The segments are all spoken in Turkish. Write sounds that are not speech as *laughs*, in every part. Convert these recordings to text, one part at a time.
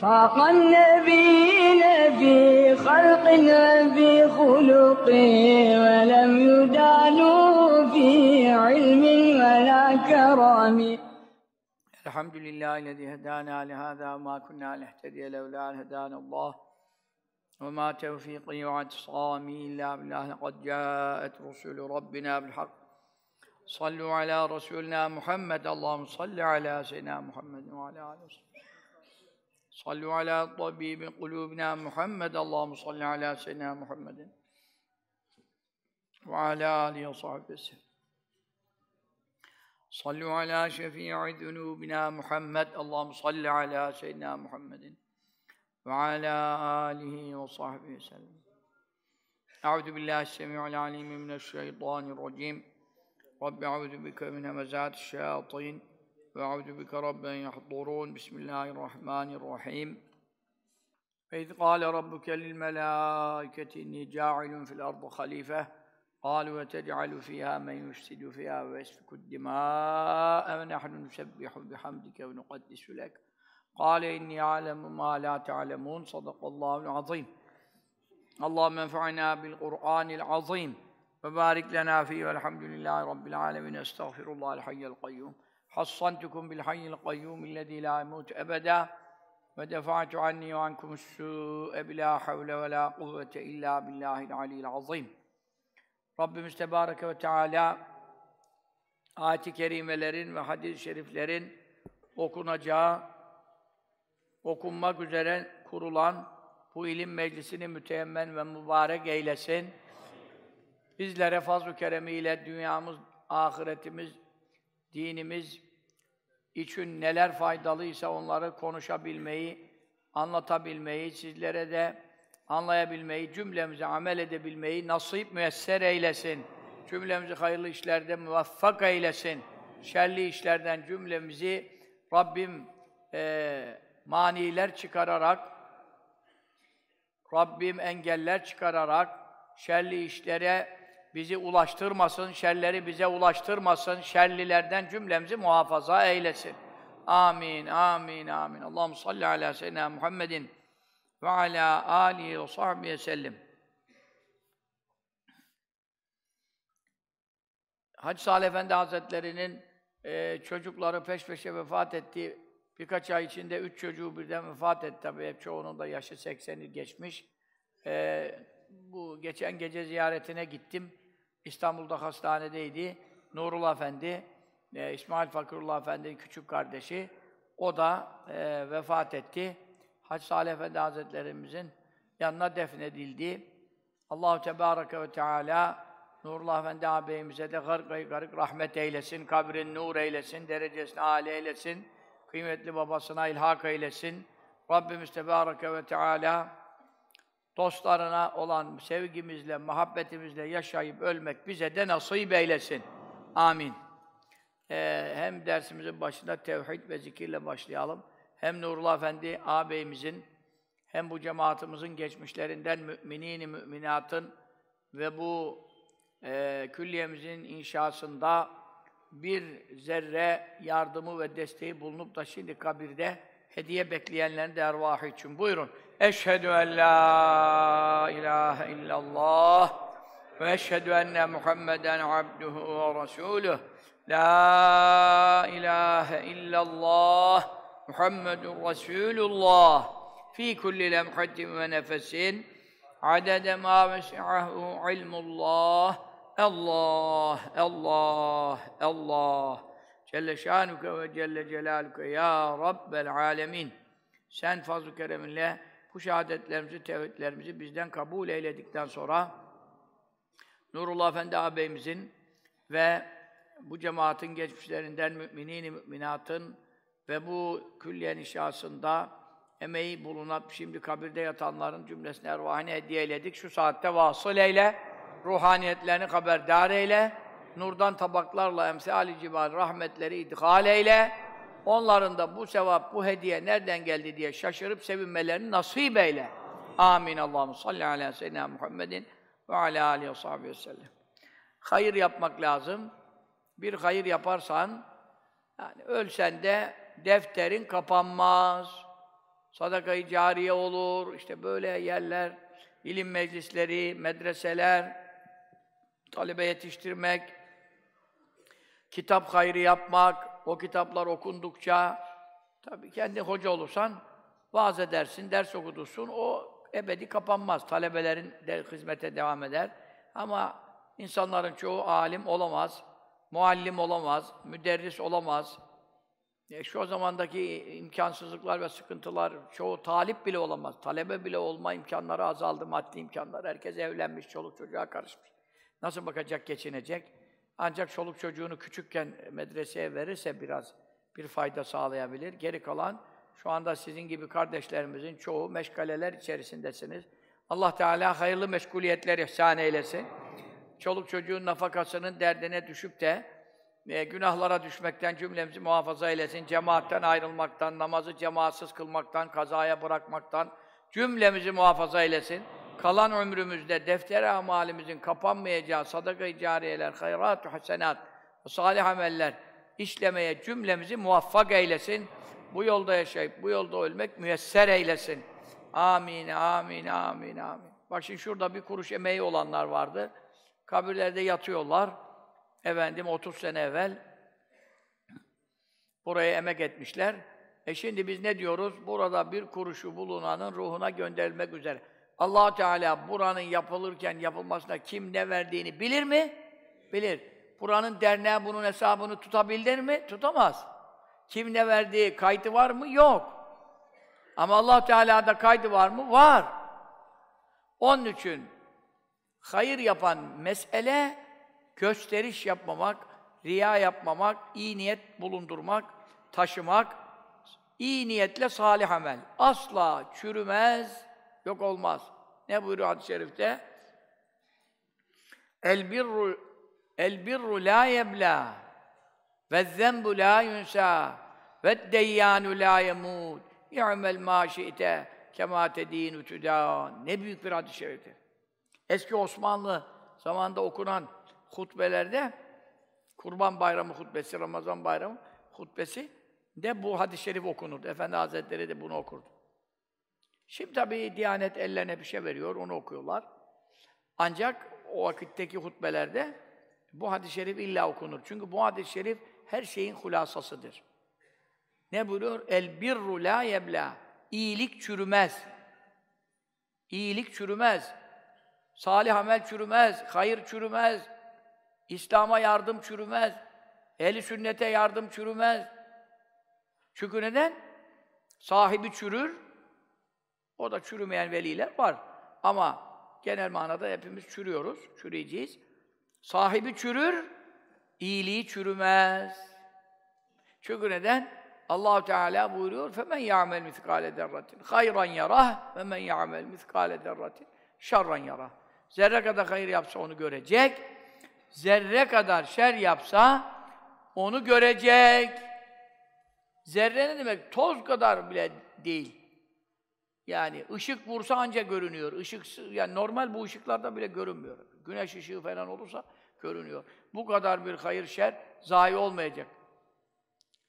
فاق النبيين في خلق وفي خلق ولم يدانوا في علم ولا كرم. الحمد لله الذي هدانا لهذا وما كنا نهتدي لولا أن هدانا الله. وما توفيقي واعتصامي إلا بالله لقد جاءت رسل ربنا بالحق. صلوا على رسولنا محمد اللهم صل على سيدنا محمد وعلى آله وصحبه. Sallu ala tabibi kulubina Muhammed. Allahu salli ala seyyidina Muhammedin. Ve ala alihi ve sahbihi. Sallu ala şefii zunubina Muhammed. Allahu salli ala seyyidina Muhammedin. Ve ala alihi ve sahbihi sellem. Euzu billahi semiul alim mineşşeytanirracim. Rabbi euzu bike min hemezati'ş şeyatin. وأعوذ بك رب أن يحضرون. بسم الله الرحمن الرحيم. فإذ قال ربك للملائكة إني جاعل في الأرض خليفة. قالوا وتجعل فيها من يفسد فيها ويسفك الدماء؟ ونحن نسبح بحمدك ونقدس لك؟ قال إني أعلم ما لا تعلمون. صدق الله العظيم. اللهم انفعنا بالقرآن العظيم. وبارك لنا فيه والحمد لله رب العالمين. أستغفر الله الحي القيوم. حصنتكم بالحي القيوم الذي لا يموت أبدا ودفعت عني وعنكم السوء بلا حول ولا قوة إلا بالله العلي العظيم Rabbimiz Tebareke ve Teala ayet-i kerimelerin ve hadis-i şeriflerin okunacağı, okunmak üzere kurulan bu ilim meclisini müteemmen ve mübarek eylesin. Bizlere fazl-ı keremiyle dünyamız, ahiretimiz, dinimiz için neler faydalıysa onları konuşabilmeyi, anlatabilmeyi, sizlere de anlayabilmeyi, cümlemize amel edebilmeyi nasip müesser eylesin. Cümlemizi hayırlı işlerde muvaffak eylesin. Şerli işlerden cümlemizi Rabbim e, maniler çıkararak, Rabbim engeller çıkararak, şerli işlere bizi ulaştırmasın, şerleri bize ulaştırmasın, şerlilerden cümlemizi muhafaza eylesin. Amin, amin, amin. Allahümme salli ala seyyidina Muhammedin ve ala alihi ve sahbihi sellem. Hacı Salih Efendi Hazretleri'nin e, çocukları peş peşe vefat etti. Birkaç ay içinde üç çocuğu birden vefat etti tabii. Hep çoğunun da yaşı 80'i geçmiş. E, bu geçen gece ziyaretine gittim. İstanbul'da hastanedeydi. Nurullah Efendi, e, İsmail Fakirullah Efendi'nin küçük kardeşi. O da e, vefat etti. Hacı Salih Efendi Hazretlerimizin yanına defnedildi. Allahu Tebareke ve Teala Nurullah Efendi ağabeyimize de gargayı garık rahmet eylesin, kabrin nur eylesin, derecesini âli eylesin, kıymetli babasına ilhak eylesin. Rabbimiz Tebareke ve Teala dostlarına olan sevgimizle, muhabbetimizle yaşayıp ölmek bize de nasip eylesin. Amin. Ee, hem dersimizin başında tevhid ve zikirle başlayalım hem Nurullah Efendi ağabeyimizin hem bu cemaatimizin geçmişlerinden müminin müminatın ve bu e, külliyemizin inşasında bir zerre yardımı ve desteği bulunup da şimdi kabirde hediye bekleyenlerin de ervahı için. Buyurun. Eşhedü en la ilahe illallah ve eşhedü enne Muhammeden abduhu ve resuluh. La ilahe illallah Muhammedun Resulullah. Fi kulli lemhatin ve nefesin. Adede ma vesi'ahu ilmullah. Allah, Allah, Allah. Celle şanuke ve celle celaluke ya Rabbel alemin. Sen fazl-ı kereminle bu şehadetlerimizi, tevhidlerimizi bizden kabul eyledikten sonra Nurullah Efendi ağabeyimizin ve bu cemaatin geçmişlerinden müminin müminatın ve bu külliyen inşasında emeği bulunan, şimdi kabirde yatanların cümlesine ervahine hediye eyledik. Şu saatte vasıl eyle, ruhaniyetlerini haberdar eyle, nurdan tabaklarla emsali civar rahmetleri idhal eyle, onların da bu sevap, bu hediye nereden geldi diye şaşırıp sevinmelerini nasip eyle. Amin. Allahu salli ala seyyidina Muhammedin ve ala alihi ve sahbihi sellem. Hayır yapmak lazım. Bir hayır yaparsan, yani ölsen de defterin kapanmaz. sadaka-i cariye olur, işte böyle yerler, ilim meclisleri, medreseler, talebe yetiştirmek, kitap hayrı yapmak, o kitaplar okundukça, tabii kendi hoca olursan vaaz edersin, ders okutursun, o ebedi kapanmaz. Talebelerin de hizmete devam eder. Ama insanların çoğu alim olamaz, muallim olamaz, müderris olamaz. E şu zamandaki imkansızlıklar ve sıkıntılar, çoğu talip bile olamaz. Talebe bile olma imkanları azaldı, maddi imkanlar. Herkes evlenmiş, çoluk çocuğa karışmış. Nasıl bakacak, geçinecek? Ancak çoluk çocuğunu küçükken medreseye verirse biraz bir fayda sağlayabilir. Geri kalan şu anda sizin gibi kardeşlerimizin çoğu meşgaleler içerisindesiniz. Allah Teala hayırlı meşguliyetler ihsan eylesin. Çoluk çocuğun nafakasının derdine düşüp de e, günahlara düşmekten cümlemizi muhafaza eylesin. Cemaatten ayrılmaktan, namazı cemaatsız kılmaktan, kazaya bırakmaktan cümlemizi muhafaza eylesin. Kalan ömrümüzde defter amalimizin kapanmayacağı sadaka-i cariyeler, hayrat-ı hasenat, salih ameller işlemeye cümlemizi muvaffak eylesin. Bu yolda yaşayıp bu yolda ölmek müyesser eylesin. Amin, amin, amin, amin. Bak şimdi şurada bir kuruş emeği olanlar vardı. Kabirlerde yatıyorlar. Efendim 30 sene evvel buraya emek etmişler. E şimdi biz ne diyoruz? Burada bir kuruşu bulunanın ruhuna gönderilmek üzere. Allah Teala buranın yapılırken yapılmasına kim ne verdiğini bilir mi? Bilir. Buranın derneği bunun hesabını tutabilir mi? Tutamaz. Kim ne verdiği kaydı var mı? Yok. Ama allah Teala'da kaydı var mı? Var. Onun için hayır yapan mesele gösteriş yapmamak, riya yapmamak, iyi niyet bulundurmak, taşımak, iyi niyetle salih amel. Asla çürümez, yok olmaz. Ne buyuruyor hadis-i şerifte? El birru el birru la yebla ve zenbu la yunsa ve deyyanu la yemut i'mel ma şi'te kema tüdâ. Ne büyük bir hadis-i şeriftir. Eski Osmanlı zamanında okunan hutbelerde Kurban Bayramı hutbesi, Ramazan Bayramı hutbesi de bu hadis-i şerif okunurdu. Efendi Hazretleri de bunu okurdu. Şimdi tabii Diyanet ellerine bir şey veriyor, onu okuyorlar. Ancak o vakitteki hutbelerde bu hadis-i şerif illa okunur. Çünkü bu hadis-i şerif her şeyin hulasasıdır. Ne buyuruyor? El birru la yebla. İyilik çürümez. İyilik çürümez. Salih amel çürümez, hayır çürümez. İslam'a yardım çürümez. Ehli sünnete yardım çürümez. Çünkü neden? Sahibi çürür. O da çürümeyen veliler var. Ama genel manada hepimiz çürüyoruz, çürüyeceğiz. Sahibi çürür, iyiliği çürümez. Çünkü neden? allah Teala buyuruyor, فَمَنْ يَعْمَلْ مِثْقَالَ دَرَّةٍ خَيْرًا يَرَهُ وَمَنْ يَعْمَلْ مِثْقَالَ دَرَّةٍ şerran yara. Zerre kadar hayır yapsa onu görecek. Zerre kadar şer yapsa onu görecek. Zerre ne demek? Toz kadar bile değil. Yani ışık vursa anca görünüyor. Işık yani normal bu ışıklarda bile görünmüyor. Güneş ışığı falan olursa görünüyor. Bu kadar bir hayır şer zayi olmayacak.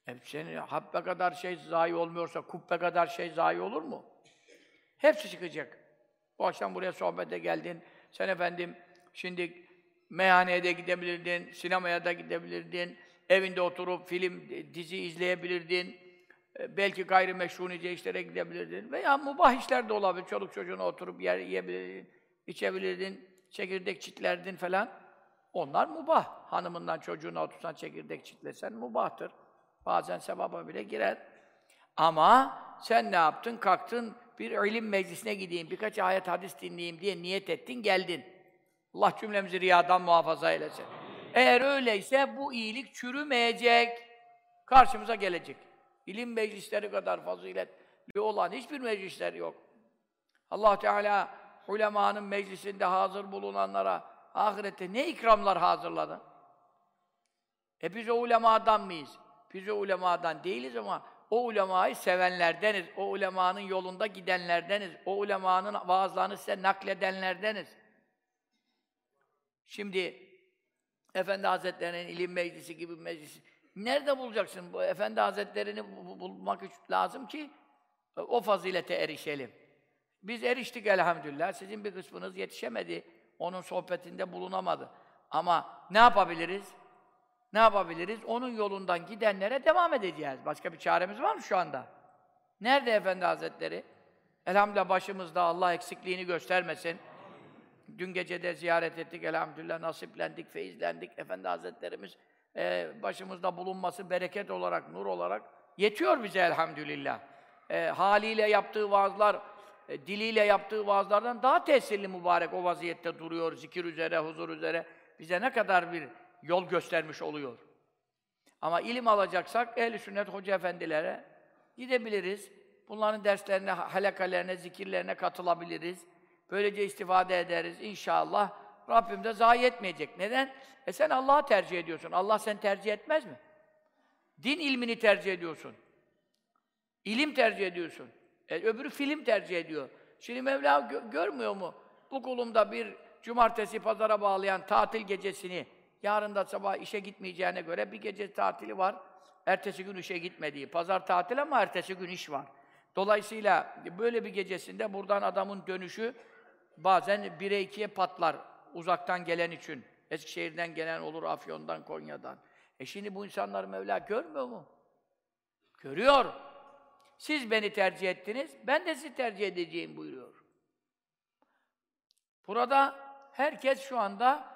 E senin habbe kadar şey zayi olmuyorsa kubbe kadar şey zayi olur mu? Hepsi çıkacak. Bu akşam buraya sohbete geldin. Sen efendim şimdi meyhaneye de gidebilirdin, sinemaya da gidebilirdin, evinde oturup film, dizi izleyebilirdin, e, belki gayrimeşru nice işlere gidebilirdin veya mubah işler de olabilir. Çoluk çocuğuna oturup yer yiyebilirdin, içebilirdin, çekirdek çitlerdin falan. Onlar mubah. Hanımından çocuğuna otursan çekirdek çitlesen mubahtır. Bazen sevaba bile girer. Ama sen ne yaptın? Kalktın, bir ilim meclisine gideyim, birkaç ayet hadis dinleyeyim diye niyet ettin, geldin. Allah cümlemizi riyadan muhafaza eylesin. Eğer öyleyse bu iyilik çürümeyecek, karşımıza gelecek. İlim meclisleri kadar faziletli olan hiçbir meclisler yok. Allah Teala ulemanın meclisinde hazır bulunanlara ahirette ne ikramlar hazırladı? E biz o ulemadan mıyız? Biz o ulemadan değiliz ama o ulemayı sevenlerdeniz, o ulemanın yolunda gidenlerdeniz, o ulemanın vaazlarını size nakledenlerdeniz. Şimdi Efendi Hazretleri'nin ilim meclisi gibi meclisi nerede bulacaksın? Bu Efendi Hazretlerini bulmak lazım ki o fazilete erişelim. Biz eriştik elhamdülillah. Sizin bir kısmınız yetişemedi. Onun sohbetinde bulunamadı. Ama ne yapabiliriz? Ne yapabiliriz? Onun yolundan gidenlere devam edeceğiz. Başka bir çaremiz var mı şu anda? Nerede Efendi Hazretleri? Elhamdülillah başımızda Allah eksikliğini göstermesin. Dün gece de ziyaret ettik elhamdülillah, nasiplendik, feyizlendik. Efendi Hazretlerimiz e, başımızda bulunması bereket olarak, nur olarak yetiyor bize elhamdülillah. E, haliyle yaptığı vaazlar, e, diliyle yaptığı vaazlardan daha tesirli mübarek o vaziyette duruyor, zikir üzere, huzur üzere. Bize ne kadar bir yol göstermiş oluyor. Ama ilim alacaksak ehl sünnet hoca efendilere gidebiliriz. Bunların derslerine, halakalarına, zikirlerine katılabiliriz. Böylece istifade ederiz inşallah. Rabbim de zayi etmeyecek. Neden? E sen Allah'ı tercih ediyorsun. Allah sen tercih etmez mi? Din ilmini tercih ediyorsun. İlim tercih ediyorsun. E, öbürü film tercih ediyor. Şimdi Mevla gö görmüyor mu? Bu kulumda bir cumartesi pazara bağlayan tatil gecesini yarın da sabah işe gitmeyeceğine göre bir gece tatili var. Ertesi gün işe gitmediği. Pazar tatil ama ertesi gün iş var. Dolayısıyla böyle bir gecesinde buradan adamın dönüşü bazen 1'e 2'ye patlar uzaktan gelen için. Eskişehir'den gelen olur, Afyon'dan, Konya'dan. E şimdi bu insanlar Mevla görmüyor mu? Görüyor. Siz beni tercih ettiniz, ben de sizi tercih edeceğim buyuruyor. Burada herkes şu anda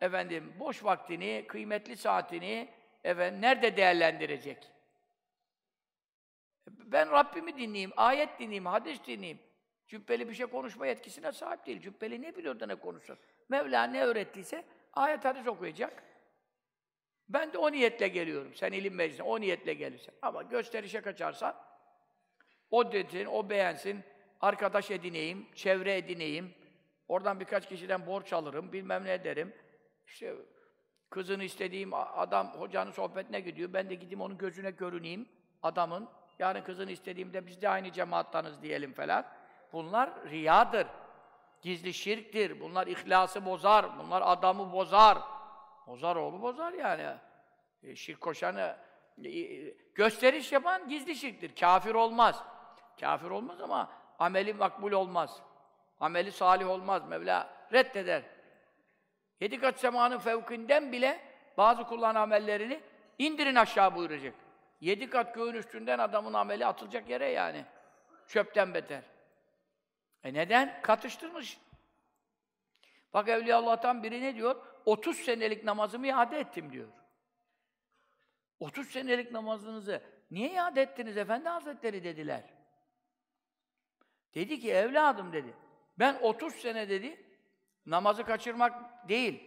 efendim boş vaktini, kıymetli saatini efendim nerede değerlendirecek? Ben Rabbimi dinleyeyim, ayet dinleyeyim, hadis dinleyeyim. Cübbeli bir şey konuşma yetkisine sahip değil. Cübbeli ne biliyor da ne konuşur? Mevla ne öğrettiyse ayet hadis okuyacak. Ben de o niyetle geliyorum. Sen ilim meclisine o niyetle gelirsen. Ama gösterişe kaçarsan o desin, o beğensin, arkadaş edineyim, çevre edineyim, oradan birkaç kişiden borç alırım, bilmem ne derim. İşte kızını istediğim adam hocanın sohbetine gidiyor, ben de gideyim onun gözüne görüneyim, adamın. Yarın kızını istediğimde biz de aynı cemaattanız diyelim falan. Bunlar riyadır. Gizli şirktir. Bunlar ihlası bozar. Bunlar adamı bozar. Bozar oğlu bozar yani. E, şirk koşanı e, gösteriş yapan gizli şirktir. Kafir olmaz. Kafir olmaz ama ameli makbul olmaz. Ameli salih olmaz. Mevla reddeder. Yedi kat semanın fevkinden bile bazı kullan amellerini indirin aşağı buyuracak. Yedi kat göğün üstünden adamın ameli atılacak yere yani. Çöpten beter. E neden? Katıştırmış. Bak Evliya Allah'tan biri ne diyor? 30 senelik namazımı iade ettim diyor. 30 senelik namazınızı niye iade ettiniz Efendi Hazretleri dediler. Dedi ki evladım dedi. Ben 30 sene dedi namazı kaçırmak değil,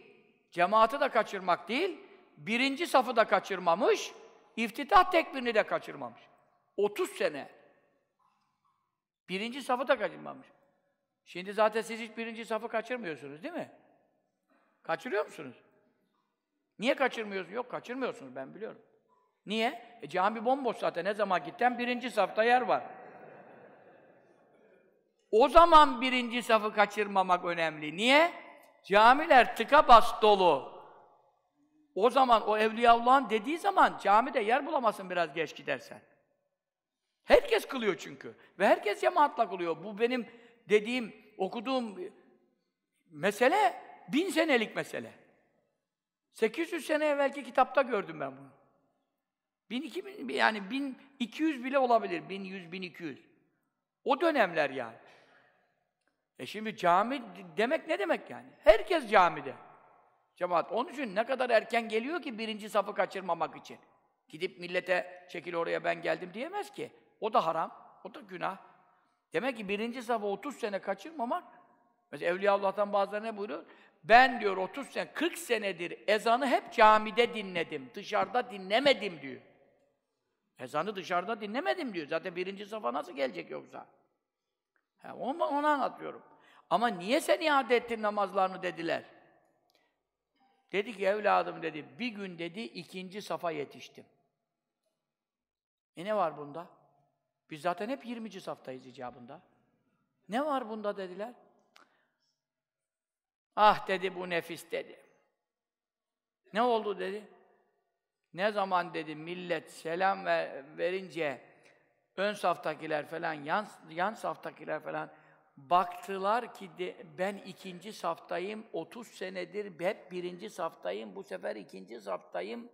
cemaati de kaçırmak değil, birinci safı da kaçırmamış, iftitah tekbirini de kaçırmamış. 30 sene. Birinci safı da kaçırmamış. Şimdi zaten siz hiç birinci safı kaçırmıyorsunuz değil mi? Kaçırıyor musunuz? Niye kaçırmıyorsunuz? Yok kaçırmıyorsunuz ben biliyorum. Niye? E, cami bomboş zaten ne zaman gitten birinci safta yer var. O zaman birinci safı kaçırmamak önemli. Niye? Camiler tıka bas dolu. O zaman o Evliyaullah'ın dediği zaman camide yer bulamazsın biraz geç gidersen. Herkes kılıyor çünkü. Ve herkes cemaatla kılıyor. Bu benim dediğim, okuduğum mesele bin senelik mesele. 800 sene evvelki kitapta gördüm ben bunu. 1200 yani 1200 bile olabilir. 1100 1200. O dönemler yani. E şimdi cami demek ne demek yani? Herkes camide. Cemaat. Onun için ne kadar erken geliyor ki birinci safı kaçırmamak için. Gidip millete çekil oraya ben geldim diyemez ki. O da haram, o da günah. Demek ki birinci safı 30 sene kaçırmamak, mesela Evliya Allah'tan bazıları ne buyuruyor? Ben diyor 30 sene, 40 senedir ezanı hep camide dinledim, dışarıda dinlemedim diyor. Ezanı dışarıda dinlemedim diyor. Zaten birinci safa nasıl gelecek yoksa? He, onu, onu anlatıyorum. Ama niye sen iade ettin namazlarını dediler. Dedi ki evladım dedi, bir gün dedi ikinci safa yetiştim. E ne var bunda? Biz zaten hep 20. saftayız icabında. Ne var bunda dediler. Ah dedi bu nefis dedi. Ne oldu dedi. Ne zaman dedi millet selam ver, verince ön saftakiler falan, yan, yan saftakiler falan baktılar ki de, ben ikinci saftayım, 30 senedir hep birinci saftayım, bu sefer ikinci saftayım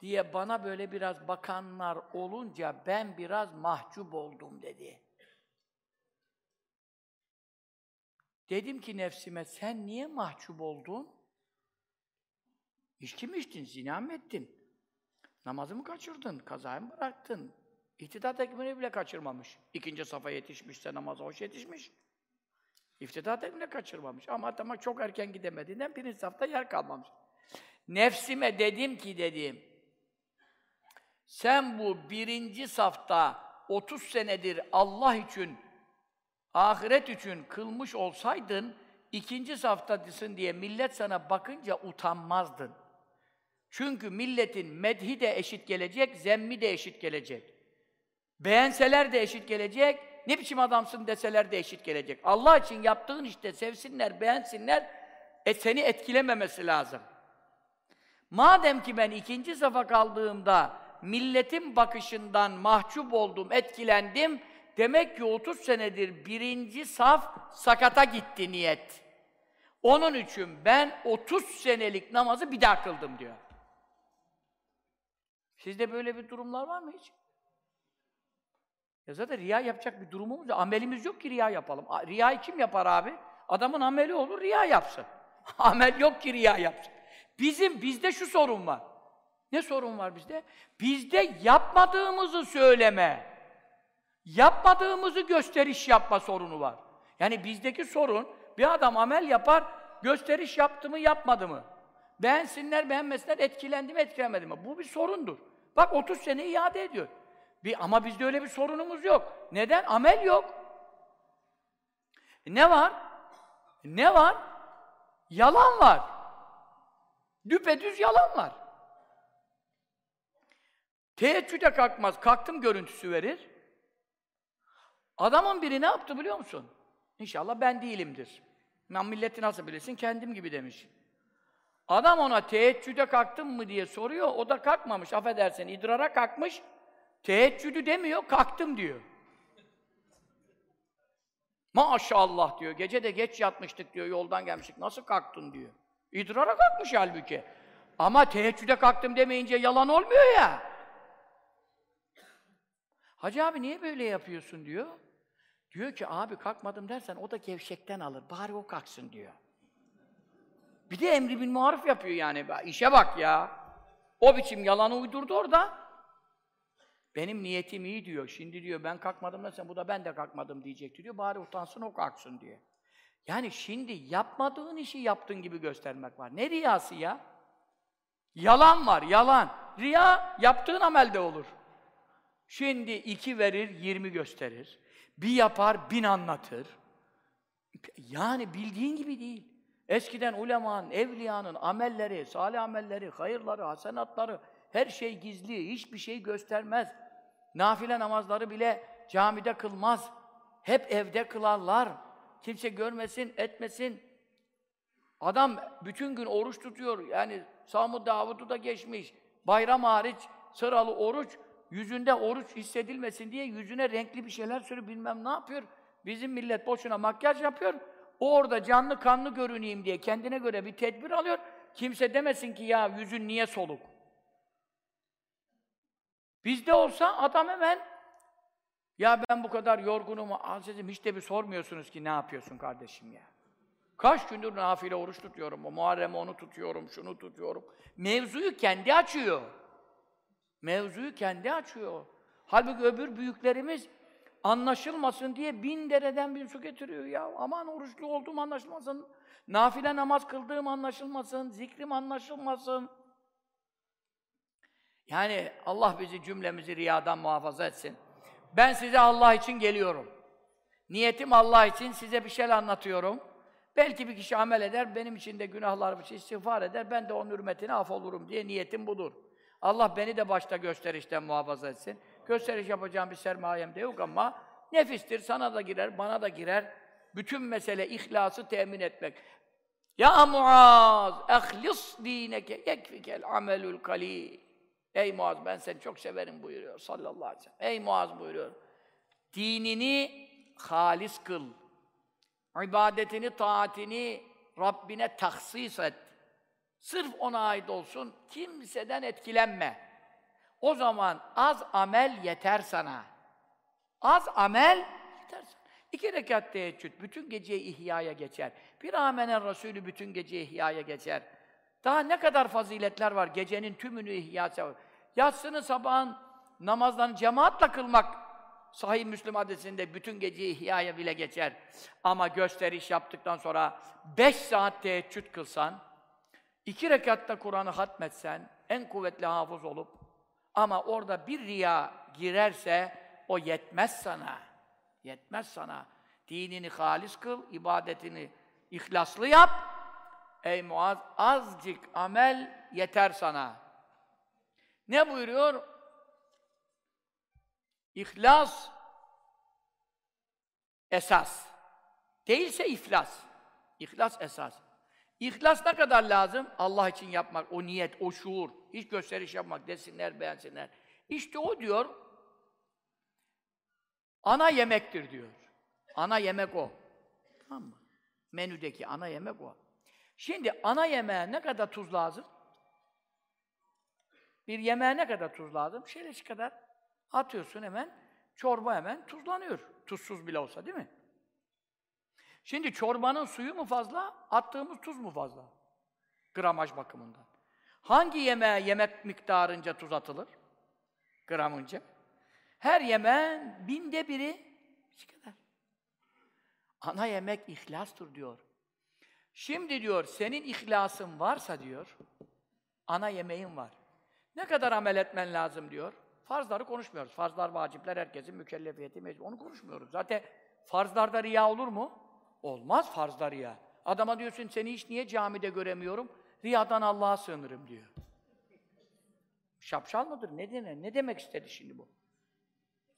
diye bana böyle biraz bakanlar olunca ben biraz mahcup oldum dedi. Dedim ki nefsime, sen niye mahcup oldun? İçki mi içtin, zina mı ettin? Namazı mı kaçırdın, kazayı mı bıraktın? İhtidat ekmeğini bile kaçırmamış. İkinci safa yetişmişse namaza hoş yetişmiş. İftidat ekmeğini kaçırmamış. Ama tamam çok erken gidemediğinden birinci safta yer kalmamış. Nefsime dedim ki dedim, sen bu birinci safta 30 senedir Allah için ahiret için kılmış olsaydın, ikinci saftadısın diye millet sana bakınca utanmazdın. Çünkü milletin medhi de eşit gelecek, zemmi de eşit gelecek. Beğenseler de eşit gelecek, ne biçim adamsın deseler de eşit gelecek. Allah için yaptığın işte sevsinler, beğensinler, e, seni etkilememesi lazım. Madem ki ben ikinci safa kaldığımda milletin bakışından mahcup oldum, etkilendim, Demek ki 30 senedir birinci saf sakata gitti niyet. Onun için ben 30 senelik namazı bir daha kıldım diyor. Sizde böyle bir durumlar var mı hiç? Ya zaten riya yapacak bir durumumuz yok. Amelimiz yok ki riya yapalım. Riyayı kim yapar abi? Adamın ameli olur, riya yapsın. *laughs* Amel yok ki riya yapsın. Bizim, bizde şu sorun var. Ne sorun var bizde? Bizde yapmadığımızı söyleme. Yapmadığımızı gösteriş yapma sorunu var. Yani bizdeki sorun, bir adam amel yapar, gösteriş yaptı mı, yapmadı mı? Beğensinler, beğenmesinler, etkilendi mi, etkilenmedi mi? Bu bir sorundur. Bak 30 sene iade ediyor. Bir, ama bizde öyle bir sorunumuz yok. Neden? Amel yok. Ne var? Ne var? Yalan var. Düpedüz yalan var. Teheccüde kalkmaz, kalktım görüntüsü verir. Adamın biri ne yaptı biliyor musun? İnşallah ben değilimdir. Ben milleti nasıl bilirsin? Kendim gibi demiş. Adam ona teheccüde kalktın mı diye soruyor, o da kalkmamış, affedersin, idrara kalkmış, teheccüdü demiyor, kalktım diyor. Maşallah diyor, gece de geç yatmıştık diyor, yoldan gelmiştik, nasıl kalktın diyor. İdrara kalkmış halbuki. Ama teheccüde kalktım demeyince yalan olmuyor ya. Hacı abi niye böyle yapıyorsun diyor. Diyor ki abi kalkmadım dersen o da gevşekten alır. Bari o kalksın diyor. Bir de emri bin maruf yapıyor yani. İşe bak ya. O biçim yalanı uydurdu orada. Benim niyetim iyi diyor. Şimdi diyor ben kalkmadım dersen bu da ben de kalkmadım diyecekti diyor. Bari utansın o kalksın diyor. Yani şimdi yapmadığın işi yaptığın gibi göstermek var. Ne riyası ya? Yalan var, yalan. Riya yaptığın amelde olur. Şimdi iki verir, yirmi gösterir. Bir yapar, bin anlatır. Yani bildiğin gibi değil. Eskiden ulemanın, evliyanın amelleri, salih amelleri, hayırları, hasenatları, her şey gizli, hiçbir şey göstermez. Nafile namazları bile camide kılmaz. Hep evde kılarlar. Kimse görmesin, etmesin. Adam bütün gün oruç tutuyor. Yani Samud Davud'u da geçmiş. Bayram hariç sıralı oruç yüzünde oruç hissedilmesin diye yüzüne renkli bir şeyler sürüp bilmem ne yapıyor. Bizim millet boşuna makyaj yapıyor. O orada canlı kanlı görüneyim diye kendine göre bir tedbir alıyor. Kimse demesin ki ya yüzün niye soluk? Bizde olsa adam hemen ya ben bu kadar yorgunum, azizim hiç de bir sormuyorsunuz ki ne yapıyorsun kardeşim ya. Kaç gündür nafile oruç tutuyorum, o Muharrem onu tutuyorum, şunu tutuyorum. Mevzuyu kendi açıyor. Mevzuyu kendi açıyor. Halbuki öbür büyüklerimiz anlaşılmasın diye bin dereden bir su getiriyor ya. Aman oruçlu olduğum anlaşılmasın, nafile namaz kıldığım anlaşılmasın, zikrim anlaşılmasın. Yani Allah bizi cümlemizi riyadan muhafaza etsin. Ben size Allah için geliyorum. Niyetim Allah için size bir şeyler anlatıyorum. Belki bir kişi amel eder, benim için de günahlarım için istiğfar eder, ben de onun hürmetine af olurum diye niyetim budur. Allah beni de başta gösterişten muhafaza etsin. Gösteriş yapacağım bir sermayem de yok ama nefistir, sana da girer, bana da girer. Bütün mesele ihlası temin etmek. Ya Muaz, ehlis dineke yekfikel amelul kalil. Ey Muaz ben seni çok severim buyuruyor sallallahu aleyhi ve sellem. Ey Muaz buyuruyor. dinini halis kıl. İbadetini, taatini Rabbine tahsis et. Sırf ona ait olsun, kimseden etkilenme. O zaman az amel yeter sana. Az amel yeter sana. İki rekat teheccüd bütün geceyi ihyaya geçer. Bir amenen Resulü bütün geceyi ihyaya geçer. Daha ne kadar faziletler var gecenin tümünü ihyası var. Yatsını sabahın namazlarını cemaatle kılmak Sahih Müslim hadisinde bütün geceyi ihyaya bile geçer. Ama gösteriş yaptıktan sonra beş saat teheccüd kılsan, iki rekatta Kur'an'ı hatmetsen, en kuvvetli hafız olup, ama orada bir riya girerse, o yetmez sana. Yetmez sana. Dinini halis kıl, ibadetini ihlaslı yap. Ey Muaz, azıcık amel yeter sana. Ne buyuruyor? İhlas esas. Değilse iflas. İhlas esas. İhlas ne kadar lazım? Allah için yapmak, o niyet, o şuur, hiç gösteriş yapmak, desinler, beğensinler. İşte o diyor, ana yemektir diyor. Ana yemek o. Tamam mı? Menüdeki ana yemek o. Şimdi ana yemeğe ne kadar tuz lazım? Bir yemeğe ne kadar tuz lazım? Şöyle kadar atıyorsun hemen, çorba hemen tuzlanıyor. Tuzsuz bile olsa değil mi? Şimdi çorbanın suyu mu fazla, attığımız tuz mu fazla? Gramaj bakımından. Hangi yemeğe yemek miktarınca tuz atılır? Gramınca. Her yemeğin binde biri şu kadar. Ana yemek ihlastır diyor. Şimdi diyor, senin ihlasın varsa diyor, ana yemeğin var. Ne kadar amel etmen lazım diyor. Farzları konuşmuyoruz. Farzlar, vacipler herkesin mükellefiyeti, mecbur. Onu konuşmuyoruz. Zaten farzlarda riya olur mu? Olmaz farzda riya. Adama diyorsun, seni hiç niye camide göremiyorum? Riyadan Allah'a sığınırım diyor. Şapşal mıdır? Ne demek? Ne demek istedi şimdi bu?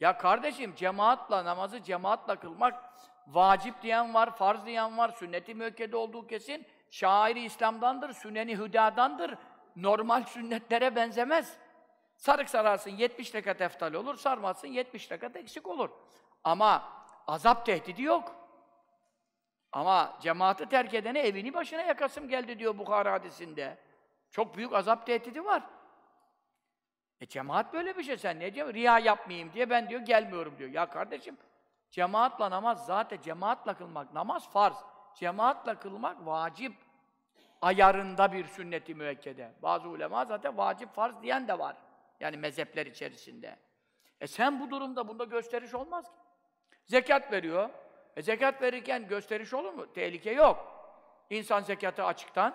Ya kardeşim, cemaatla, namazı cemaatla kılmak vacip diyen var, farz diyen var, sünnet-i müekkede olduğu kesin, şairi İslam'dandır, süneni hüdadandır, normal sünnetlere benzemez. Sarık sararsın 70 rekat eftal olur, sarmazsın 70 rekat eksik olur. Ama azap tehdidi yok. Ama cemaati terk edene evini başına yakasım geldi diyor Bukhara hadisinde. Çok büyük azap tehdidi var. E cemaat böyle bir şey sen ne diyor? Riya yapmayayım diye ben diyor gelmiyorum diyor. Ya kardeşim cemaatla namaz zaten cemaatla kılmak namaz farz. Cemaatla kılmak vacip ayarında bir sünneti müekkede. Bazı ulema zaten vacip farz diyen de var. Yani mezhepler içerisinde. E sen bu durumda bunda gösteriş olmaz ki. Zekat veriyor. E zekat verirken gösteriş olur mu? Tehlike yok. İnsan zekatı açıktan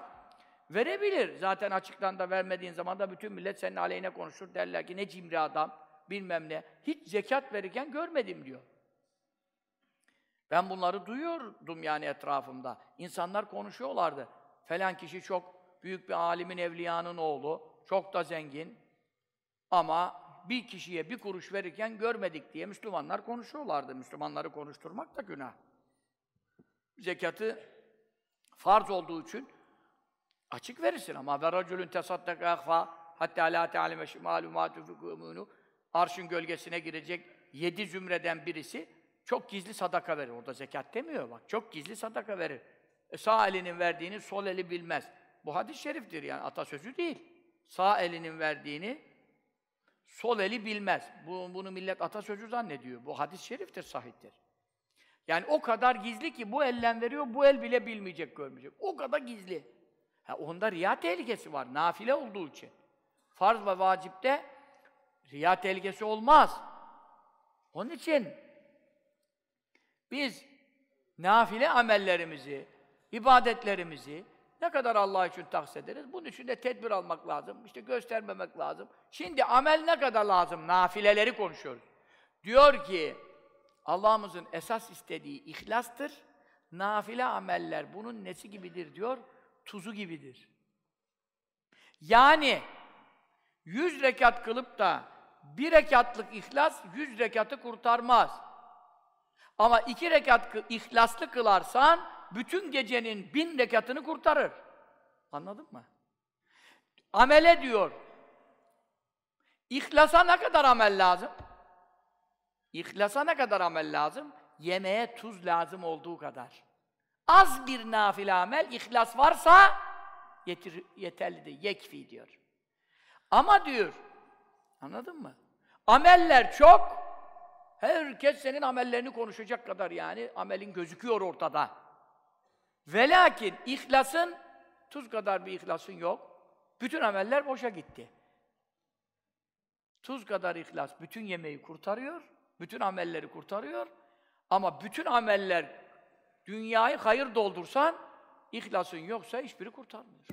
verebilir. Zaten açıktan da vermediğin zaman da bütün millet senin aleyhine konuşur. Derler ki ne cimri adam, bilmem ne. Hiç zekat verirken görmedim diyor. Ben bunları duyuyordum yani etrafımda. İnsanlar konuşuyorlardı. Falan kişi çok büyük bir alimin, evliyanın oğlu, çok da zengin. Ama bir kişiye bir kuruş verirken görmedik diye Müslümanlar konuşuyorlardı. Müslümanları konuşturmak da günah. Zekatı farz olduğu için açık verirsin ama ve racülün tesaddaka akfa hatta la te'alime şimalu ma arşın gölgesine girecek yedi zümreden birisi çok gizli sadaka verir. Orada zekat demiyor bak. Çok gizli sadaka verir. E, sağ elinin verdiğini sol eli bilmez. Bu hadis-i şeriftir yani atasözü değil. Sağ elinin verdiğini sol eli bilmez. Bu, bunu millet atasözü zannediyor. Bu hadis-i şeriftir, sahiptir. Yani o kadar gizli ki bu ellen veriyor, bu el bile bilmeyecek, görmeyecek. O kadar gizli. Ha, onda riya tehlikesi var, nafile olduğu için. Farz ve vacipte riya tehlikesi olmaz. Onun için biz nafile amellerimizi, ibadetlerimizi ne kadar Allah için tahsis ederiz? Bunun için de tedbir almak lazım. İşte göstermemek lazım. Şimdi amel ne kadar lazım? Nafileleri konuşuyoruz. Diyor ki Allah'ımızın esas istediği ihlastır. Nafile ameller bunun nesi gibidir diyor? Tuzu gibidir. Yani yüz rekat kılıp da bir rekatlık ihlas yüz rekatı kurtarmaz. Ama iki rekat ihlaslı kılarsan bütün gecenin bin rekatını kurtarır. Anladın mı? Amele diyor. İhlasa ne kadar amel lazım? İhlasa ne kadar amel lazım? Yemeğe tuz lazım olduğu kadar. Az bir nafile amel, ihlas varsa yetir, yeterlidir, yekfi diyor. Ama diyor, anladın mı? Ameller çok, herkes senin amellerini konuşacak kadar yani, amelin gözüküyor ortada. Ve lakin ihlasın, tuz kadar bir ihlasın yok. Bütün ameller boşa gitti. Tuz kadar ihlas bütün yemeği kurtarıyor, bütün amelleri kurtarıyor. Ama bütün ameller dünyayı hayır doldursan, ihlasın yoksa hiçbiri kurtarmıyor.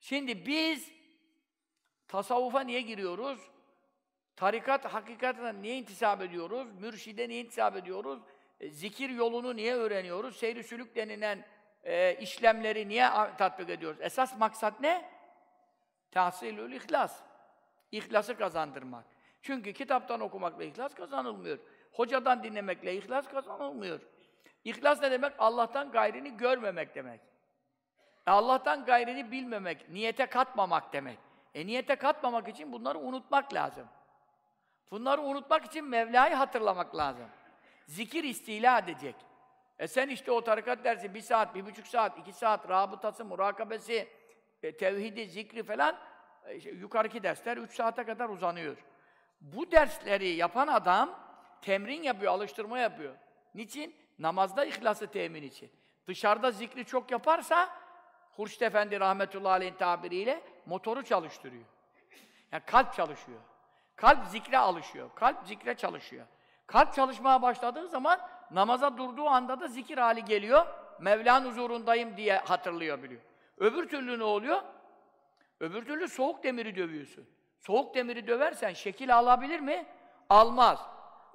Şimdi biz tasavvufa niye giriyoruz? Tarikat hakikatine niye intisap ediyoruz? Mürşide niye intisap ediyoruz? E, zikir yolunu niye öğreniyoruz? Seyri sülük denilen e, işlemleri niye tatbik ediyoruz? Esas maksat ne? Tahsilül ihlas. İhlası kazandırmak. Çünkü kitaptan okumakla ihlas kazanılmıyor. Hocadan dinlemekle ihlas kazanılmıyor. İhlas ne demek? Allah'tan gayrini görmemek demek. E Allah'tan gayrini bilmemek, niyete katmamak demek. E niyete katmamak için bunları unutmak lazım. Bunları unutmak için Mevla'yı hatırlamak lazım. Zikir istila edecek. E sen işte o tarikat dersi bir saat, bir buçuk saat, iki saat, rabıtası, murakabesi, e, tevhidi, zikri falan e, işte yukarıki dersler üç saate kadar uzanıyor. Bu dersleri yapan adam temrin yapıyor, alıştırma yapıyor. Niçin? Namazda ihlası temin için. Dışarıda zikri çok yaparsa Hurşit Efendi rahmetullahi aleyhin tabiriyle motoru çalıştırıyor. Yani kalp çalışıyor. Kalp zikre alışıyor. Kalp zikre çalışıyor. Kalp çalışmaya başladığı zaman namaza durduğu anda da zikir hali geliyor. Mevla'nın huzurundayım diye hatırlıyor biliyor. Öbür türlü ne oluyor? Öbür türlü soğuk demiri dövüyorsun. Soğuk demiri döversen şekil alabilir mi? Almaz.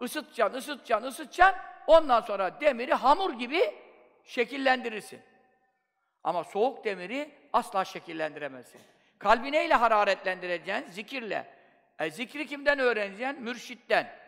Isıtacaksın, ısıtacaksın, ısıtacaksın. Ondan sonra demiri hamur gibi şekillendirirsin. Ama soğuk demiri asla şekillendiremezsin. Kalbi neyle hararetlendireceksin? Zikirle. E, zikri kimden öğreneceksin? Mürşitten.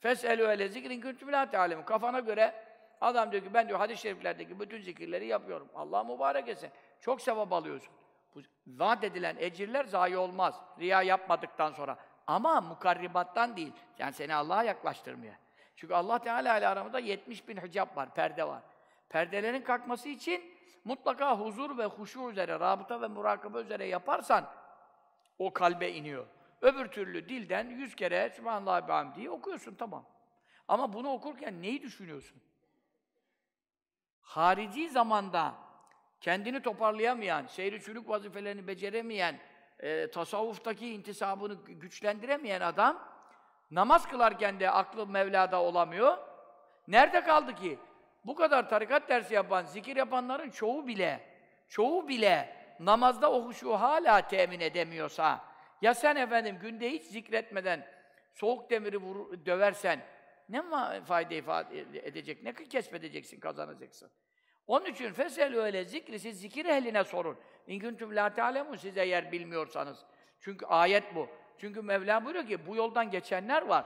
Fes'elü ele zikrin küntüm la te'alemu. Kafana göre adam diyor ki ben diyor hadis-i şeriflerdeki bütün zikirleri yapıyorum. Allah mübarek etsin. Çok sevap alıyorsun. Bu vaat edilen ecirler zayi olmaz. Riya yapmadıktan sonra. Ama mukarribattan değil. Yani seni Allah'a yaklaştırmıyor. Çünkü Allah Teala ile aramızda 70 bin hicap var, perde var. Perdelerin kalkması için mutlaka huzur ve huşu üzere, rabıta ve murakabe üzere yaparsan o kalbe iniyor. Öbür türlü dilden yüz kere Sübhanallah ve hamdiyi okuyorsun tamam. Ama bunu okurken neyi düşünüyorsun? Harici zamanda kendini toparlayamayan, seyri çürük vazifelerini beceremeyen, e, tasavvuftaki intisabını güçlendiremeyen adam namaz kılarken de aklı Mevla'da olamıyor. Nerede kaldı ki? Bu kadar tarikat dersi yapan, zikir yapanların çoğu bile, çoğu bile namazda o hala temin edemiyorsa, ya sen efendim günde hiç zikretmeden soğuk demiri vurur, döversen ne fayda ifade edecek, ne kesbedeceksin, kazanacaksın. Onun için fesel öyle zikri siz zikir ehline sorun. İn kuntum la ta'lemun siz eğer bilmiyorsanız. Çünkü ayet bu. Çünkü Mevla buyuruyor ki bu yoldan geçenler var.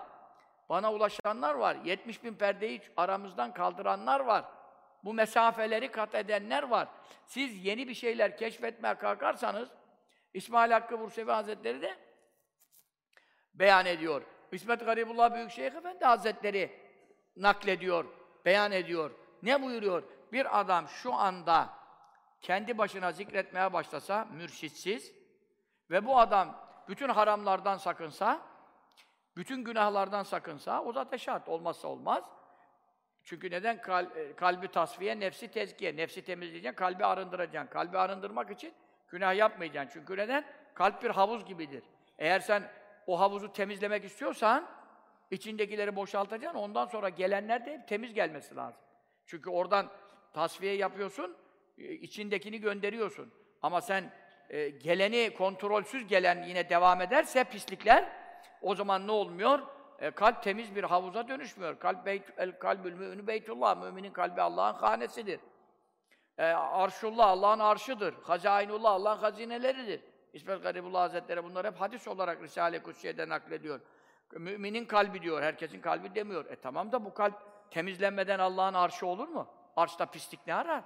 Bana ulaşanlar var. 70 bin perdeyi aramızdan kaldıranlar var. Bu mesafeleri kat edenler var. Siz yeni bir şeyler keşfetmeye kalkarsanız İsmail Hakkı Bursevi Hazretleri de beyan ediyor. İsmet Garibullah Büyükşehir Efendi Hazretleri naklediyor, beyan ediyor. Ne buyuruyor? Bir adam şu anda kendi başına zikretmeye başlasa, mürşitsiz ve bu adam bütün haramlardan sakınsa, bütün günahlardan sakınsa, o zaten şart, olmazsa olmaz. Çünkü neden? Kal, e, kalbi tasfiye, nefsi tezkiye. Nefsi temizleyeceksin, kalbi arındıracaksın. Kalbi arındırmak için günah yapmayacaksın. Çünkü neden? Kalp bir havuz gibidir. Eğer sen o havuzu temizlemek istiyorsan, içindekileri boşaltacaksın, ondan sonra gelenler de hep temiz gelmesi lazım. Çünkü oradan tasfiye yapıyorsun, e, içindekini gönderiyorsun. Ama sen e, geleni kontrolsüz gelen yine devam ederse pislikler, o zaman ne olmuyor? E, kalp temiz bir havuza dönüşmüyor. Kalp beyt, el kalbül mü'minü beytullah. Müminin kalbi Allah'ın hanesidir. E, arşullah Allah'ın arşıdır. Hazainullah Allah'ın hazineleridir. İsmet Garibullah Hazretleri bunlar hep hadis olarak Risale-i Kutsiye'de naklediyor. Müminin kalbi diyor, herkesin kalbi demiyor. E tamam da bu kalp temizlenmeden Allah'ın arşı olur mu? Arşta pislik ne arar?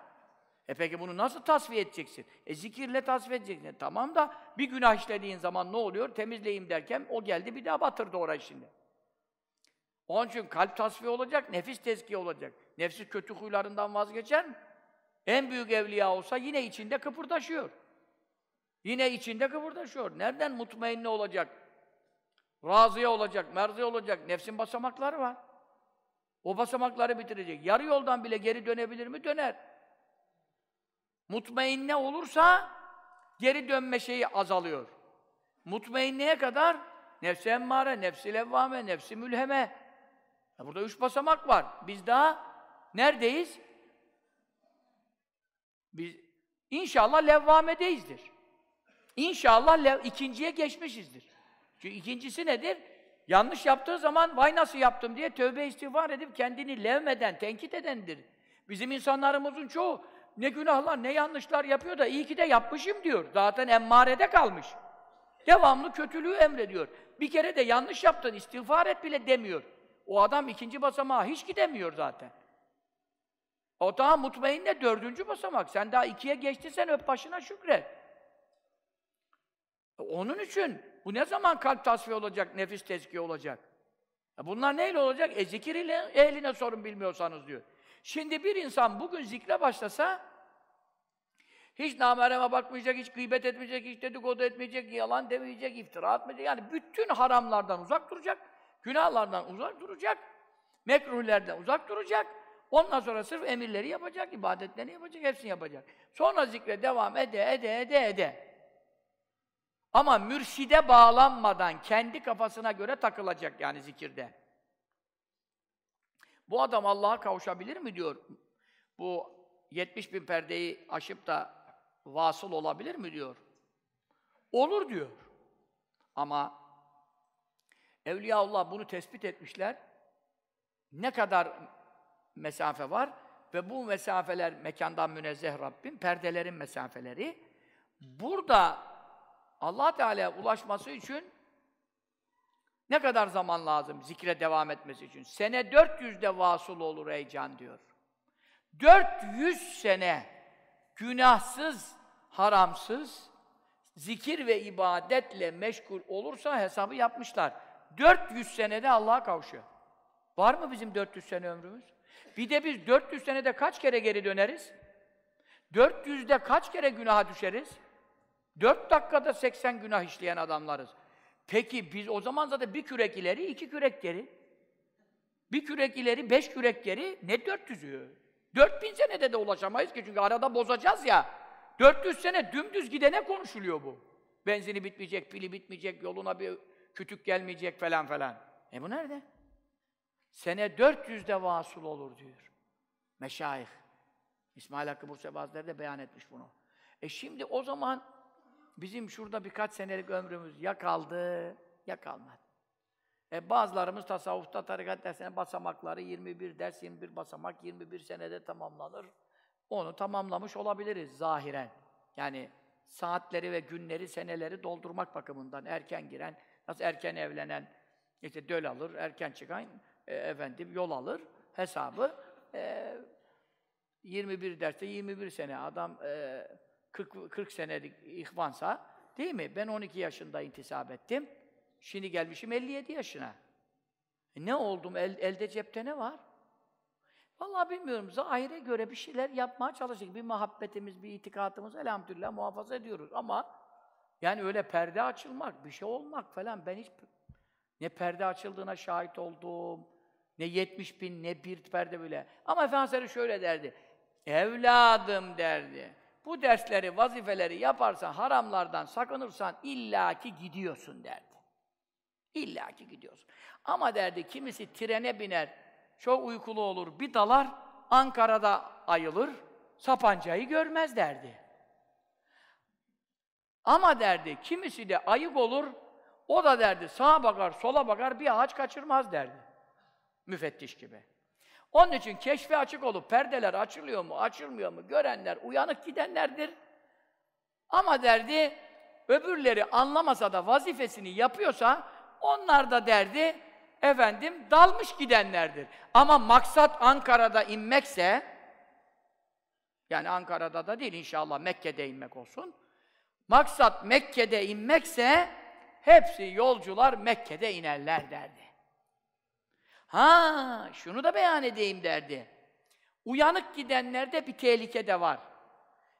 E peki bunu nasıl tasfiye edeceksin? E zikirle tasfiye edeceksin. E tamam da bir günah işlediğin zaman ne oluyor? Temizleyeyim derken o geldi bir daha batırdı orayı şimdi. Onun için kalp tasfiye olacak, nefis tezkiye olacak. Nefsi kötü huylarından vazgeçer mi? En büyük evliya olsa yine içinde kıpırdaşıyor. Yine içinde kıpırdaşıyor. Nereden mutmainne olacak? Razıya olacak, merziye olacak. Nefsin basamakları var. O basamakları bitirecek. Yarı yoldan bile geri dönebilir mi? Döner. Mutmainne olursa geri dönme şeyi azalıyor. Mutmainneye kadar nefsi emmare, nefsi levvame, nefsi mülheme. Burada üç basamak var. Biz daha neredeyiz? Biz inşallah levvamedeyizdir. İnşallah lev, ikinciye geçmişizdir. Çünkü ikincisi nedir? Yanlış yaptığı zaman vay nasıl yaptım diye tövbe istiğfar edip kendini levmeden, tenkit edendir. Bizim insanlarımızın çoğu ne günahlar, ne yanlışlar yapıyor da iyi ki de yapmışım diyor. Zaten emmarede kalmış. Devamlı kötülüğü emrediyor. Bir kere de yanlış yaptın, istiğfar et bile demiyor. O adam ikinci basamağa hiç gidemiyor zaten. O daha mutmainne dördüncü basamak. Sen daha ikiye geçtiysen öp başına şükret. Onun için bu ne zaman kalp tasfiye olacak, nefis tezkiye olacak? Bunlar neyle olacak? E zikir ile ehline sorun bilmiyorsanız diyor. Şimdi bir insan bugün zikre başlasa hiç namereme bakmayacak, hiç gıybet etmeyecek, hiç dedikodu etmeyecek, yalan demeyecek, iftira atmayacak. Yani bütün haramlardan uzak duracak, günahlardan uzak duracak, mekruhlerden uzak duracak. Ondan sonra sırf emirleri yapacak, ibadetlerini yapacak, hepsini yapacak. Sonra zikre devam ede, ede, ede, ede. Ama mürşide bağlanmadan kendi kafasına göre takılacak yani zikirde. Bu adam Allah'a kavuşabilir mi diyor. Bu 70 bin perdeyi aşıp da vasıl olabilir mi diyor. Olur diyor. Ama Evliyaullah bunu tespit etmişler. Ne kadar mesafe var ve bu mesafeler mekandan münezzeh Rabbim, perdelerin mesafeleri. Burada Allah Teala'ya ulaşması için ne kadar zaman lazım zikre devam etmesi için? Sene 400'de vasıl olur ey can diyor. 400 sene günahsız, haramsız, zikir ve ibadetle meşgul olursa hesabı yapmışlar. 400 senede Allah'a kavuşuyor. Var mı bizim 400 sene ömrümüz? Bir de biz 400 senede kaç kere geri döneriz? 400'de kaç kere günaha düşeriz? 4 dakikada 80 günah işleyen adamlarız. Peki biz o zaman zaten bir kürek ileri, iki kürek geri. Bir kürek ileri, beş kürek geri. Ne 400'ü? 4000 senede de ulaşamayız ki çünkü arada bozacağız ya. 400 sene dümdüz gidene konuşuluyor bu. Benzini bitmeyecek, pili bitmeyecek, yoluna bir kütük gelmeyecek falan falan. E bu nerede? Sene 400'de vasıl olur diyor. Meşayih. İsmail Hakkı Bursa de beyan etmiş bunu. E şimdi o zaman bizim şurada birkaç senelik ömrümüz ya kaldı ya kalmadı. E bazılarımız tasavvufta tarikat dersine basamakları 21 ders, 21 basamak 21 senede tamamlanır. Onu tamamlamış olabiliriz zahiren. Yani saatleri ve günleri, seneleri doldurmak bakımından erken giren, nasıl erken evlenen, işte döl alır, erken çıkan e, efendim yol alır hesabı. E, 21 derste 21 sene adam e, 40, 40 senelik ihvansa değil mi? Ben 12 yaşında intisap ettim. Şimdi gelmişim 57 yaşına. E ne oldum? El, elde cepte ne var? Vallahi bilmiyorum. Zahire göre bir şeyler yapmaya çalıştık. Bir muhabbetimiz, bir itikatımız elhamdülillah muhafaza ediyoruz. Ama yani öyle perde açılmak, bir şey olmak falan ben hiç ne perde açıldığına şahit oldum, ne 70 bin, ne bir perde bile. Ama Efendimiz şöyle derdi. Evladım derdi. Bu dersleri, vazifeleri yaparsan, haramlardan sakınırsan illaki gidiyorsun derdi. İllaki gidiyorsun. Ama derdi kimisi trene biner, çok uykulu olur, bir dalar, Ankara'da ayılır, Sapanca'yı görmez derdi. Ama derdi, kimisi de ayık olur, o da derdi sağa bakar, sola bakar, bir ağaç kaçırmaz derdi. Müfettiş gibi. Onun için keşfi açık olup perdeler açılıyor mu, açılmıyor mu görenler uyanık gidenlerdir. Ama derdi öbürleri anlamasa da vazifesini yapıyorsa onlar da derdi efendim dalmış gidenlerdir. Ama maksat Ankara'da inmekse yani Ankara'da da değil inşallah Mekke'de inmek olsun. Maksat Mekke'de inmekse hepsi yolcular Mekke'de inerler derdi. Ha, şunu da beyan edeyim derdi. Uyanık gidenlerde bir tehlike de var.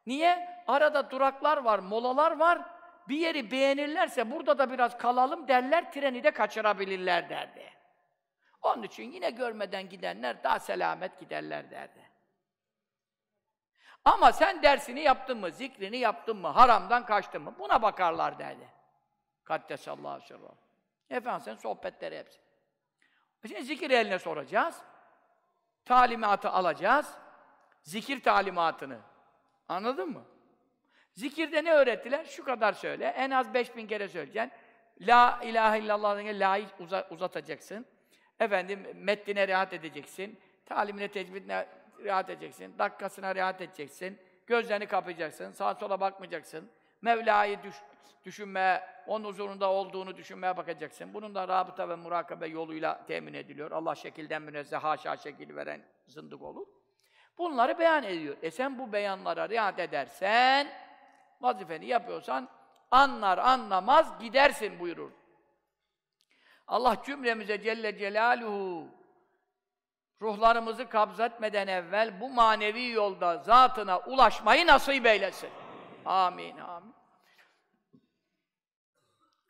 Niye? Arada duraklar var, molalar var. Bir yeri beğenirlerse burada da biraz kalalım derler, treni de kaçırabilirler derdi. Onun için yine görmeden gidenler daha selamet giderler derdi. Ama sen dersini yaptın mı, zikrini yaptın mı, haramdan kaçtın mı? Buna bakarlar derdi. Kaddesallahu sirruhu. Efendimiz'in sohbetleri hepsi. Şimdi zikir eline soracağız. Talimatı alacağız. Zikir talimatını. Anladın mı? Zikirde ne öğrettiler? Şu kadar söyle. En az 5000 kere söyleyeceksin. La ilahe illallah la'yı uza, uzatacaksın. Efendim metnine riayet edeceksin. Talimine, tecvidine riayet edeceksin. Dakikasına riayet edeceksin. Gözlerini kapayacaksın. Sağa sola bakmayacaksın. Mevla'yı düş, düşünmeye, onun huzurunda olduğunu düşünmeye bakacaksın. Bunun da rabıta ve murakabe yoluyla temin ediliyor. Allah şekilden münezzeh, haşa şekil veren zındık olur. Bunları beyan ediyor. E sen bu beyanlara riayet edersen, vazifeni yapıyorsan, anlar anlamaz gidersin buyurur. Allah cümlemize Celle Celaluhu ruhlarımızı kabzetmeden evvel bu manevi yolda zatına ulaşmayı nasip eylesin. Amin, amin.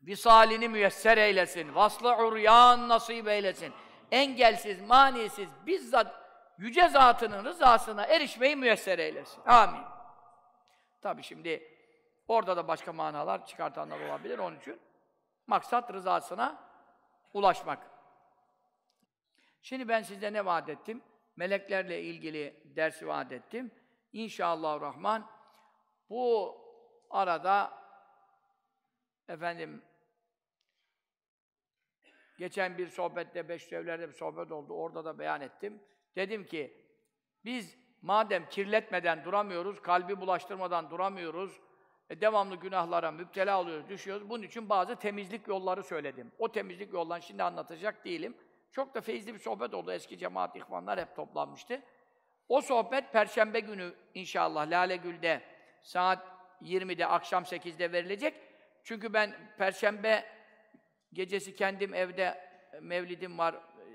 Visalini müyesser eylesin. Vaslı uryan nasip eylesin. Engelsiz, manisiz, bizzat yüce zatının rızasına erişmeyi müyesser eylesin. Amin. Tabi şimdi orada da başka manalar çıkartanlar olabilir onun için. Maksat rızasına ulaşmak. Şimdi ben size ne vaat ettim? Meleklerle ilgili dersi vaat ettim. İnşallah Rahman bu arada efendim geçen bir sohbette, beş evlerde bir sohbet oldu. Orada da beyan ettim. Dedim ki biz madem kirletmeden duramıyoruz, kalbi bulaştırmadan duramıyoruz, e, devamlı günahlara müptela oluyoruz, düşüyoruz. Bunun için bazı temizlik yolları söyledim. O temizlik yollarını şimdi anlatacak değilim. Çok da feyizli bir sohbet oldu. Eski cemaat ihvanlar hep toplanmıştı. O sohbet Perşembe günü inşallah Lale Gül'de saat 20'de, akşam 8'de verilecek. Çünkü ben Perşembe gecesi kendim evde mevlidim var,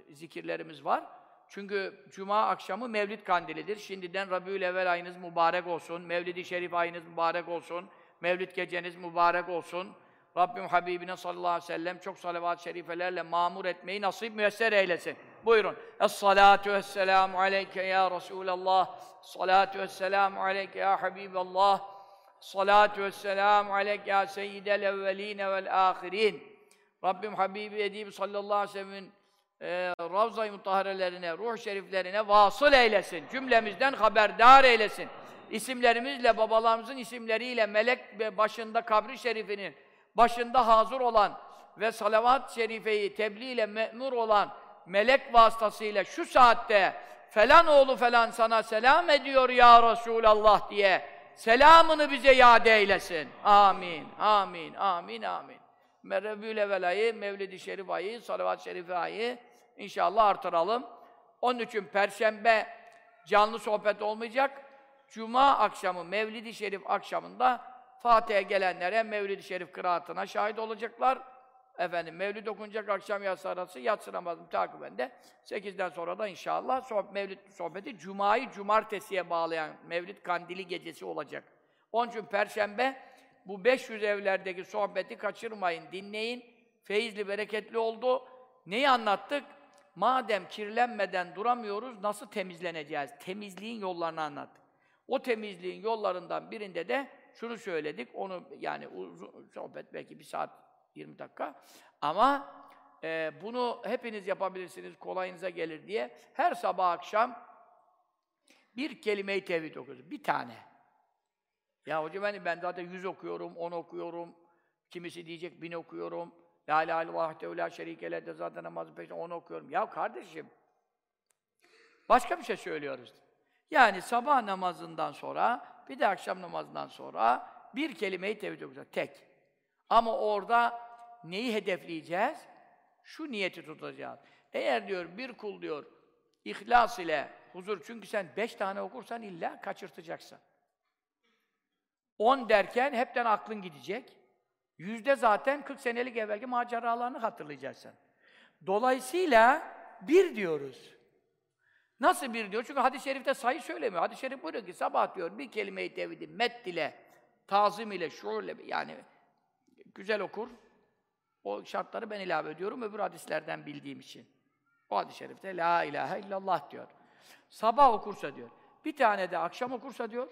zikirlerimiz var. Çünkü Cuma akşamı Mevlid kandilidir. Şimdiden Rabiül Evvel ayınız mübarek olsun. Mevlid-i Şerif ayınız mübarek olsun. Mevlid geceniz mübarek olsun. Rabbim Habibine sallallahu aleyhi ve sellem çok salavat-ı şerifelerle mamur etmeyi nasip müyesser eylesin. Buyurun. Es-salatu vesselamu aleyke ya Resulallah. Salatu vesselamu aleyke ya Habiballah. Salatu vesselamu aleyke ya seyyidel evveline vel ahirin. Rabbim Habibi Edib sallallahu aleyhi ve sellem'in e, Ravza-i Mutahharelerine, ruh şeriflerine vasıl eylesin. Cümlemizden haberdar eylesin. İsimlerimizle, babalarımızın isimleriyle melek başında kabri şerifinin başında hazır olan ve salavat-ı şerifeyi tebliğ ile me'mur olan melek vasıtasıyla şu saatte falan oğlu falan sana selam ediyor ya Resulallah diye selamını bize yad eylesin. Amin, amin, amin, amin. Merrebül evvel Mevlid-i Şerif ayı, salavat-ı şerife ayı inşallah artıralım. Onun için Perşembe canlı sohbet olmayacak. Cuma akşamı, Mevlid-i Şerif akşamında Fatih'e gelenlere Mevlid-i Şerif kıraatına şahit olacaklar. Efendim Mevlid okunacak akşam yatsı arası, yatsı namazı takibinde. Sekizden sonra da inşallah sohbet, Mevlid sohbeti Cuma'yı Cumartesi'ye bağlayan Mevlid Kandili gecesi olacak. Onun için Perşembe bu 500 evlerdeki sohbeti kaçırmayın, dinleyin. Feyizli, bereketli oldu. Neyi anlattık? Madem kirlenmeden duramıyoruz, nasıl temizleneceğiz? Temizliğin yollarını anlattık. O temizliğin yollarından birinde de şunu söyledik, onu yani uzun sohbet belki bir saat 20 dakika. Ama e, bunu hepiniz yapabilirsiniz, kolayınıza gelir diye her sabah akşam bir kelime-i tevhid okuyoruz. Bir tane. Ya hocam ben, ben zaten yüz okuyorum, on okuyorum. Kimisi diyecek bin okuyorum. La ilahe illallah vahdehu la şerike de zaten namazın peşinde onu okuyorum. Ya kardeşim, başka bir şey söylüyoruz. Yani sabah namazından sonra, bir de akşam namazından sonra bir kelimeyi tevhid okuyacağız. Tek. Ama orada neyi hedefleyeceğiz? Şu niyeti tutacağız. Eğer diyor bir kul diyor ihlas ile huzur çünkü sen beş tane okursan illa kaçırtacaksın. On derken hepten aklın gidecek. Yüzde zaten 40 senelik evvelki maceralarını hatırlayacaksın. Dolayısıyla bir diyoruz. Nasıl bir diyor? Çünkü hadis-i şerifte sayı söylemiyor. Hadis-i şerif buyuruyor ki sabah diyor bir kelime-i tevhidi met ile, tazim ile, şuurle yani güzel okur. O şartları ben ilave ediyorum öbür hadislerden bildiğim için. O hadis-i şerifte la ilahe illallah diyor. Sabah okursa diyor. Bir tane de akşam okursa diyor.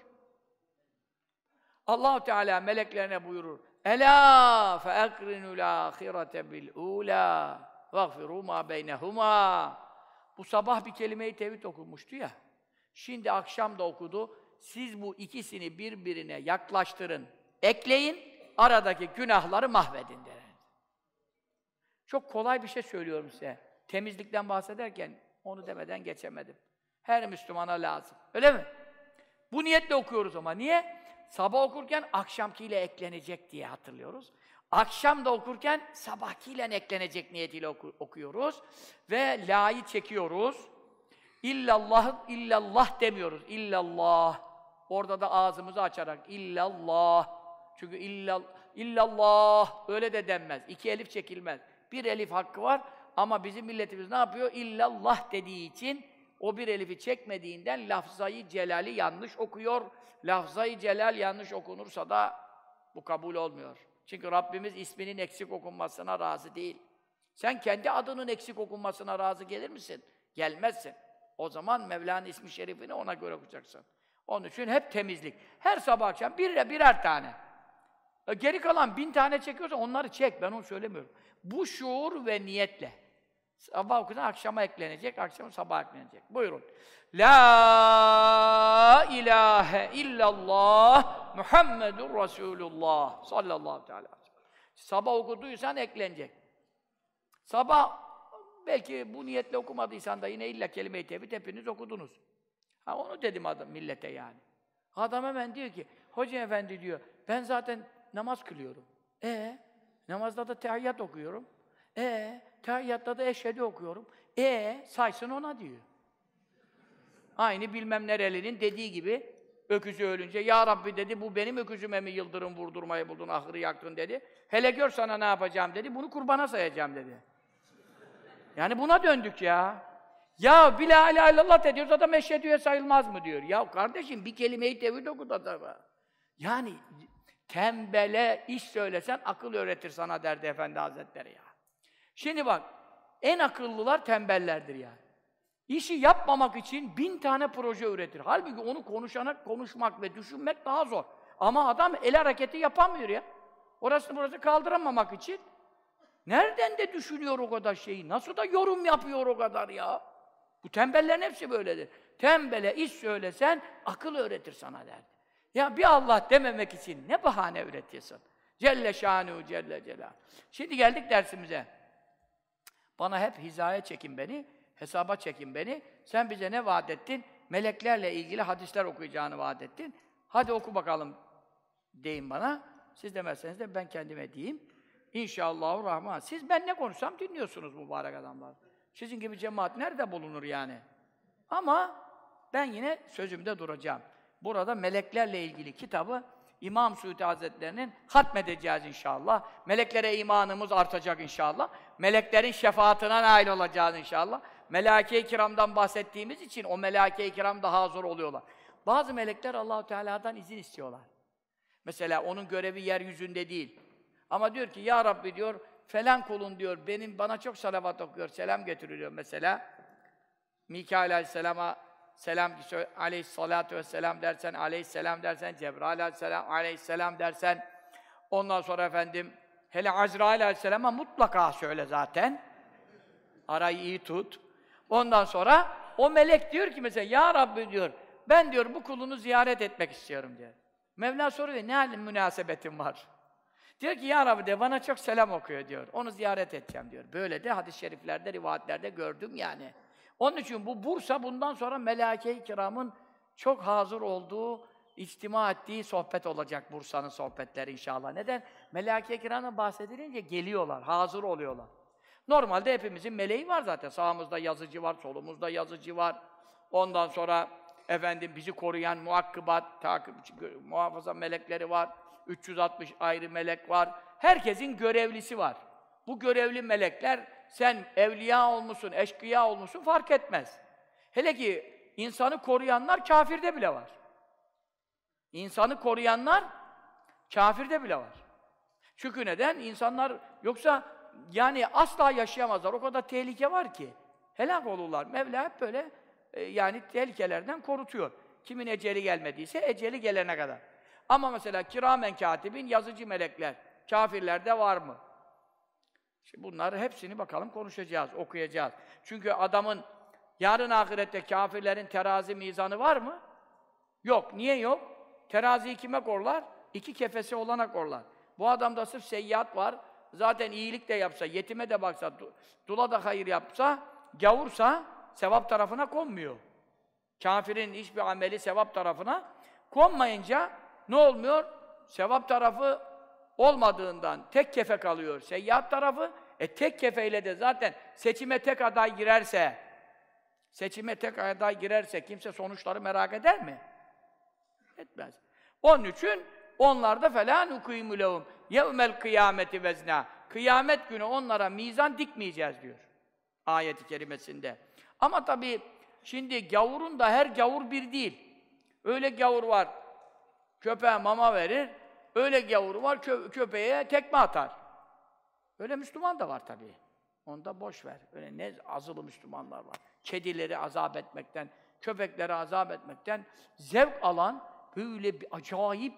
Allahu Teala meleklerine buyurur. Ela fe ekrinul ahirete bil ula vagfiru ma beynehuma. Bu sabah bir kelime-i tevhid okumuştu ya. Şimdi akşam da okudu. Siz bu ikisini birbirine yaklaştırın, ekleyin, aradaki günahları mahvedin der. Çok kolay bir şey söylüyorum size. Temizlikten bahsederken onu demeden geçemedim. Her Müslümana lazım. Öyle mi? Bu niyetle okuyoruz ama. Niye? Sabah okurken akşamkiyle eklenecek diye hatırlıyoruz. Akşam da okurken sabahkiyle eklenecek niyetiyle oku okuyoruz. Ve la'yı çekiyoruz. İllallah, illallah demiyoruz. İllallah. Orada da ağzımızı açarak illallah. Çünkü illal, illallah öyle de denmez. İki elif çekilmez. Bir elif hakkı var ama bizim milletimiz ne yapıyor? İllallah dediği için o bir elifi çekmediğinden lafzayı celali yanlış okuyor. Lafzayı celal yanlış okunursa da bu kabul olmuyor. Çünkü Rabbimiz isminin eksik okunmasına razı değil. Sen kendi adının eksik okunmasına razı gelir misin? Gelmezsin. O zaman Mevla'nın ismi şerifini ona göre okuyacaksın. Onun için hep temizlik. Her sabah akşam bir birer tane. E, geri kalan bin tane çekiyorsan onları çek. Ben onu söylemiyorum. Bu şuur ve niyetle. Sabah okudan akşama eklenecek, akşam sabah eklenecek. Buyurun. La ilahe illallah Muhammedur Resulullah sallallahu teala. Sabah okuduysan eklenecek. Sabah belki bu niyetle okumadıysan da yine illa kelime-i tevhid hepiniz okudunuz. Ha onu dedim adam millete yani. Adam hemen diyor ki, Hoca efendi diyor, ben zaten namaz kılıyorum. E namazda da tehiyyat okuyorum. E tehiyyatta da eşhedü okuyorum. E saysın ona diyor. Aynı bilmem nerelinin dediği gibi öküzü ölünce ya Rabbi dedi bu benim öküzüme mi yıldırım vurdurmayı buldun, ahırı yaktın dedi. Hele gör sana ne yapacağım dedi. Bunu kurbana sayacağım dedi. Yani buna döndük ya. Ya bir la ilahe illallah de diyoruz adam eşhedüye sayılmaz mı diyor. Ya kardeşim bir kelimeyi tevhid oku da Yani tembele iş söylesen akıl öğretir sana derdi Efendi Hazretleri ya. Şimdi bak en akıllılar tembellerdir yani. İşi yapmamak için bin tane proje üretir. Halbuki onu konuşana konuşmak ve düşünmek daha zor. Ama adam el hareketi yapamıyor ya. Orasını burası kaldıramamak için nereden de düşünüyor o kadar şeyi? Nasıl da yorum yapıyor o kadar ya? Bu tembellerin hepsi böyledir. Tembele iş söylesen akıl öğretir sana derdi. Ya bir Allah dememek için ne bahane üretiyorsun? Celle şanu celle celal. Şimdi geldik dersimize. Bana hep hizaya çekin beni, hesaba çekin beni. Sen bize ne vaat ettin? Meleklerle ilgili hadisler okuyacağını vaat ettin. Hadi oku bakalım deyin bana. Siz demezseniz de ben kendime diyeyim. İnşallahü rahman. Siz ben ne konuşsam dinliyorsunuz mübarek adamlar. Sizin gibi cemaat nerede bulunur yani? Ama ben yine sözümde duracağım. Burada meleklerle ilgili kitabı İmam Suudi Hazretlerinin hatmedeceğiz inşallah. Meleklere imanımız artacak inşallah. Meleklerin şefaatine nail olacağız inşallah. Melake-i kiramdan bahsettiğimiz için o melake-i kiram daha hazır oluyorlar. Bazı melekler Allahu Teala'dan izin istiyorlar. Mesela onun görevi yeryüzünde değil. Ama diyor ki ya Rabbi diyor falan kulun diyor benim bana çok salavat okuyor, selam getiriyor mesela. Mikail Aleyhisselam'a selam aleyhissalatu vesselam dersen, aleyhisselam dersen, Cebrail aleyhisselam, aleyhisselam dersen, ondan sonra efendim, hele Azrail aleyhisselama mutlaka söyle zaten. Arayı iyi tut. Ondan sonra o melek diyor ki mesela, Ya Rabbi diyor, ben diyor bu kulunu ziyaret etmek istiyorum diyor. Mevla soruyor, ne münasebetin var? Diyor ki ya Rabbi de bana çok selam okuyor diyor. Onu ziyaret edeceğim diyor. Böyle de hadis-i şeriflerde, rivayetlerde gördüm yani. Onun için bu Bursa bundan sonra Melake-i Kiram'ın çok hazır olduğu, içtima ettiği sohbet olacak Bursa'nın sohbetleri inşallah. Neden? Melake-i Kiram'dan bahsedilince geliyorlar, hazır oluyorlar. Normalde hepimizin meleği var zaten. Sağımızda yazıcı var, solumuzda yazıcı var. Ondan sonra efendim bizi koruyan muakkibat, takipçi, muhafaza melekleri var. 360 ayrı melek var. Herkesin görevlisi var. Bu görevli melekler sen evliya olmuşsun, eşkıya olmuşsun fark etmez. Hele ki insanı koruyanlar kafirde bile var. İnsanı koruyanlar kafirde bile var. Çünkü neden? İnsanlar yoksa yani asla yaşayamazlar. O kadar tehlike var ki. Helak olurlar. Mevla hep böyle e, yani tehlikelerden korutuyor. Kimin eceli gelmediyse eceli gelene kadar. Ama mesela kiramen katibin yazıcı melekler kafirlerde var mı? Şimdi bunları hepsini bakalım konuşacağız, okuyacağız. Çünkü adamın yarın ahirette kafirlerin terazi mizanı var mı? Yok. Niye yok? Teraziyi kime korlar? İki kefesi olana korlar. Bu adamda sırf seyyiat var. Zaten iyilik de yapsa, yetime de baksa, dula da hayır yapsa, gavursa sevap tarafına konmuyor. Kafirin hiçbir ameli sevap tarafına konmayınca ne olmuyor? Sevap tarafı olmadığından tek kefe kalıyor. Seyyiat tarafı, e tek kefeyle de zaten seçime tek aday girerse, seçime tek aday girerse kimse sonuçları merak eder mi? Etmez. Onun için onlar da felâ nukîmü lehum yevmel kıyameti vezna. Kıyamet günü onlara mizan dikmeyeceğiz diyor. Ayet-i kerimesinde. Ama tabii şimdi gavurun da her gavur bir değil. Öyle gavur var, köpeğe mama verir. Öyle gavur var, kö köpeğe tekme atar. Öyle Müslüman da var tabii. Onu da boş ver. Öyle ne azılı Müslümanlar var. Kedileri azap etmekten, köpekleri azap etmekten zevk alan böyle bir acayip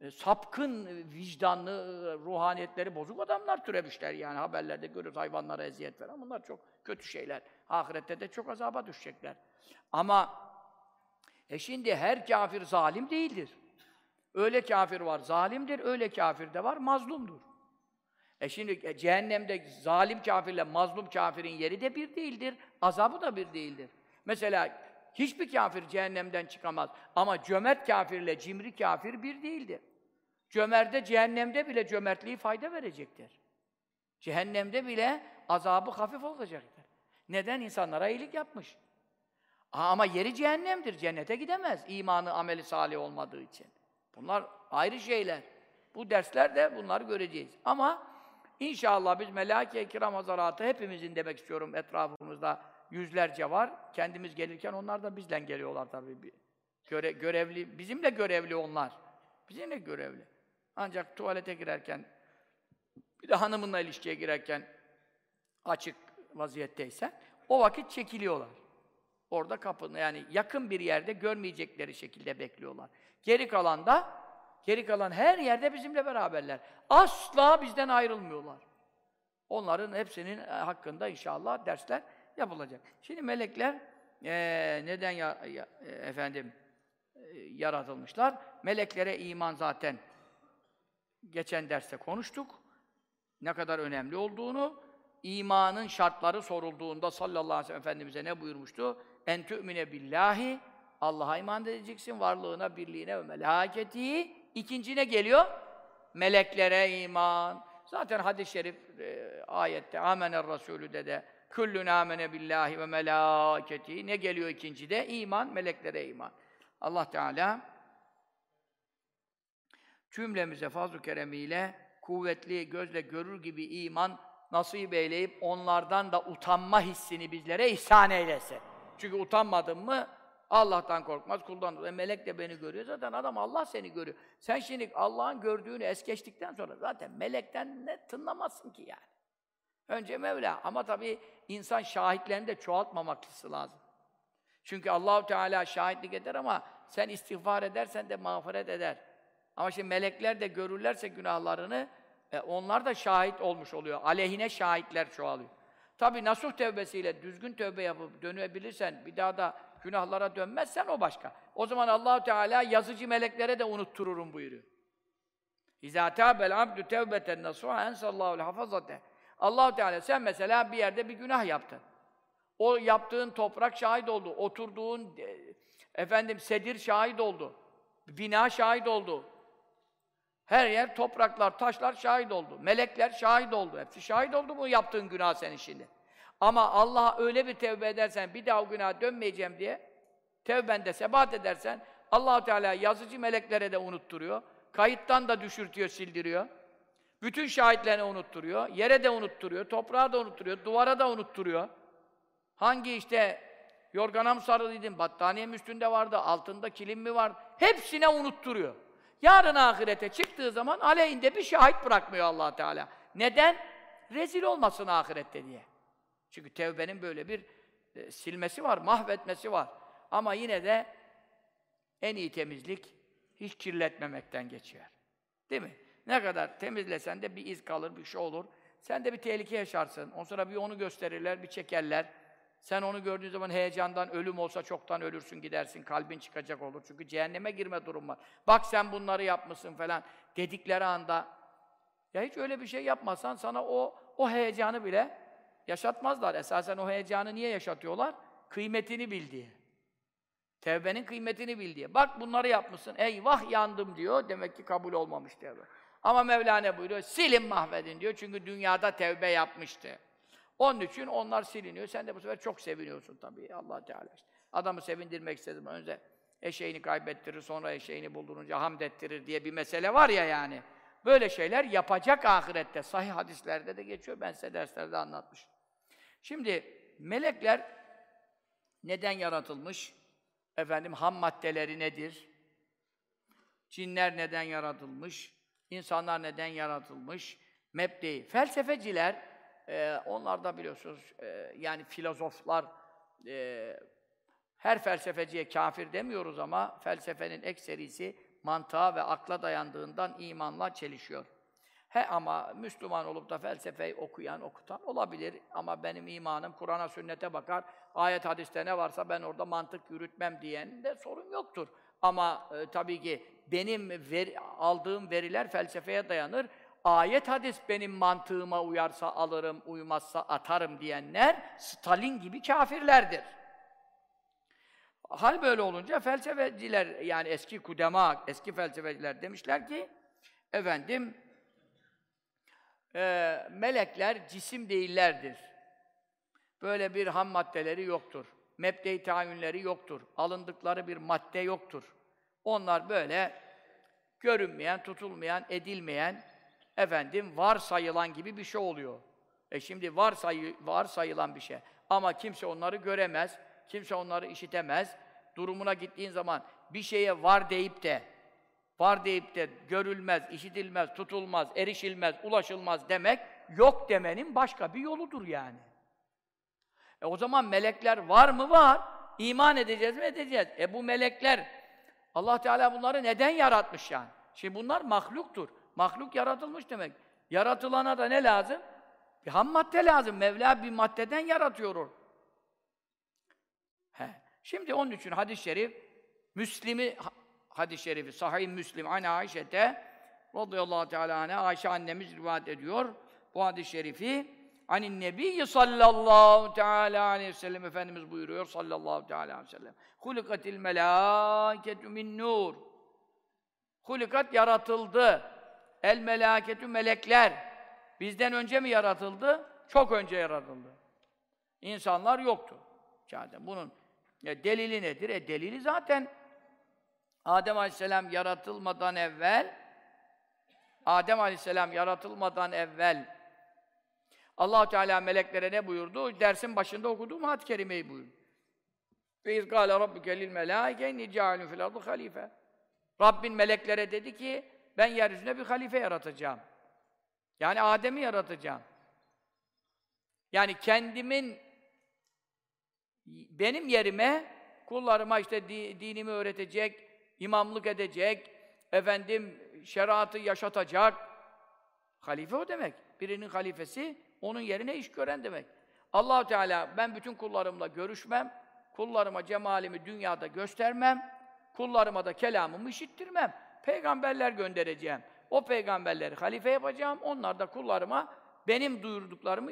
e, sapkın, vicdanlı, e, ruhaniyetleri bozuk adamlar türemişler yani. Haberlerde görüyoruz hayvanlara eziyet veren. Bunlar çok kötü şeyler. Ahirette de çok azaba düşecekler. Ama e şimdi her kafir zalim değildir. Öyle kafir var, zalimdir. Öyle kafir de var, mazlumdur. E şimdi e, cehennemde zalim kafirle mazlum kafirin yeri de bir değildir. Azabı da bir değildir. Mesela hiçbir kafir cehennemden çıkamaz. Ama cömert kafirle cimri kafir bir değildir. Cömerde cehennemde bile cömertliği fayda verecektir. Cehennemde bile azabı hafif olacaktır. Neden? insanlara iyilik yapmış. Ama yeri cehennemdir. Cennete gidemez. İmanı, ameli salih olmadığı için. Bunlar ayrı şeyler. Bu derslerde bunları göreceğiz. Ama inşallah biz melaike-i kiram hazaratı hepimizin demek istiyorum etrafımızda yüzlerce var. Kendimiz gelirken onlar da bizden geliyorlar tabii. Göre, görevli, bizimle görevli onlar. Bizimle görevli. Ancak tuvalete girerken, bir de hanımınla ilişkiye girerken açık vaziyetteyse o vakit çekiliyorlar. Orada kapını yani yakın bir yerde görmeyecekleri şekilde bekliyorlar. Geri kalan da geri kalan her yerde bizimle beraberler. Asla bizden ayrılmıyorlar. Onların hepsinin e, hakkında inşallah dersler yapılacak. Şimdi melekler e, neden ya, ya, e, efendim e, yaratılmışlar? Meleklere iman zaten geçen derste konuştuk. Ne kadar önemli olduğunu, imanın şartları sorulduğunda sallallahu aleyhi ve sellem Efendimiz'e ne buyurmuştu? En tü'mine billahi Allah'a iman edeceksin, varlığına, birliğine ve melâketi. İkincine geliyor, meleklere iman. Zaten hadis-i şerif e, ayette, amener Resulü de de, küllün amene billahi ve melâketi. Ne geliyor ikincide? İman, meleklere iman. Allah Teala cümlemize fazl-ı keremiyle kuvvetli, gözle görür gibi iman nasip eyleyip onlardan da utanma hissini bizlere ihsan eylesin. Çünkü utanmadın mı Allah'tan korkmaz, kuldan dolayı. Melek de beni görüyor. Zaten adam Allah seni görüyor. Sen şimdi Allah'ın gördüğünü es geçtikten sonra zaten melekten ne tınlamazsın ki yani. Önce Mevla. Ama tabii insan şahitlerini de çoğaltmamaklısı lazım. Çünkü Allahu Teala şahitlik eder ama sen istiğfar edersen de mağfiret eder. Ama şimdi melekler de görürlerse günahlarını e, onlar da şahit olmuş oluyor. Aleyhine şahitler çoğalıyor. Tabi nasuh tevbesiyle düzgün tövbe yapıp dönebilirsen, bir daha da günahlara dönmezsen o başka. O zaman Allahu Teala yazıcı meleklere de unuttururum buyuruyor. İzâ tâbel abdü tevbeten nasuha ensallâhu'l hafazate. Allahu Teala sen mesela bir yerde bir günah yaptın. O yaptığın toprak şahit oldu. Oturduğun e, efendim sedir şahit oldu. Bina şahit oldu. Her yer topraklar, taşlar şahit oldu. Melekler şahit oldu. Hepsi şahit oldu mu yaptığın günah senin şimdi. Ama Allah'a öyle bir tevbe edersen, bir daha o günaha dönmeyeceğim diye tevbende sebat edersen, allah Teala yazıcı meleklere de unutturuyor. Kayıttan da düşürtüyor, sildiriyor. Bütün şahitlerini unutturuyor. Yere de unutturuyor, toprağa da unutturuyor, duvara da unutturuyor. Hangi işte yorgana mı sarılıydın, battaniye mi üstünde vardı, altında kilim mi var? Hepsine unutturuyor. Yarın ahirete çıktığı zaman aleyhinde bir şahit bırakmıyor allah Teala. Neden? Rezil olmasın ahirette diye. Çünkü tevbenin böyle bir e, silmesi var, mahvetmesi var. Ama yine de en iyi temizlik hiç kirletmemekten geçiyor. Değil mi? Ne kadar temizlesen de bir iz kalır, bir şey olur. Sen de bir tehlike yaşarsın. Ondan sonra bir onu gösterirler, bir çekerler. Sen onu gördüğün zaman heyecandan ölüm olsa çoktan ölürsün gidersin, kalbin çıkacak olur. Çünkü cehenneme girme durum var. Bak sen bunları yapmışsın falan dedikleri anda ya hiç öyle bir şey yapmasan sana o o heyecanı bile yaşatmazlar. Esasen o heyecanı niye yaşatıyorlar? Kıymetini bil. Tevbenin kıymetini bil. Bak bunları yapmışsın. Eyvah yandım diyor. Demek ki kabul olmamış tevbe. Ama Mevlana buyuruyor. Silin mahvedin diyor. Çünkü dünyada tevbe yapmıştı. Onun için onlar siliniyor. Sen de bu sefer çok seviniyorsun tabii Allah Teala. işte. Adamı sevindirmek istedim önce eşeğini kaybettirir, sonra eşeğini buldurunca hamd ettirir diye bir mesele var ya yani. Böyle şeyler yapacak ahirette. Sahih hadislerde de geçiyor. Ben size derslerde anlatmışım. Şimdi melekler neden yaratılmış? Efendim ham maddeleri nedir? Cinler neden yaratılmış? İnsanlar neden yaratılmış? Mebdeyi. Felsefeciler, e, onlar da biliyorsunuz, e, yani filozoflar, e, her felsefeciye kafir demiyoruz ama felsefenin ekserisi mantığa ve akla dayandığından imanla çelişiyor. He ama Müslüman olup da felsefeyi okuyan, okutan olabilir ama benim imanım Kur'an'a, sünnete bakar. Ayet hadiste ne varsa ben orada mantık yürütmem diyen de sorun yoktur. Ama e, tabii ki benim ver, aldığım veriler felsefeye dayanır. Ayet hadis benim mantığıma uyarsa alırım, uymazsa atarım diyenler Stalin gibi kafirlerdir. Hal böyle olunca felsefeciler yani eski kudema, eski felsefeciler demişler ki efendim e, melekler cisim değillerdir. Böyle bir ham maddeleri yoktur. Mebde-i tahayyünleri yoktur. Alındıkları bir madde yoktur. Onlar böyle görünmeyen, tutulmayan, edilmeyen, efendim varsayılan gibi bir şey oluyor. E şimdi varsayı, varsayılan bir şey. Ama kimse onları göremez, kimse onları işitemez. Durumuna gittiğin zaman bir şeye var deyip de var deyip de görülmez, işitilmez, tutulmaz, erişilmez, ulaşılmaz demek yok demenin başka bir yoludur yani. E o zaman melekler var mı? Var. İman edeceğiz mi? Edeceğiz. E bu melekler Allah Teala bunları neden yaratmış yani? Şimdi bunlar mahluktur. Mahluk yaratılmış demek. Yaratılana da ne lazım? Bir ham madde lazım. Mevla bir maddeden yaratıyor onu. He. Şimdi onun için hadis-i şerif Müslim'i hadis-i şerifi Sahih Müslim aynı Ayşe'te radıyallahu teala anha Ayşe annemiz rivayet ediyor. Bu hadis-i şerifi Anin Nebi sallallahu teala aleyhi ve sellem Efendimiz buyuruyor sallallahu teala aleyhi ve sellem. Hulikatil melâketu min nur. Hulikat yaratıldı. El melâketü melekler. Bizden önce mi yaratıldı? Çok önce yaratıldı. İnsanlar yoktu. Zaten bunun ya delili nedir? E delili zaten Adem Aleyhisselam yaratılmadan evvel Adem Aleyhisselam yaratılmadan evvel allah Teala meleklere ne buyurdu? Dersin başında okuduğum hadis-i kerimeyi buyurdu. Ve iz gâle rabbuke lil melâike inni câilun fil ardı halife. Rabbin meleklere dedi ki ben yeryüzünde bir halife yaratacağım. Yani Adem'i yaratacağım. Yani kendimin benim yerime kullarıma işte di, dinimi öğretecek, imamlık edecek, efendim şeriatı yaşatacak. Halife o demek. Birinin halifesi onun yerine iş gören demek. Allahu Teala ben bütün kullarımla görüşmem, kullarıma cemalimi dünyada göstermem, kullarıma da kelamımı işittirmem. Peygamberler göndereceğim. O peygamberleri halife yapacağım. Onlar da kullarıma benim duyurduklarımı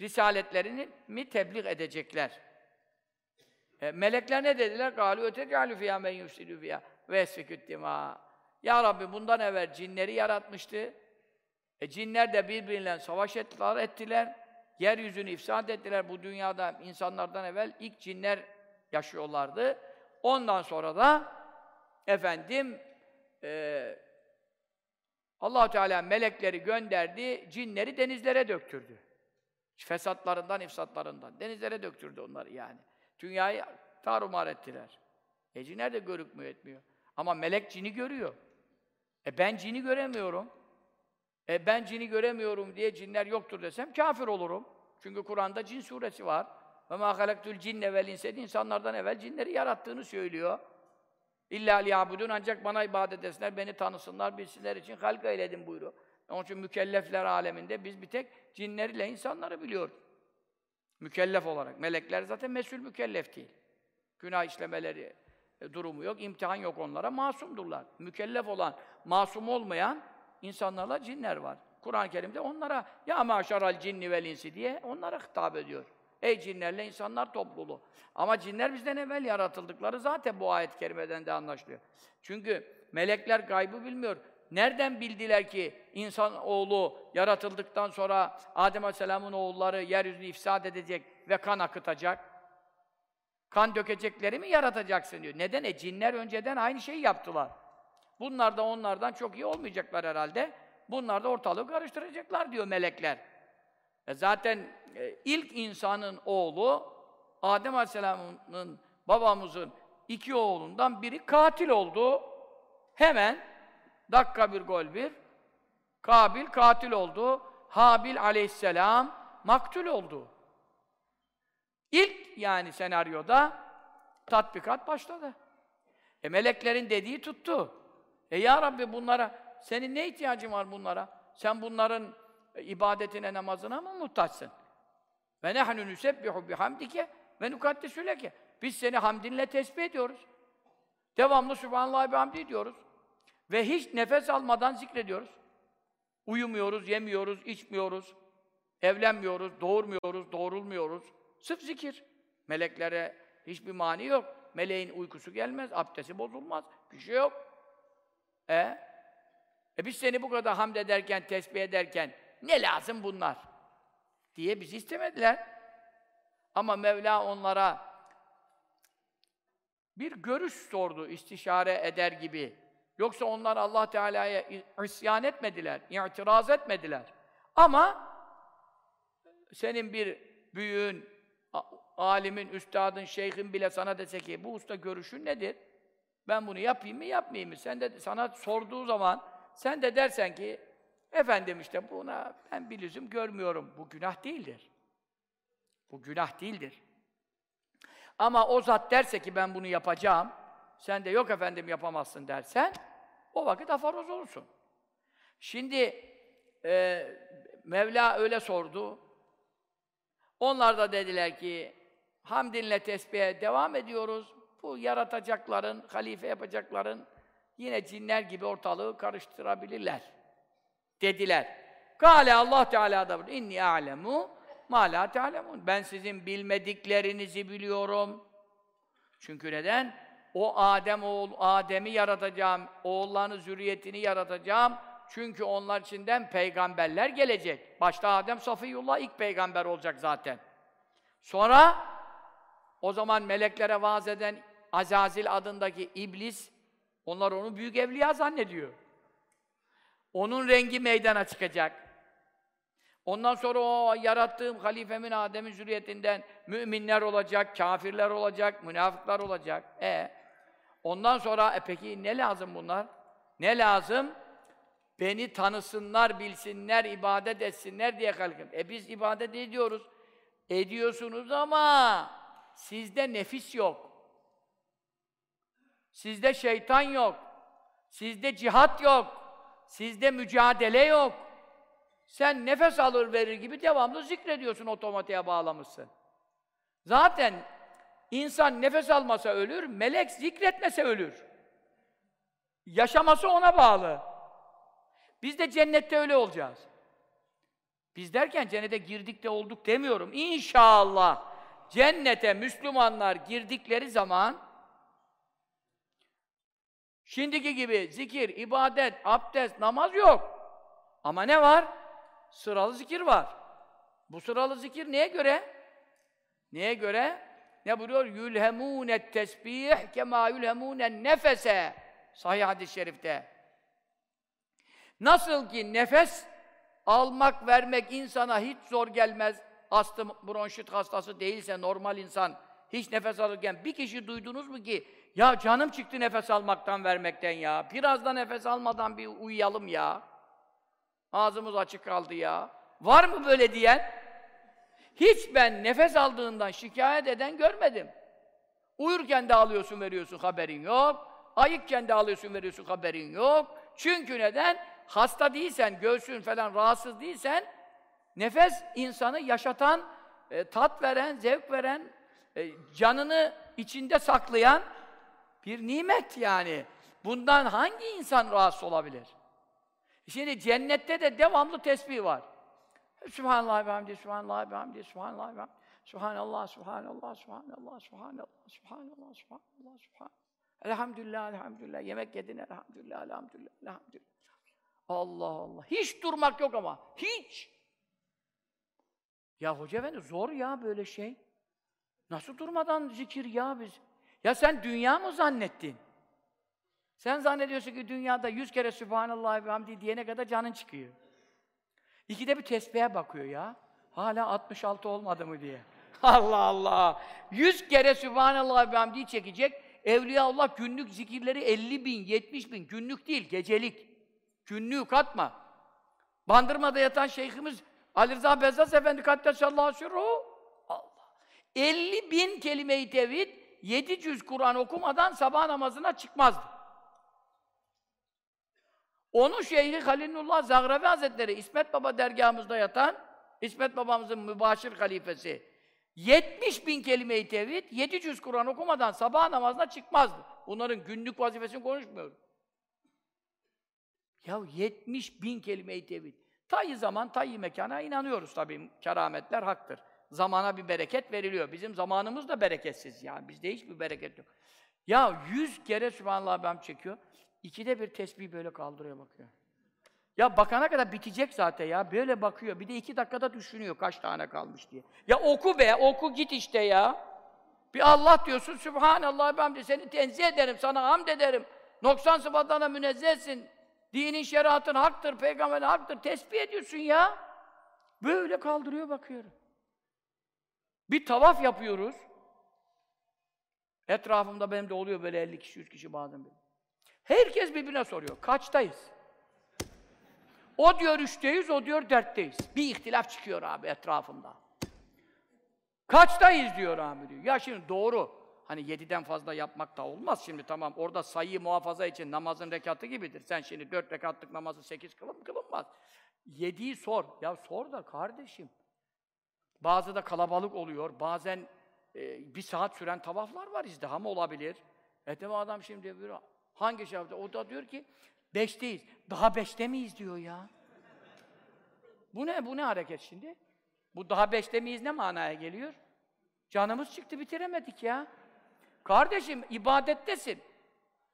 risaletlerini mi tebliğ edecekler. E, melekler ne dediler? Galu ötecalü fiyâ men yufsidü fiyâ ve. Ya Rabbi bundan evvel cinleri yaratmıştı. E cinler de birbiriyle savaş ettiler, ettiler. Yeryüzünü ifsad ettiler. Bu dünyada insanlardan evvel ilk cinler yaşıyorlardı. Ondan sonra da efendim e, allah Teala melekleri gönderdi, cinleri denizlere döktürdü. Fesatlarından, ifsatlarından. Denizlere döktürdü onları yani. Dünyayı tarumar ettiler. E cinler de görükmüyor etmiyor. Ama melek cini görüyor. E ben cini göremiyorum. E ben cini göremiyorum diye cinler yoktur desem kafir olurum. Çünkü Kur'an'da cin suresi var. Ve mâ halaktul cinne vel insedi insanlardan evvel cinleri yarattığını söylüyor. İlla liyabudun ancak bana ibadet etsinler, beni tanısınlar, bilsinler için halka eyledim buyuruyor. Onun için mükellefler aleminde biz bir tek cinleriyle insanları biliyoruz. Mükellef olarak. Melekler zaten mesul mükellef değil. Günah işlemeleri e, durumu yok, imtihan yok onlara, masumdurlar. Mükellef olan, masum olmayan insanlarla cinler var. Kur'an-ı Kerim'de onlara ya maşaral cinni vel insi diye onlara hitap ediyor. Ey cinlerle insanlar topluluğu. Ama cinler bizden evvel yaratıldıkları zaten bu ayet-i kerimeden de anlaşılıyor. Çünkü melekler gaybı bilmiyor. Nereden bildiler ki insan oğlu yaratıldıktan sonra Adem Aleyhisselam'ın oğulları yeryüzünü ifsad edecek ve kan akıtacak? Kan dökecekleri mi yaratacaksın diyor. Neden? E cinler önceden aynı şeyi yaptılar. Bunlar da onlardan çok iyi olmayacaklar herhalde. Bunlar da ortalığı karıştıracaklar diyor melekler. E zaten e, ilk insanın oğlu Adem Aleyhisselam'ın babamızın iki oğlundan biri katil oldu. Hemen dakika bir gol bir Kabil katil oldu. Habil Aleyhisselam maktul oldu. İlk yani senaryoda tatbikat başladı. E meleklerin dediği tuttu. E ya Rabbi bunlara, senin ne ihtiyacın var bunlara? Sen bunların ibadetine, namazına mı muhtaçsın? Ve nehnu nusebbihu bihamdike ve nukaddisu leke. Biz seni hamdinle tesbih ediyoruz. Devamlı Sübhanallah bihamdi diyoruz. Ve hiç nefes almadan zikrediyoruz. Uyumuyoruz, yemiyoruz, içmiyoruz, evlenmiyoruz, doğurmuyoruz, doğrulmuyoruz. Sırf zikir. Meleklere hiçbir mani yok. Meleğin uykusu gelmez, abdesti bozulmaz, bir şey yok. E? E biz seni bu kadar hamd ederken, tesbih ederken ne lazım bunlar? Diye bizi istemediler. Ama Mevla onlara bir görüş sordu, istişare eder gibi. Yoksa onlar Allah Teala'ya isyan etmediler, itiraz etmediler. Ama senin bir büyüğün, alimin, üstadın, şeyhin bile sana dese ki bu usta görüşün nedir? Ben bunu yapayım mı, yapmayayım mı? Sen de sana sorduğu zaman sen de dersen ki efendim işte buna ben bir lüzum görmüyorum. Bu günah değildir. Bu günah değildir. Ama o zat derse ki ben bunu yapacağım, sen de yok efendim yapamazsın dersen, o vakit afaroz olursun. Şimdi e, Mevla öyle sordu. Onlar da dediler ki, hamdinle tesbihe devam ediyoruz. Bu yaratacakların, halife yapacakların yine cinler gibi ortalığı karıştırabilirler. Dediler. Kale Allah Teala da inni alemu ma la. Ben sizin bilmediklerinizi biliyorum. Çünkü neden? O Adem oğul Adem'i yaratacağım, oğullarını, zürriyetini yaratacağım. Çünkü onlar içinden peygamberler gelecek. Başta Adem Safiyullah ilk peygamber olacak zaten. Sonra o zaman meleklere vaaz eden Azazil adındaki iblis onlar onu büyük evliya zannediyor. Onun rengi meydana çıkacak. Ondan sonra o yarattığım halifemin Adem'in zürriyetinden müminler olacak, kafirler olacak, münafıklar olacak. E ondan sonra e peki ne lazım bunlar? Ne lazım? Beni tanısınlar, bilsinler, ibadet etsinler diye kalkın. E biz ibadet ediyoruz. Ediyorsunuz ama sizde nefis yok. Sizde şeytan yok. Sizde cihat yok. Sizde mücadele yok. Sen nefes alır verir gibi devamlı zikrediyorsun otomatiğe bağlamışsın. Zaten insan nefes almasa ölür, melek zikretmese ölür. Yaşaması ona bağlı. Biz de cennette öyle olacağız. Biz derken cennete girdik de olduk demiyorum. İnşallah cennete Müslümanlar girdikleri zaman şimdiki gibi zikir, ibadet, abdest, namaz yok. Ama ne var? Sıralı zikir var. Bu sıralı zikir neye göre? Neye göre? Ne buyuruyor? Yülhemûne tesbih kemâ yülhemûne nefese. Sahih hadis-i şerifte. Nasıl ki nefes almak, vermek insana hiç zor gelmez. Astım, bronşit hastası değilse normal insan hiç nefes alırken bir kişi duydunuz mu ki ya canım çıktı nefes almaktan, vermekten ya. Biraz da nefes almadan bir uyuyalım ya. Ağzımız açık kaldı ya. Var mı böyle diyen? Hiç ben nefes aldığından şikayet eden görmedim. Uyurken de alıyorsun, veriyorsun, haberin yok. Ayıkken de alıyorsun, veriyorsun, haberin yok. Çünkü neden? Hasta değilsen, göğsün falan rahatsız değilsen, nefes insanı yaşatan, e, tat veren, zevk veren, e, canını içinde saklayan bir nimet yani. Bundan hangi insan rahatsız olabilir? Şimdi cennette de devamlı tesbih var. Subhanallah ve hamdi, subhanallah ve hamdi, subhanallah ve hamdi. Subhanallah, subhanallah, subhanallah, subhanallah, subhanallah, subhanallah, subhanallah. Elhamdülillah, elhamdülillah. Yemek yedin, elhamdülillah, elhamdülillah, elhamdülillah. Allah Allah. Hiç durmak yok ama. Hiç. Ya hoca efendi zor ya böyle şey. Nasıl durmadan zikir ya biz? Ya sen dünya mı zannettin? Sen zannediyorsun ki dünyada yüz kere Sübhanallah ve hamdi diyene kadar canın çıkıyor. İkide bir tesbihe bakıyor ya. Hala 66 olmadı mı diye. *laughs* Allah Allah! Yüz kere Sübhanallah ve hamdi çekecek. Evliyaullah günlük zikirleri 50 bin, 70 bin. Günlük değil, gecelik. Günlüğü katma. Bandırmada yatan şeyhimiz Ali Rıza Bezzas Efendi Kaddesallahu sürruhu. Allah! 50 bin kelime-i tevhid, 7 cüz Kur'an okumadan sabah namazına çıkmazdı. Onun şeyhi Halilullah Zagravi Hazretleri, İsmet Baba dergahımızda yatan, İsmet Babamızın mübaşir halifesi, 70 bin kelime-i tevhid, 7 cüz Kur'an okumadan sabah namazına çıkmazdı. Bunların günlük vazifesini konuşmuyorum. Ya 70 bin kelime-i tevhid. Tayyi zaman, tayyi mekana inanıyoruz tabii. Kerametler haktır. Zamana bir bereket veriliyor. Bizim zamanımız da bereketsiz yani. Bizde hiçbir bereket yok. Ya yüz kere Sübhanallah ben çekiyor. İkide bir tesbih böyle kaldırıyor bakıyor. Ya bakana kadar bitecek zaten ya. Böyle bakıyor. Bir de iki dakikada düşünüyor kaç tane kalmış diye. Ya oku be, oku git işte ya. Bir Allah diyorsun, Sübhanallah ben de seni tenzih ederim, sana hamd ederim. Noksan sıfatlarına münezzehsin. Dinin şeriatın haktır, peygamberin haktır. Tesbih ediyorsun ya. Böyle kaldırıyor bakıyorum. Bir tavaf yapıyoruz. Etrafımda benim de oluyor böyle 50 kişi, 100 kişi bazen böyle. Herkes birbirine soruyor. Kaçtayız? O diyor üçteyiz, o diyor dörtteyiz. Bir ihtilaf çıkıyor abi etrafımda. Kaçtayız diyor abi diyor. Ya şimdi doğru. Hani yediden fazla yapmak da olmaz şimdi tamam. Orada sayıyı muhafaza için namazın rekatı gibidir. Sen şimdi dört rekatlık namazı sekiz kılın kılınmaz. Yediyi sor. Ya sor da kardeşim. Bazı da kalabalık oluyor. Bazen e, bir saat süren tavaflar var izdiham olabilir. E adam şimdi diyor, hangi şey yaptı? O da diyor ki beşteyiz. Daha beşte miyiz diyor ya. Bu ne? Bu ne hareket şimdi? Bu daha beşte miyiz ne manaya geliyor? Canımız çıktı bitiremedik ya. Kardeşim ibadettesin.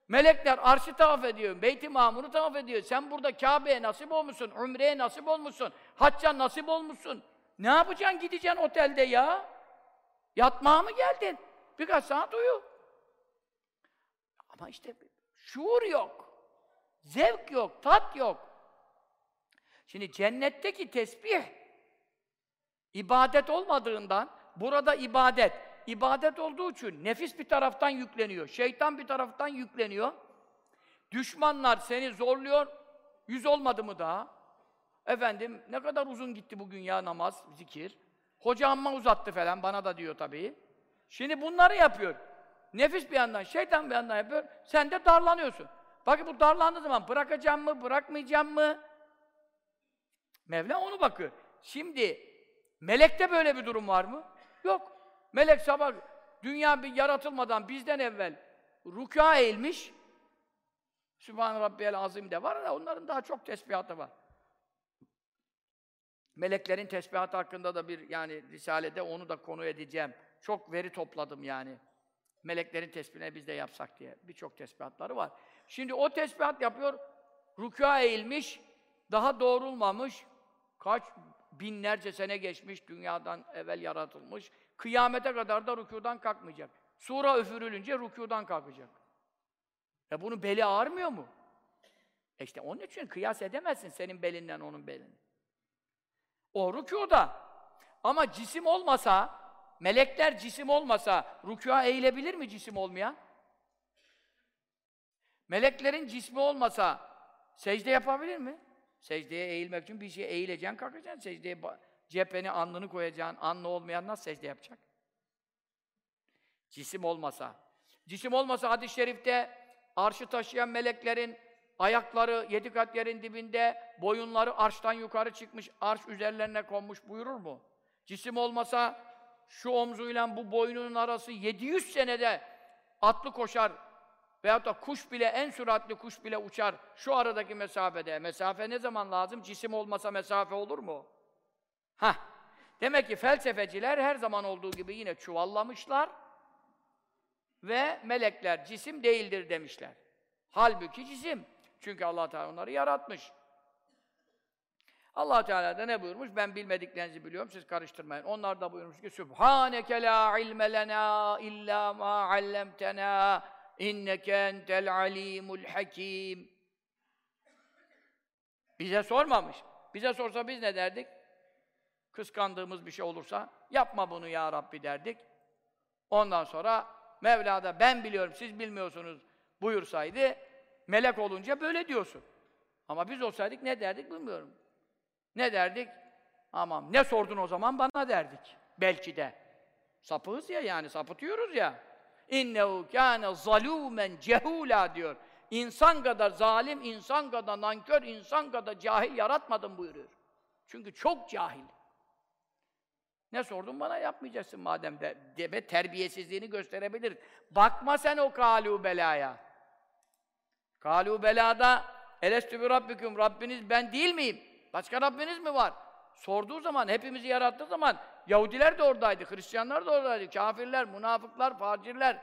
Melekler arşı tavaf ediyor, Beyt-i Mamur'u tavaf ediyor. Sen burada Kabe'ye nasip olmuşsun, Umre'ye nasip olmuşsun, Hacca nasip olmuşsun. Ne yapacaksın gideceksin otelde ya? Yatmaya mı geldin? Birkaç saat uyu. Ama işte şuur yok. Zevk yok, tat yok. Şimdi cennetteki tesbih ibadet olmadığından burada ibadet ibadet olduğu için nefis bir taraftan yükleniyor, şeytan bir taraftan yükleniyor. Düşmanlar seni zorluyor, yüz olmadı mı daha? Efendim, ne kadar uzun gitti bugün ya namaz, zikir. Hoca amma uzattı falan, bana da diyor tabii. Şimdi bunları yapıyor. Nefis bir yandan, şeytan bir yandan yapıyor, sen de darlanıyorsun. Bakın bu darlandığı zaman bırakacağım mı, bırakmayacağım mı? Mevla onu bakıyor. Şimdi, melekte böyle bir durum var mı? Yok. Melek sabah dünya bir yaratılmadan bizden evvel rükûa eğilmiş. Sübhan Rabbiyel Azim de var da onların daha çok tesbihatı var. Meleklerin tesbihatı hakkında da bir yani risalede onu da konu edeceğim. Çok veri topladım yani. Meleklerin tesbihine biz de yapsak diye. Birçok tesbihatları var. Şimdi o tesbihat yapıyor, rükûa eğilmiş, daha doğrulmamış, kaç binlerce sene geçmiş, dünyadan evvel yaratılmış, Kıyamete kadar da rükudan kalkmayacak. Sura üfürülünce rükudan kalkacak. E bunun beli ağrmıyor mu? E işte onun için kıyas edemezsin senin belinden onun belini. O rükuda. Ama cisim olmasa, melekler cisim olmasa, rükûa eğilebilir mi cisim olmayan? Meleklerin cismi olmasa, secde yapabilir mi? Secdeye eğilmek için bir şey eğileceksin, kalkacaksın. Secdeye cepheni, alnını koyacaksın. Anlı olmayan nasıl secde yapacak? Cisim olmasa. Cisim olmasa hadis-i şerifte arşı taşıyan meleklerin ayakları yedi kat yerin dibinde, boyunları arştan yukarı çıkmış, arş üzerlerine konmuş buyurur mu? Cisim olmasa şu omzuyla bu boynunun arası 700 senede atlı koşar veyahut da kuş bile, en süratli kuş bile uçar şu aradaki mesafede. Mesafe ne zaman lazım? Cisim olmasa mesafe olur mu? Ha. Demek ki felsefeciler her zaman olduğu gibi yine çuvallamışlar ve melekler cisim değildir demişler. Halbuki cisim. Çünkü Allah Teala onları yaratmış. Allah Teala da ne buyurmuş? Ben bilmediklerinizi biliyorum, siz karıştırmayın. Onlar da buyurmuş ki Sübhaneke la ilme lena illa ma allamtena inneke entel alimul hakim. Bize sormamış. Bize sorsa biz ne derdik? Kıskandığımız bir şey olursa yapma bunu ya Rabbi derdik. Ondan sonra Mevla da ben biliyorum, siz bilmiyorsunuz buyursaydı melek olunca böyle diyorsun. Ama biz olsaydık ne derdik bilmiyorum. Ne derdik? Aman ne sordun o zaman bana derdik. Belki de. Sapığız ya yani sapıtıyoruz ya. İnnehu kâne zalûmen cehûlâ diyor. İnsan kadar zalim, insan kadar nankör, insan kadar cahil yaratmadım buyuruyor. Çünkü çok cahil. Ne sordun bana yapmayacaksın madem de deme terbiyesizliğini gösterebilir. Bakma sen o kalu belaya. Kalu belada elestü bi rabbiküm Rabbiniz ben değil miyim? Başka Rabbiniz mi var? Sorduğu zaman, hepimizi yarattığı zaman Yahudiler de oradaydı, Hristiyanlar da oradaydı, kafirler, münafıklar, facirler.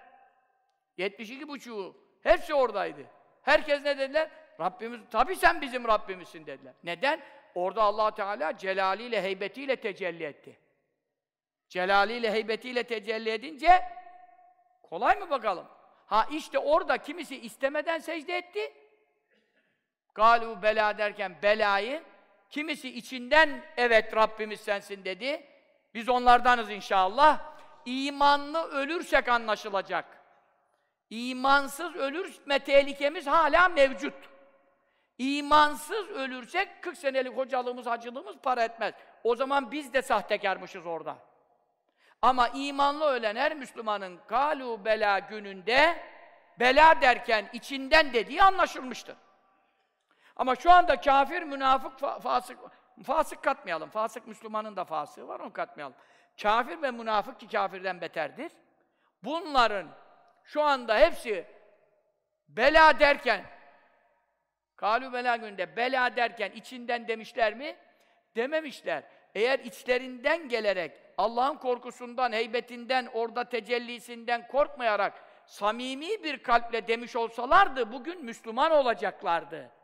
72 buçuğu, hepsi oradaydı. Herkes ne dediler? Rabbimiz, tabii sen bizim Rabbimizsin dediler. Neden? Orada allah Teala celaliyle, heybetiyle tecelli etti. Celaliyle, heybetiyle tecelli edince kolay mı bakalım? Ha işte orada kimisi istemeden secde etti. Galu bela derken belayı kimisi içinden evet Rabbimiz sensin dedi. Biz onlardanız inşallah. İmanlı ölürsek anlaşılacak. İmansız ölürme tehlikemiz hala mevcut. İmansız ölürsek 40 senelik hocalığımız, hacılığımız para etmez. O zaman biz de sahtekarmışız orada. Ama imanlı ölen her Müslümanın kalu bela gününde bela derken içinden dediği anlaşılmıştır. Ama şu anda kafir, münafık, fa fasık, fasık katmayalım. Fasık Müslümanın da fasığı var, onu katmayalım. Kafir ve münafık ki kafirden beterdir. Bunların şu anda hepsi bela derken, kalu bela gününde bela derken içinden demişler mi? Dememişler. Eğer içlerinden gelerek Allah'ın korkusundan, heybetinden, orada tecellisinden korkmayarak samimi bir kalple demiş olsalardı bugün Müslüman olacaklardı.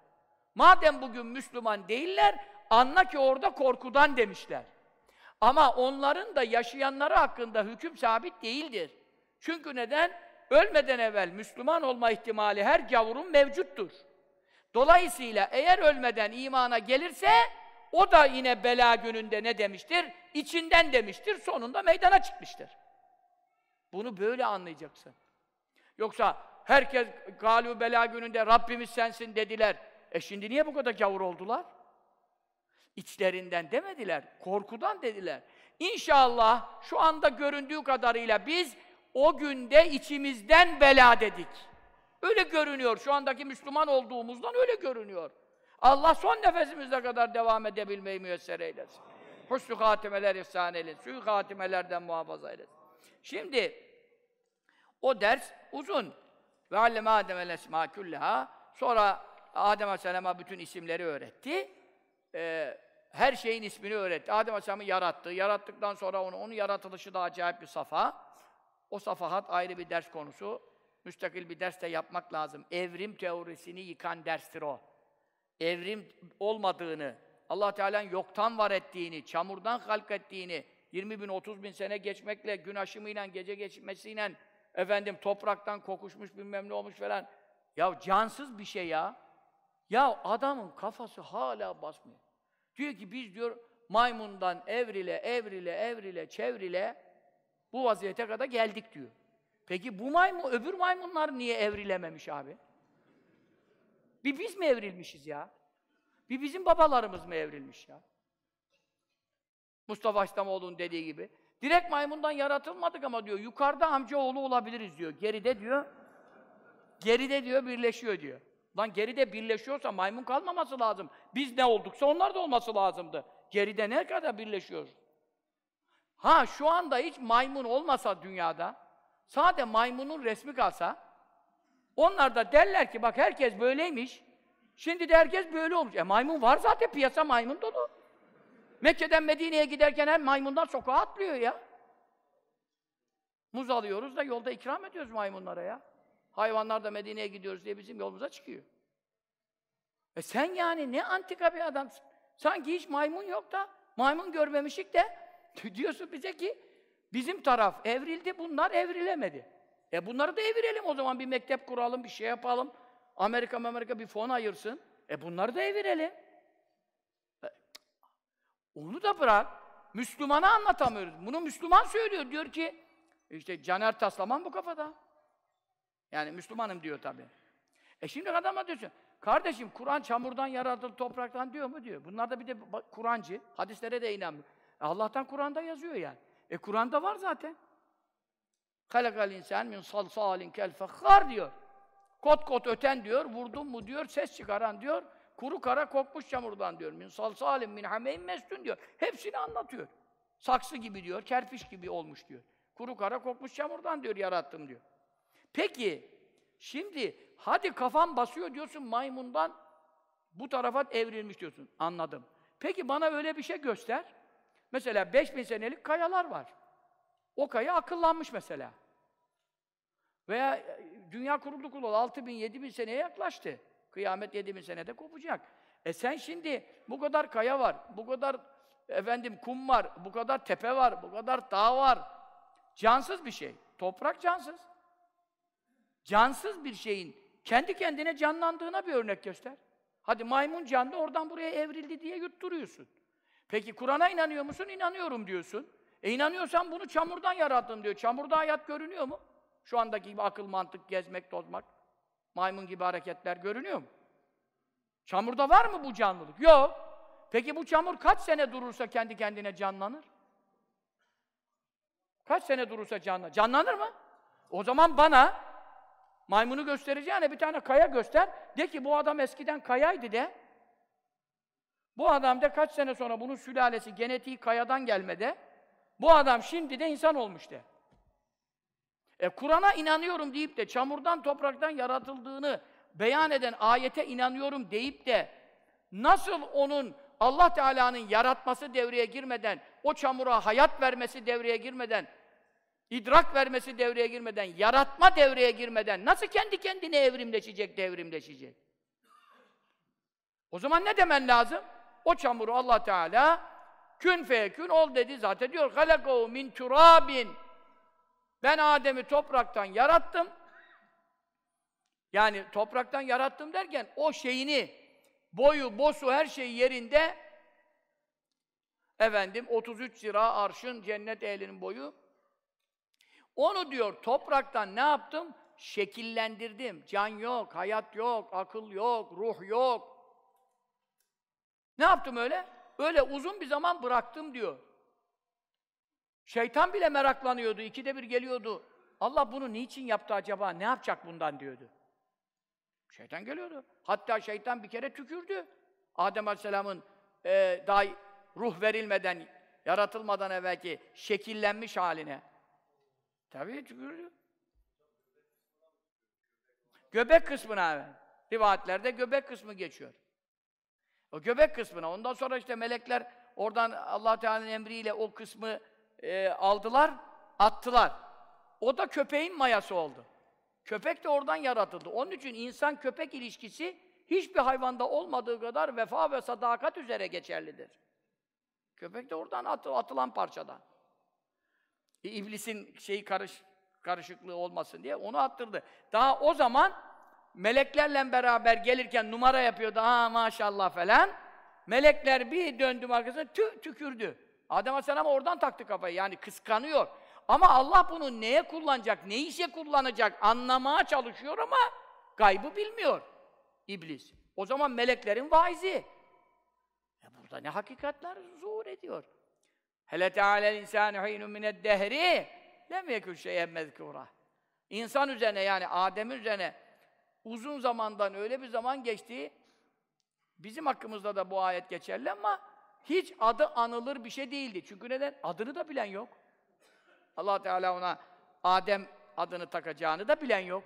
Madem bugün Müslüman değiller, anla ki orada korkudan demişler. Ama onların da yaşayanları hakkında hüküm sabit değildir. Çünkü neden? Ölmeden evvel Müslüman olma ihtimali her gavurun mevcuttur. Dolayısıyla eğer ölmeden imana gelirse, o da yine bela gününde ne demiştir? İçinden demiştir, sonunda meydana çıkmıştır. Bunu böyle anlayacaksın. Yoksa herkes galü bela gününde Rabbimiz sensin dediler. E şimdi niye bu kadar gavur oldular? İçlerinden demediler, korkudan dediler. İnşallah şu anda göründüğü kadarıyla biz o günde içimizden bela dedik. Öyle görünüyor. Şu andaki Müslüman olduğumuzdan öyle görünüyor. Allah son nefesimize kadar devam edebilmeyi müyesser eylesin. Husnü hatimeler ihsan eylesin. Suyu hatimelerden muhafaza eylesin. Şimdi o ders uzun. Ve alleme Adem el esma. Sonra Adem Aleyhisselam'a bütün isimleri öğretti. Ee, her şeyin ismini öğretti. Adem Aleyhisselam'ı yarattı. Yarattıktan sonra onu, onun yaratılışı da acayip bir safa. O safahat ayrı bir ders konusu. Müstakil bir ders de yapmak lazım. Evrim teorisini yıkan derstir o. Evrim olmadığını, Allah Teala'nın yoktan var ettiğini, çamurdan halk ettiğini, 20 bin, 30 bin sene geçmekle, gün aşımıyla, gece geçmesiyle, efendim topraktan kokuşmuş bilmem ne olmuş falan. Ya cansız bir şey ya. Ya adamın kafası hala basmıyor. Diyor ki biz diyor maymundan evrile, evrile, evrile, çevrile bu vaziyete kadar geldik diyor. Peki bu maymun, öbür maymunlar niye evrilememiş abi? Bir biz mi evrilmişiz ya? Bir bizim babalarımız mı evrilmiş ya? Mustafa İslamoğlu'nun dediği gibi. Direkt maymundan yaratılmadık ama diyor, yukarıda amca oğlu olabiliriz diyor. Geride diyor, geride diyor birleşiyor diyor. Lan geride birleşiyorsa maymun kalmaması lazım. Biz ne olduksa onlar da olması lazımdı. Geride ne kadar birleşiyor? Ha şu anda hiç maymun olmasa dünyada, sade maymunun resmi kalsa, onlar da derler ki bak herkes böyleymiş, şimdi de herkes böyle olmuş. E maymun var zaten, piyasa maymun dolu. Mekke'den Medine'ye giderken her maymundan sokağa atlıyor ya. Muz alıyoruz da yolda ikram ediyoruz maymunlara ya. Hayvanlar da Medine'ye gidiyoruz diye bizim yolumuza çıkıyor. E sen yani ne antika bir adamsın. Sanki hiç maymun yok da, maymun görmemişik de *laughs* diyorsun bize ki bizim taraf evrildi, bunlar evrilemedi. E bunları da evirelim o zaman bir mektep kuralım, bir şey yapalım. Amerika Amerika bir fon ayırsın. E bunları da evirelim. E, onu da bırak. Müslümana anlatamıyoruz. Bunu Müslüman söylüyor. Diyor ki işte Caner Taslaman bu kafada. Yani Müslümanım diyor tabii. E şimdi adama diyorsun, kardeşim Kur'an çamurdan yaratıldı, topraktan diyor mu diyor. Bunlar da bir de Kur'ancı, hadislere de inanmıyor. E Allah'tan Kur'an'da yazıyor yani. E Kur'an'da var zaten. Halakal insan min salsalin kel fekhar diyor. Kot kot öten diyor, vurdum mu diyor, ses çıkaran diyor. Kuru kara kokmuş çamurdan diyor. Min salsalin min hameyn mestun diyor. Hepsini anlatıyor. Saksı gibi diyor, kerpiç gibi olmuş diyor. Kuru kara kokmuş çamurdan diyor, yarattım diyor. Peki, şimdi hadi kafam basıyor diyorsun maymundan bu tarafa evrilmiş diyorsun. Anladım. Peki bana öyle bir şey göster. Mesela 5000 senelik kayalar var. O kaya akıllanmış mesela. Veya e, dünya kuruldu kurulu 6000 7000 seneye yaklaştı. Kıyamet 7000 senede kopacak. E sen şimdi bu kadar kaya var, bu kadar efendim kum var, bu kadar tepe var, bu kadar dağ var. Cansız bir şey. Toprak cansız. Cansız bir şeyin kendi kendine canlandığına bir örnek göster. Hadi maymun canlı oradan buraya evrildi diye yutturuyorsun. Peki Kur'an'a inanıyor musun? İnanıyorum diyorsun. E inanıyorsan bunu çamurdan yarattım diyor. Çamurda hayat görünüyor mu? Şu andaki gibi akıl, mantık, gezmek, tozmak, maymun gibi hareketler görünüyor mu? Çamurda var mı bu canlılık? Yok. Peki bu çamur kaç sene durursa kendi kendine canlanır? Kaç sene durursa canlanır? Canlanır mı? O zaman bana maymunu göstereceğine bir tane kaya göster. De ki bu adam eskiden kayaydı de. Bu adam da kaç sene sonra bunun sülalesi, genetiği kayadan gelmede. Bu adam şimdi de insan olmuş. E Kur'an'a inanıyorum deyip de çamurdan topraktan yaratıldığını beyan eden ayete inanıyorum deyip de nasıl onun Allah Teala'nın yaratması devreye girmeden, o çamura hayat vermesi devreye girmeden, idrak vermesi devreye girmeden, yaratma devreye girmeden nasıl kendi kendine evrimleşecek, devrimleşecek? O zaman ne demen lazım? O çamuru Allah Teala kün feyekün ol dedi zaten diyor. Halakahu min turabin. Ben Adem'i topraktan yarattım. Yani topraktan yarattım derken o şeyini boyu, bosu, her şey yerinde efendim 33 zira arşın cennet ehlinin boyu onu diyor topraktan ne yaptım? Şekillendirdim. Can yok, hayat yok, akıl yok, ruh yok. Ne yaptım öyle? Öyle uzun bir zaman bıraktım diyor. Şeytan bile meraklanıyordu, ikide bir geliyordu. Allah bunu niçin yaptı acaba, ne yapacak bundan diyordu. Şeytan geliyordu. Hatta şeytan bir kere tükürdü. Adem Aleyhisselam'ın e, daha ruh verilmeden, yaratılmadan evvelki şekillenmiş haline. Tabii tükürdü. Göbek kısmına evet. Rivayetlerde göbek kısmı geçiyor. O göbek kısmına. Ondan sonra işte melekler oradan Allah Teala'nın emriyle o kısmı e, aldılar, attılar. O da köpeğin mayası oldu. Köpek de oradan yaratıldı. Onun için insan-köpek ilişkisi hiçbir hayvanda olmadığı kadar vefa ve sadakat üzere geçerlidir. Köpek de oradan atı, atılan parçadan. İblisin şeyi karış, karışıklığı olmasın diye onu attırdı. Daha o zaman meleklerle beraber gelirken numara yapıyordu. Ha maşallah falan. Melekler bir döndüm arkasına tü tükürdü. Adem Aleyhisselam oradan taktı kafayı. Yani kıskanıyor. Ama Allah bunu neye kullanacak, ne işe kullanacak anlamaya çalışıyor ama gaybı bilmiyor iblis. O zaman meleklerin vaizi. E burada ne hakikatler zuhur ediyor. Hele teâlel insânu hînun mined-dehri lem yekun şeyen mezkûrâ. İnsan üzerine yani Adem üzerine uzun zamandan öyle bir zaman geçti. Bizim hakkımızda da bu ayet geçerli ama hiç adı anılır bir şey değildi. Çünkü neden? Adını da bilen yok. Allah Teala ona Adem adını takacağını da bilen yok.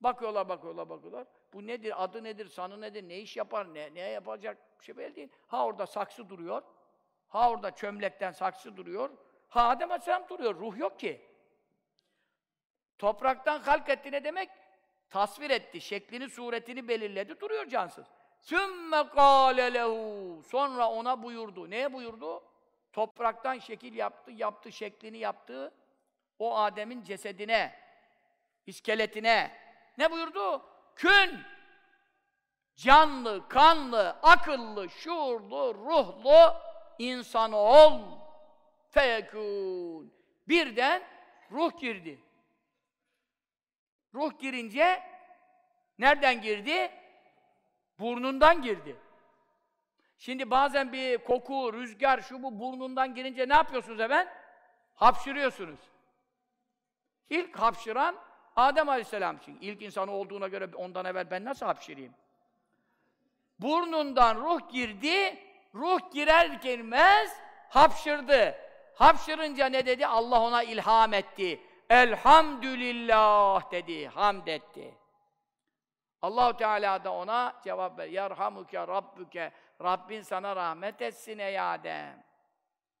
Bakıyorlar, bakıyorlar, bakıyorlar. Bu nedir, adı nedir, sanı nedir, ne iş yapar, ne, ne yapacak bir şey belli değil. Ha orada saksı duruyor, Ha orada çömlekten saksı duruyor. Ha Adem Aleyhisselam duruyor. Ruh yok ki. Topraktan halk etti ne demek? Tasvir etti. Şeklini, suretini belirledi. Duruyor cansız. Sümme kâle lehu. Sonra ona buyurdu. Neye buyurdu? Topraktan şekil yaptı, yaptı, şeklini yaptı. O Adem'in cesedine, iskeletine. Ne buyurdu? Kün. Canlı, kanlı, akıllı, şuurlu, ruhlu, insan ol. Feyekûn. Birden ruh girdi. Ruh girince nereden girdi? Burnundan girdi. Şimdi bazen bir koku, rüzgar, şu bu burnundan girince ne yapıyorsunuz hemen? Hapşırıyorsunuz. İlk hapşıran Adem Aleyhisselam için. İlk insan olduğuna göre ondan evvel ben nasıl hapşırayım? Burnundan ruh girdi, ruh girer girmez hapşırdı. Hapşırınca ne dedi? Allah ona ilham etti. Elhamdülillah dedi, hamd etti. Allahu Teala da ona cevap ver. Yerhamuke rabbuke. Rabbin sana rahmet etsin ey Adem.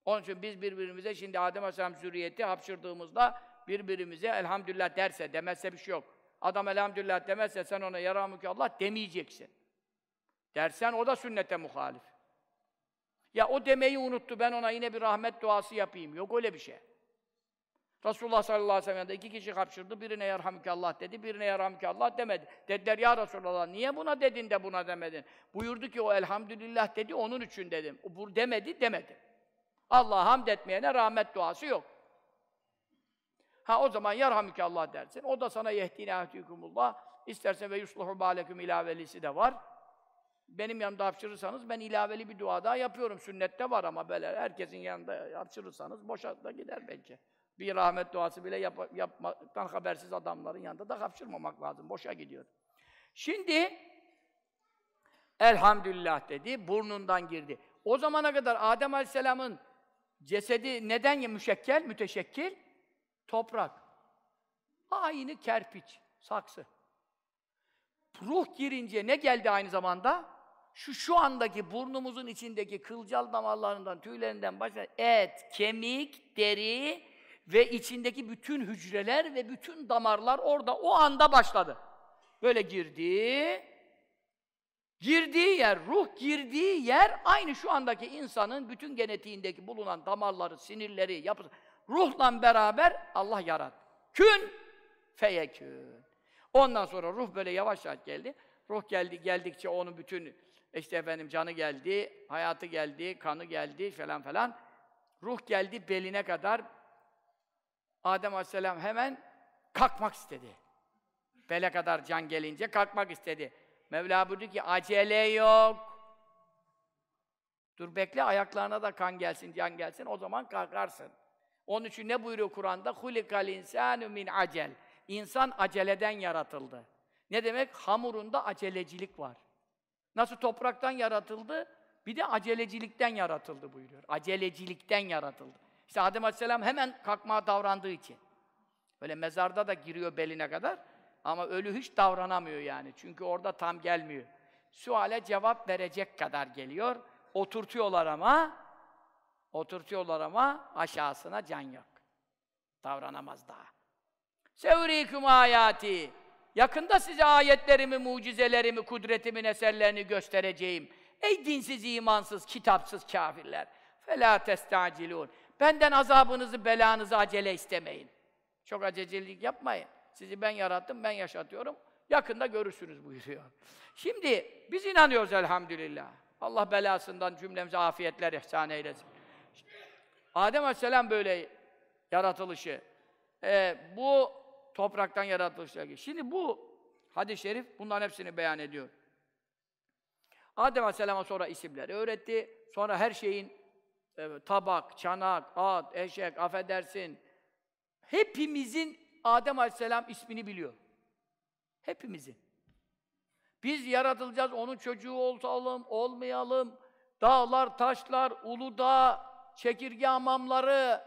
Onun için biz birbirimize şimdi Adem Aleyhisselam zürriyeti hapşırdığımızda birbirimize elhamdülillah derse, demezse bir şey yok. Adam elhamdülillah demezse sen ona yerhamuke Allah demeyeceksin. Dersen o da sünnete muhalif. Ya o demeyi unuttu, ben ona yine bir rahmet duası yapayım. Yok öyle bir şey. Resulullah sallallahu aleyhi ve sellem'de iki kişi hapşırdı, birine yerhamdülillah dedi, birine yerhamdülillah demedi. Dediler ya Resulallah, niye buna dedin de buna demedin? Buyurdu ki o elhamdülillah dedi, onun için dedim. Bu demedi, demedi. Allah hamd etmeyene rahmet duası yok. Ha o zaman yerhamdülillah dersin. O da sana yehdine ahdikumullah. İstersen ve yusluhu balekum ilavelisi de var. Benim yanımda hapşırırsanız ben ilaveli bir dua daha yapıyorum. Sünnette var ama böyle herkesin yanında hapşırırsanız boşa da gider belki. Bir rahmet duası bile yap yapmaktan habersiz adamların yanında da hapşırmamak lazım. Boşa gidiyor. Şimdi elhamdülillah dedi, burnundan girdi. O zamana kadar Adem Aleyhisselam'ın cesedi neden müşekkel, müteşekkil? Toprak. Aynı kerpiç, saksı. Ruh girince ne geldi aynı zamanda? Şu şu andaki burnumuzun içindeki kılcal damarlarından, tüylerinden başka et, kemik, deri ve içindeki bütün hücreler ve bütün damarlar orada o anda başladı. Böyle girdi. Girdiği yer, ruh girdiği yer aynı şu andaki insanın bütün genetiğindeki bulunan damarları, sinirleri, yapısı. Ruhla beraber Allah yarattı. Kün feyekün. Ondan sonra ruh böyle yavaş yavaş geldi. Ruh geldi geldikçe onun bütün işte efendim canı geldi, hayatı geldi, kanı geldi falan falan. Ruh geldi beline kadar. Adem Aleyhisselam hemen kalkmak istedi. Bele kadar can gelince kalkmak istedi. Mevla buyurdu ki acele yok. Dur bekle ayaklarına da kan gelsin, can gelsin o zaman kalkarsın. Onun için ne buyuruyor Kur'an'da? Hulikal insanu min acel. İnsan aceleden yaratıldı. Ne demek? Hamurunda acelecilik var. Nasıl topraktan yaratıldı? Bir de acelecilikten yaratıldı buyuruyor. Acelecilikten yaratıldı. İşte Adem Aleyhisselam hemen kalkmaya davrandığı için. Böyle mezarda da giriyor beline kadar. Ama ölü hiç davranamıyor yani. Çünkü orada tam gelmiyor. Suale cevap verecek kadar geliyor. Oturtuyorlar ama oturtuyorlar ama aşağısına can yok. Davranamaz daha. Sevrikum ayati. Yakında size ayetlerimi, mucizelerimi, kudretimin eserlerini göstereceğim. Ey dinsiz, imansız, kitapsız kafirler. Fela testacilun. Benden azabınızı, belanızı acele istemeyin. Çok acelelik yapmayın. Sizi ben yarattım, ben yaşatıyorum. Yakında görürsünüz buyuruyor. Şimdi biz inanıyoruz elhamdülillah. Allah belasından cümlemize afiyetler ihsan eylesin. Adem Aleyhisselam böyle yaratılışı. Ee, bu topraktan yaratılışlar. Şimdi bu hadis-i şerif bunların hepsini beyan ediyor. Adem Aleyhisselam'a sonra isimleri öğretti. Sonra her şeyin e, tabak, çanak, at, eşek, affedersin. Hepimizin Adem Aleyhisselam ismini biliyor. Hepimizin. Biz yaratılacağız, onun çocuğu olalım, olmayalım. Dağlar, taşlar, Uludağ, çekirge hamamları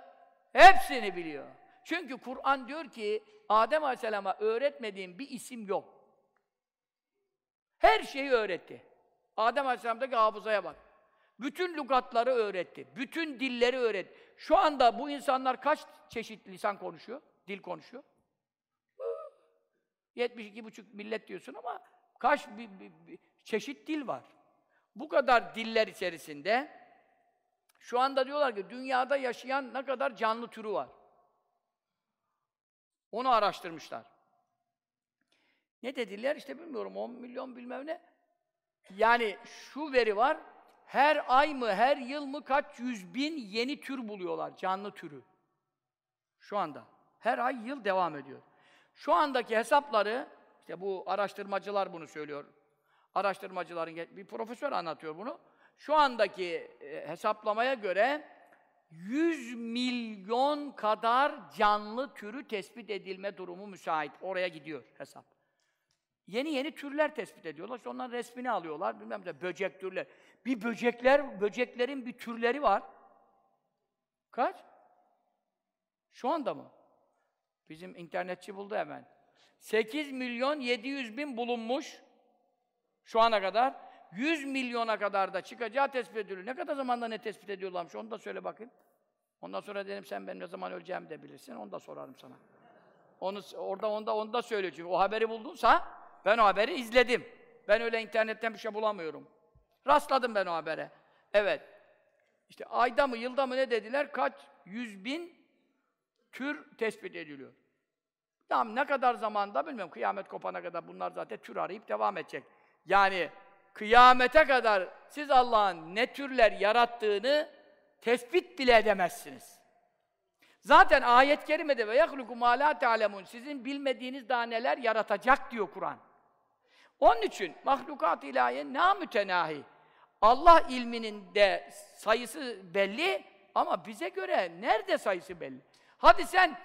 hepsini biliyor. Çünkü Kur'an diyor ki Adem Aleyhisselam'a öğretmediğim bir isim yok. Her şeyi öğretti. Adem Aleyhisselam'daki hafızaya bak. Bütün lügatları öğretti. Bütün dilleri öğretti. Şu anda bu insanlar kaç çeşit lisan konuşuyor? Dil konuşuyor? 72,5 millet diyorsun ama kaç bir, bir, bir çeşit dil var? Bu kadar diller içerisinde şu anda diyorlar ki dünyada yaşayan ne kadar canlı türü var. Onu araştırmışlar. Ne dediler işte bilmiyorum 10 milyon bilmem ne. Yani şu veri var. Her ay mı, her yıl mı kaç yüz bin yeni tür buluyorlar, canlı türü. Şu anda. Her ay, yıl devam ediyor. Şu andaki hesapları, işte bu araştırmacılar bunu söylüyor. Araştırmacıların, bir profesör anlatıyor bunu. Şu andaki e, hesaplamaya göre 100 milyon kadar canlı türü tespit edilme durumu müsait. Oraya gidiyor hesap. Yeni yeni türler tespit ediyorlar. İşte onların resmini alıyorlar. Bilmem ne böcek türler. Bir böcekler, böceklerin bir türleri var. Kaç? Şu anda mı? Bizim internetçi buldu hemen. 8 milyon 700 bin bulunmuş şu ana kadar. 100 milyona kadar da çıkacağı tespit ediliyor. Ne kadar zamanda ne tespit ediyorlarmış onu da söyle bakayım. Ondan sonra dedim sen ben ne zaman öleceğimi de bilirsin. Onu da sorarım sana. Onu orada onda onu da söyle çünkü o haberi buldunsa ben o haberi izledim. Ben öyle internetten bir şey bulamıyorum. Rastladım ben o habere. Evet. İşte ayda mı, yılda mı ne dediler? Kaç yüz bin tür tespit ediliyor. Tamam ne kadar zamanda bilmiyorum. Kıyamet kopana kadar bunlar zaten tür arayıp devam edecek. Yani kıyamete kadar siz Allah'ın ne türler yarattığını tespit bile edemezsiniz. Zaten ayet-i kerimede ve yahluku ma la ta'lemun sizin bilmediğiniz daha neler yaratacak diyor Kur'an. Onun için mahlukat ilahiye namütenahi. Allah ilminin de sayısı belli ama bize göre nerede sayısı belli? Hadi sen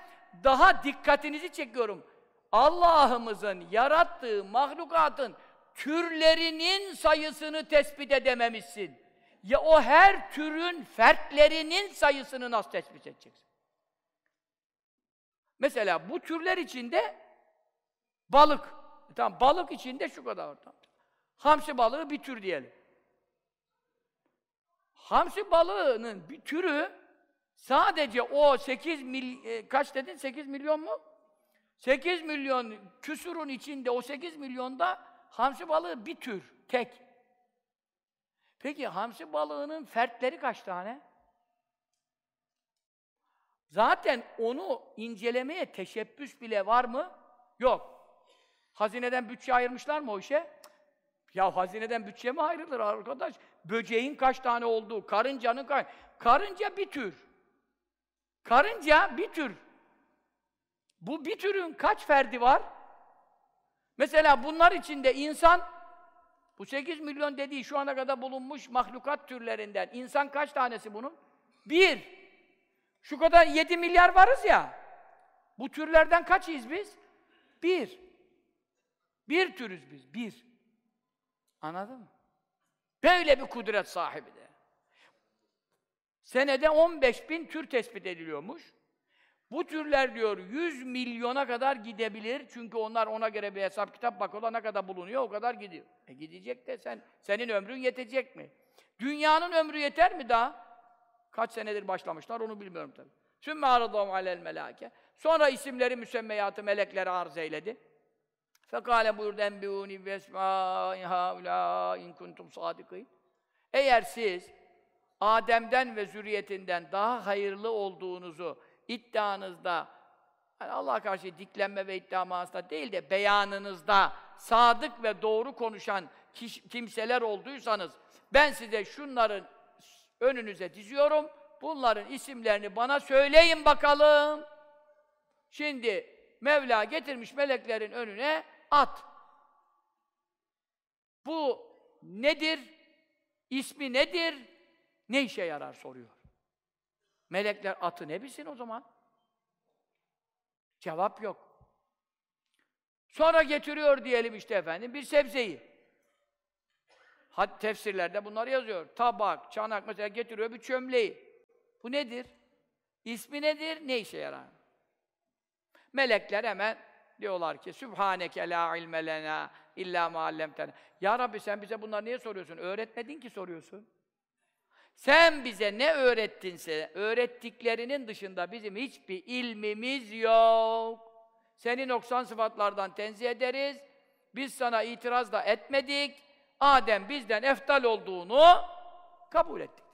daha dikkatinizi çekiyorum. Allah'ımızın yarattığı mahlukatın türlerinin sayısını tespit edememişsin. Ya o her türün fertlerinin sayısını nasıl tespit edeceksin? Mesela bu türler içinde balık. Tamam balık içinde şu kadar var. Tamam. Hamsi balığı bir tür diyelim. Hamsi balığının bir türü sadece o 8 mil e, kaç dedin? 8 milyon mu? 8 milyon küsurun içinde o 8 milyonda hamsi balığı bir tür, tek. Peki hamsi balığının fertleri kaç tane? Zaten onu incelemeye teşebbüs bile var mı? Yok. Hazineden bütçe ayırmışlar mı o işe? Ya hazineden bütçe mi ayrılır arkadaş? Böceğin kaç tane olduğu, karıncanın kaç... Karınca bir tür. Karınca bir tür. Bu bir türün kaç ferdi var? Mesela bunlar içinde insan, bu 8 milyon dediği şu ana kadar bulunmuş mahlukat türlerinden, insan kaç tanesi bunun? Bir. Şu kadar 7 milyar varız ya, bu türlerden kaçıyız biz? Bir. Bir türüz biz, bir. Anladın mı? Böyle bir kudret sahibi de. Senede 15 bin tür tespit ediliyormuş. Bu türler diyor 100 milyona kadar gidebilir. Çünkü onlar ona göre bir hesap kitap bakıyorlar ne kadar bulunuyor o kadar gidiyor. E gidecek de sen senin ömrün yetecek mi? Dünyanın ömrü yeter mi daha? Kaç senedir başlamışlar onu bilmiyorum tabii. Sümme aradahum alel melâke. Sonra isimleri müsemmeyatı meleklere arz eyledi. Fekale buyurdu enbiuni ve haulâ in kuntum sâdikîn. Eğer siz Adem'den ve zürriyetinden daha hayırlı olduğunuzu iddianızda yani Allah'a karşı diklenme ve iddia manasında değil de beyanınızda sadık ve doğru konuşan kimseler olduysanız ben size şunların önünüze diziyorum. Bunların isimlerini bana söyleyin bakalım. Şimdi Mevla getirmiş meleklerin önüne at. Bu nedir? İsmi nedir? Ne işe yarar soruyor. Melekler atı ne bilsin o zaman? Cevap yok. Sonra getiriyor diyelim işte efendim bir sebzeyi. Had tefsirlerde bunları yazıyor. Tabak, çanak mesela getiriyor bir çömleği. Bu nedir? İsmi nedir? Ne işe yarar? Melekler hemen diyorlar ki Sübhaneke la ilme lena illa ma. Ya Rabbi sen bize bunları niye soruyorsun? Öğretmedin ki soruyorsun. Sen bize ne öğrettinse, öğrettiklerinin dışında bizim hiçbir ilmimiz yok. Seni noksan sıfatlardan tenzih ederiz. Biz sana itiraz da etmedik. Adem bizden eftal olduğunu kabul ettik.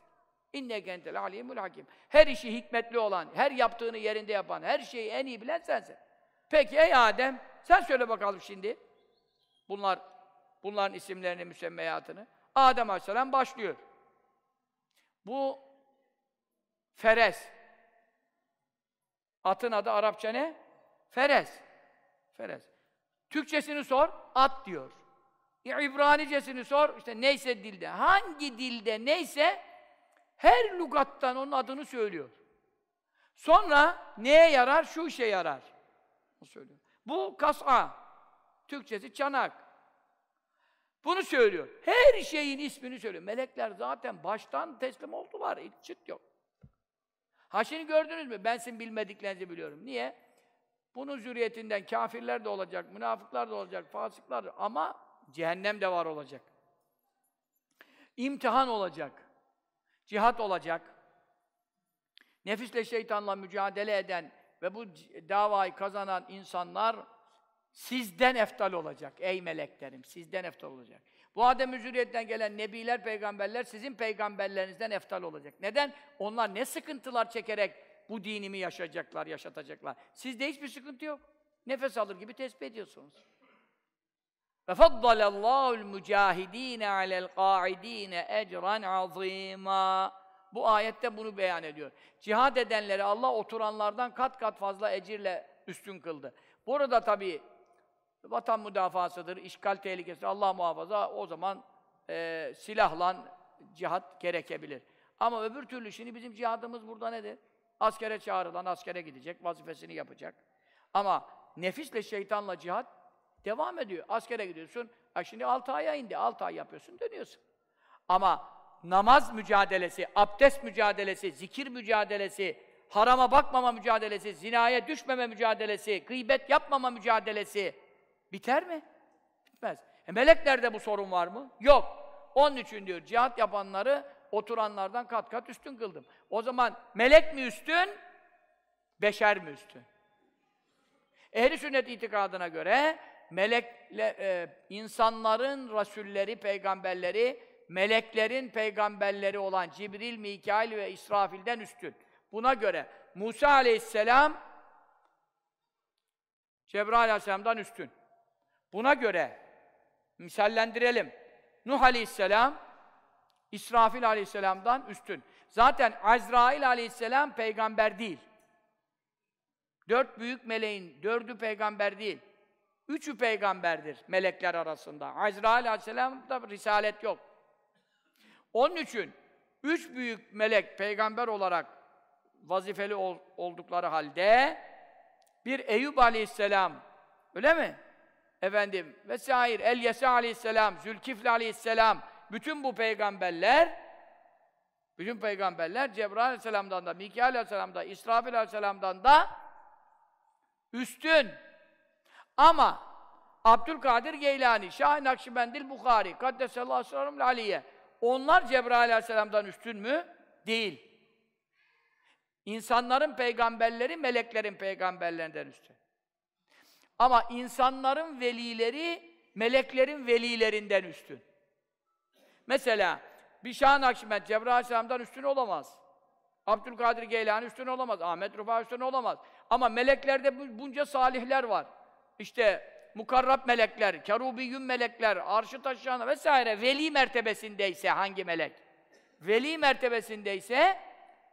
İnne kentel alimul hakim. Her işi hikmetli olan, her yaptığını yerinde yapan, her şeyi en iyi bilen sensin. Peki ey Adem, sen söyle bakalım şimdi. Bunlar, bunların isimlerini, müsemmeyatını. Adem Aleyhisselam başlıyor. Bu Ferez. Atın adı Arapça ne? Ferez. Ferez. Türkçesini sor, at diyor. İbranicesini sor, işte neyse dilde. Hangi dilde neyse her lügattan onun adını söylüyor. Sonra neye yarar? Şu işe yarar. Söylüyor. Bu kas'a. Türkçesi çanak. Bunu söylüyor. Her şeyin ismini söylüyor. Melekler zaten baştan teslim oldular. Hiç çıt yok. Ha şimdi gördünüz mü? Ben sizin bilmediklerinizi biliyorum. Niye? Bunun zürriyetinden kafirler de olacak, münafıklar da olacak, fasıklar da ama cehennem de var olacak. İmtihan olacak. Cihat olacak. Nefisle şeytanla mücadele eden ve bu davayı kazanan insanlar sizden eftal olacak ey meleklerim. Sizden eftal olacak. Bu Adem zürriyetten gelen nebiler, peygamberler sizin peygamberlerinizden eftal olacak. Neden? Onlar ne sıkıntılar çekerek bu dinimi yaşayacaklar, yaşatacaklar. Sizde hiçbir sıkıntı yok. Nefes alır gibi tesbih ediyorsunuz. Ve faddalallahu mücahidine alel qa'idine ecran azima. Bu ayette bunu beyan ediyor. Cihad edenleri Allah oturanlardan kat kat fazla ecirle üstün kıldı. Burada tabii vatan müdafasıdır, işgal tehlikesi, Allah muhafaza o zaman e, silahla cihat gerekebilir. Ama öbür türlü şimdi bizim cihadımız burada nedir? Askere çağrılan askere gidecek, vazifesini yapacak. Ama nefisle şeytanla cihat devam ediyor. Askere gidiyorsun, ha şimdi 6 aya indi, 6 ay yapıyorsun, dönüyorsun. Ama namaz mücadelesi, abdest mücadelesi, zikir mücadelesi, harama bakmama mücadelesi, zinaya düşmeme mücadelesi, gıybet yapmama mücadelesi biter mi? Bitmez. E meleklerde bu sorun var mı? Yok. Onun için diyor, cihat yapanları oturanlardan kat kat üstün kıldım. O zaman melek mi üstün, beşer mi üstün? Ehli sünnet itikadına göre melekle, e, insanların rasulleri, peygamberleri, meleklerin peygamberleri olan Cibril, Mikail ve İsrafil'den üstün. Buna göre Musa aleyhisselam Cebrail aleyhisselamdan üstün. Buna göre misallendirelim. Nuh aleyhisselam İsrafil aleyhisselamdan üstün. Zaten Azrail aleyhisselam peygamber değil. Dört büyük meleğin dördü peygamber değil. Üçü peygamberdir melekler arasında. Azrail aleyhisselamda risalet yok. Onun için üç büyük melek peygamber olarak vazifeli ol, oldukları halde bir Eyüp aleyhisselam öyle mi? Efendim vesaire El-Yesa aleyhisselam, Zülkifli aleyhisselam bütün bu peygamberler bütün peygamberler Cebrail aleyhisselamdan da, Mikail aleyhisselamdan da, İsrafil aleyhisselamdan da üstün. Ama Abdülkadir Geylani, Şah-ı Nakşibendil Bukhari, Kaddesallahu aleyhi ve aliye onlar Cebrail aleyhisselamdan üstün mü? Değil. İnsanların peygamberleri, meleklerin peygamberlerinden üstün. Ama insanların velileri, meleklerin velilerinden üstün. Mesela bir Şah-ı Nakşibend, Cebrail aleyhisselamdan üstün olamaz. Abdülkadir Geylani üstün olamaz. Ahmet Rıfa üstün olamaz. Ama meleklerde bunca salihler var. İşte mukarrab melekler, kerubiyyün melekler, arşı taşıyan vesaire veli mertebesindeyse hangi melek? Veli mertebesindeyse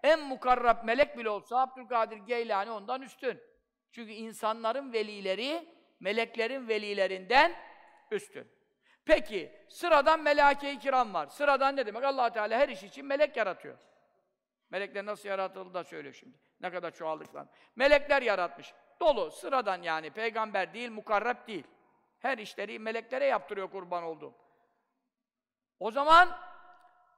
en mukarrab melek bile olsa Abdülkadir Geylani ondan üstün. Çünkü insanların velileri meleklerin velilerinden üstün. Peki sıradan melake-i kiram var. Sıradan ne demek? Allah Teala her iş için melek yaratıyor. Melekler nasıl yaratıldı da söylüyor şimdi. Ne kadar çoğaldıklarını. Melekler yaratmış. Dolu, sıradan yani. Peygamber değil, mukarreb değil. Her işleri meleklere yaptırıyor kurban olduğum. O zaman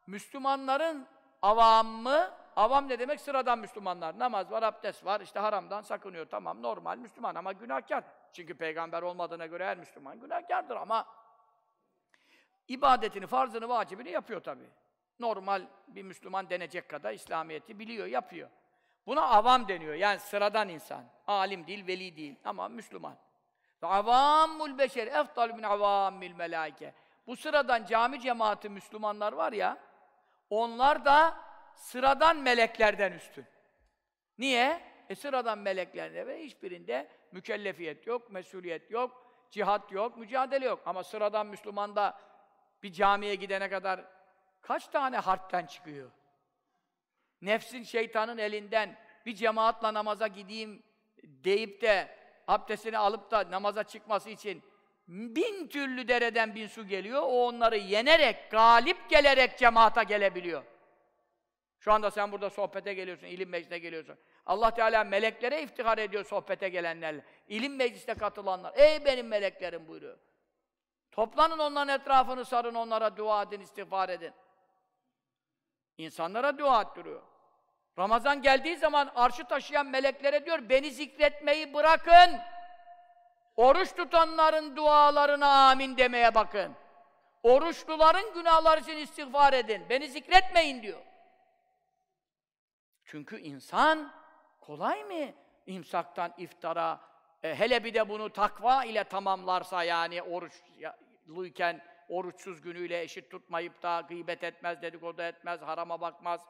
Müslümanların avamı, avam ne demek? Sıradan Müslümanlar. Namaz var, abdest var, işte haramdan sakınıyor. Tamam, normal Müslüman ama günahkar. Çünkü peygamber olmadığına göre her Müslüman günahkardır ama ibadetini, farzını, vacibini yapıyor tabii. Normal bir Müslüman denecek kadar İslamiyet'i biliyor, yapıyor. Buna avam deniyor. Yani sıradan insan. Alim değil, veli değil ama Müslüman. Ve avamul beşer efdal min avamil melaike. Bu sıradan cami cemaati Müslümanlar var ya, onlar da sıradan meleklerden üstün. Niye? E sıradan meleklerde ve hiçbirinde mükellefiyet yok, mesuliyet yok, cihat yok, mücadele yok. Ama sıradan Müslüman da bir camiye gidene kadar kaç tane harpten çıkıyor? Nefsin, şeytanın elinden bir cemaatla namaza gideyim deyip de abdestini alıp da namaza çıkması için bin türlü dereden bin su geliyor. O onları yenerek, galip gelerek cemaata gelebiliyor. Şu anda sen burada sohbete geliyorsun, ilim meclisine geliyorsun. Allah Teala meleklere iftihar ediyor sohbete gelenlerle. İlim meclisine katılanlar. Ey benim meleklerim buyuruyor. Toplanın onların etrafını sarın, onlara dua edin, istiğfar edin. İnsanlara dua ettiriyor. Ramazan geldiği zaman arşı taşıyan meleklere diyor, beni zikretmeyi bırakın. Oruç tutanların dualarına amin demeye bakın. Oruçluların günahları için istiğfar edin. Beni zikretmeyin diyor. Çünkü insan kolay mı? İmsaktan iftara, e, hele bir de bunu takva ile tamamlarsa yani oruçluyken oruçsuz günüyle eşit tutmayıp da gıybet etmez, dedikodu etmez, harama bakmaz,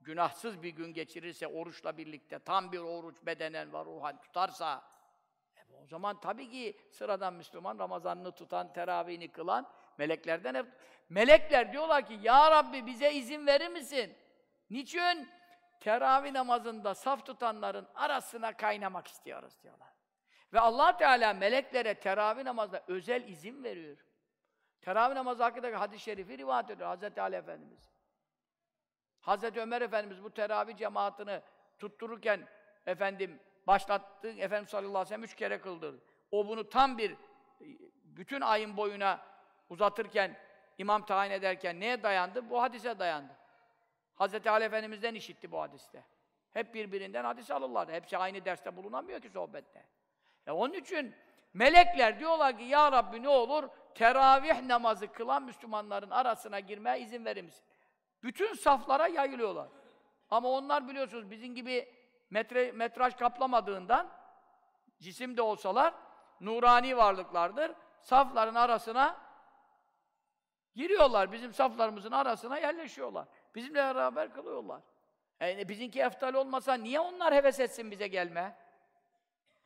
günahsız bir gün geçirirse oruçla birlikte tam bir oruç bedenen var ruhan tutarsa e, o zaman tabii ki sıradan Müslüman Ramazanını tutan, teravihini kılan meleklerden hep melekler diyorlar ki ya Rabbi bize izin verir misin? Niçin? Teravih namazında saf tutanların arasına kaynamak istiyoruz diyorlar. Ve allah Teala meleklere teravih namazda özel izin veriyor. Teravih namazı hakkındaki hadis-i şerifi rivayet ediyor Hazreti Ali Efendimiz. Hazreti Ömer Efendimiz bu teravih cemaatini tuttururken efendim başlattı, Efendimiz sallallahu aleyhi ve sellem üç kere kıldı. O bunu tam bir bütün ayın boyuna uzatırken, imam tayin ederken neye dayandı? Bu hadise dayandı. Hazreti Ali Efendimiz'den işitti bu hadiste. Hep birbirinden hadis alırlardı. Hepsi aynı derste bulunamıyor ki sohbette. E onun için melekler diyorlar ki ya Rabbi ne olur teravih namazı kılan Müslümanların arasına girmeye izin verir misin? Bütün saflara yayılıyorlar. Ama onlar biliyorsunuz bizim gibi metre, metraj kaplamadığından cisim de olsalar nurani varlıklardır. Safların arasına giriyorlar. Bizim saflarımızın arasına yerleşiyorlar. Bizimle beraber kılıyorlar. Yani bizimki eftal olmasa niye onlar heves etsin bize gelme?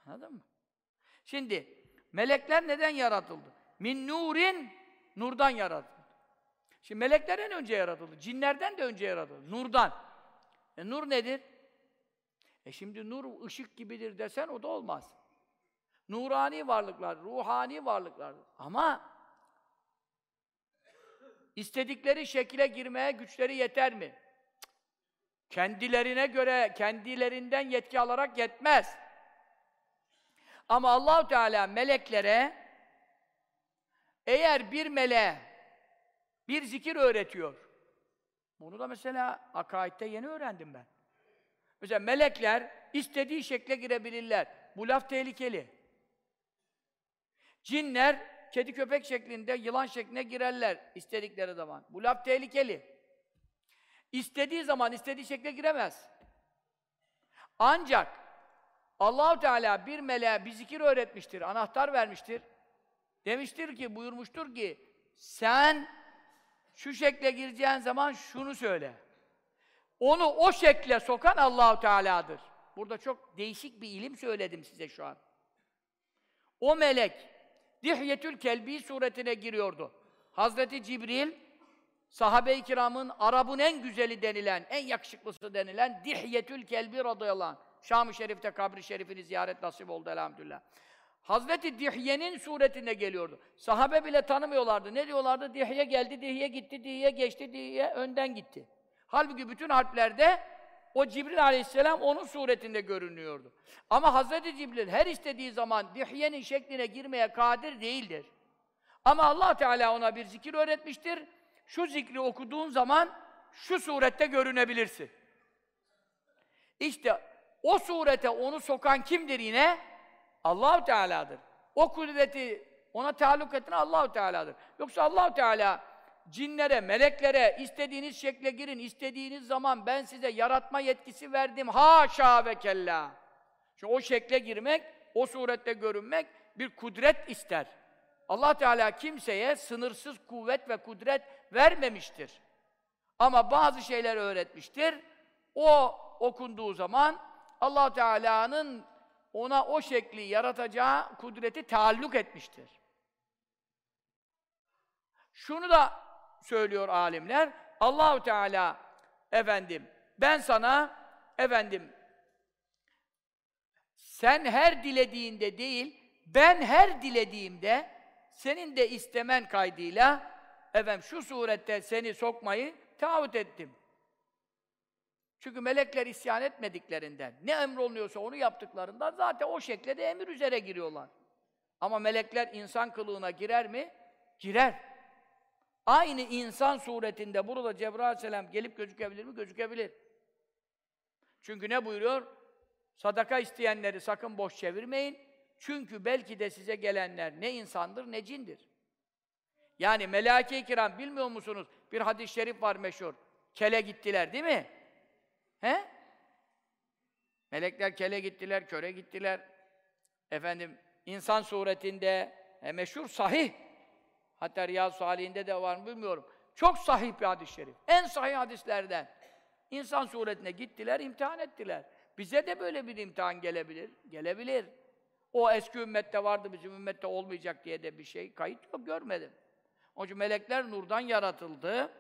Anladın mı? Şimdi melekler neden yaratıldı? Min nurin nurdan yaratıldı. Şimdi meleklerden önce yaratıldı. Cinlerden de önce yaratıldı. Nurdan. E nur nedir? E şimdi nur ışık gibidir desen o da olmaz. Nurani varlıklar, ruhani varlıklar. Ama istedikleri şekile girmeye güçleri yeter mi? Kendilerine göre, kendilerinden yetki alarak yetmez. Ama Allahu Teala meleklere eğer bir meleğe bir zikir öğretiyor. Bunu da mesela akaidde yeni öğrendim ben. Mesela melekler istediği şekle girebilirler. Bu laf tehlikeli. Cinler kedi köpek şeklinde, yılan şekline girerler istedikleri zaman. Bu laf tehlikeli. İstediği zaman istediği şekle giremez. Ancak Allahu Teala bir meleğe bir zikir öğretmiştir, anahtar vermiştir. Demiştir ki, buyurmuştur ki, sen şu şekle gireceğin zaman şunu söyle. Onu o şekle sokan Allahu Teala'dır. Burada çok değişik bir ilim söyledim size şu an. O melek Dihyetül Kelbi suretine giriyordu. Hazreti Cibril, sahabe-i kiramın Arap'ın en güzeli denilen, en yakışıklısı denilen Dihyetül Kelbi radıyallahu anh. Şam-ı Şerif'te kabri şerifini ziyaret nasip oldu elhamdülillah. Hazreti Dihye'nin suretinde geliyordu. Sahabe bile tanımıyorlardı. Ne diyorlardı? Dihye geldi, Dihye gitti, Dihye geçti, Dihye önden gitti. Halbuki bütün harplerde o Cibril aleyhisselam onun suretinde görünüyordu. Ama Hazreti Cibril her istediği zaman Dihye'nin şekline girmeye kadir değildir. Ama Allah Teala ona bir zikir öğretmiştir. Şu zikri okuduğun zaman şu surette görünebilirsin. İşte o surete onu sokan kimdir yine? Allahu Teala'dır. O kudreti ona taalluk eden Allahu Teala'dır. Yoksa Allahu Teala cinlere, meleklere istediğiniz şekle girin, istediğiniz zaman ben size yaratma yetkisi verdim. Haşa ve kella. Çünkü o şekle girmek, o surette görünmek bir kudret ister. Allah Teala kimseye sınırsız kuvvet ve kudret vermemiştir. Ama bazı şeyler öğretmiştir. O okunduğu zaman Allah Teala'nın ona o şekli yaratacağı kudreti taalluk etmiştir. Şunu da söylüyor alimler. Allahu Teala efendim ben sana efendim sen her dilediğinde değil ben her dilediğimde senin de istemen kaydıyla efendim şu surette seni sokmayı taahhüt ettim. Çünkü melekler isyan etmediklerinden, ne emrolunuyorsa onu yaptıklarından zaten o şekilde de emir üzere giriyorlar. Ama melekler insan kılığına girer mi? Girer. Aynı insan suretinde burada Cebrail aleyhisselam gelip gözükebilir mi? Gözükebilir. Çünkü ne buyuruyor? Sadaka isteyenleri sakın boş çevirmeyin. Çünkü belki de size gelenler ne insandır ne cindir. Yani melaike-i kiram bilmiyor musunuz? Bir hadis-i şerif var meşhur. Kele gittiler değil mi? He? Melekler kele gittiler, köre gittiler. Efendim, insan suretinde, e, meşhur sahih. Hatta Riyaz Salihinde de var mı bilmiyorum. Çok sahih bir hadis-i şerif. En sahih hadislerden. İnsan suretine gittiler, imtihan ettiler. Bize de böyle bir imtihan gelebilir. Gelebilir. O eski ümmette vardı, bizim ümmette olmayacak diye de bir şey kayıt yok, görmedim. Onun için melekler nurdan yaratıldı.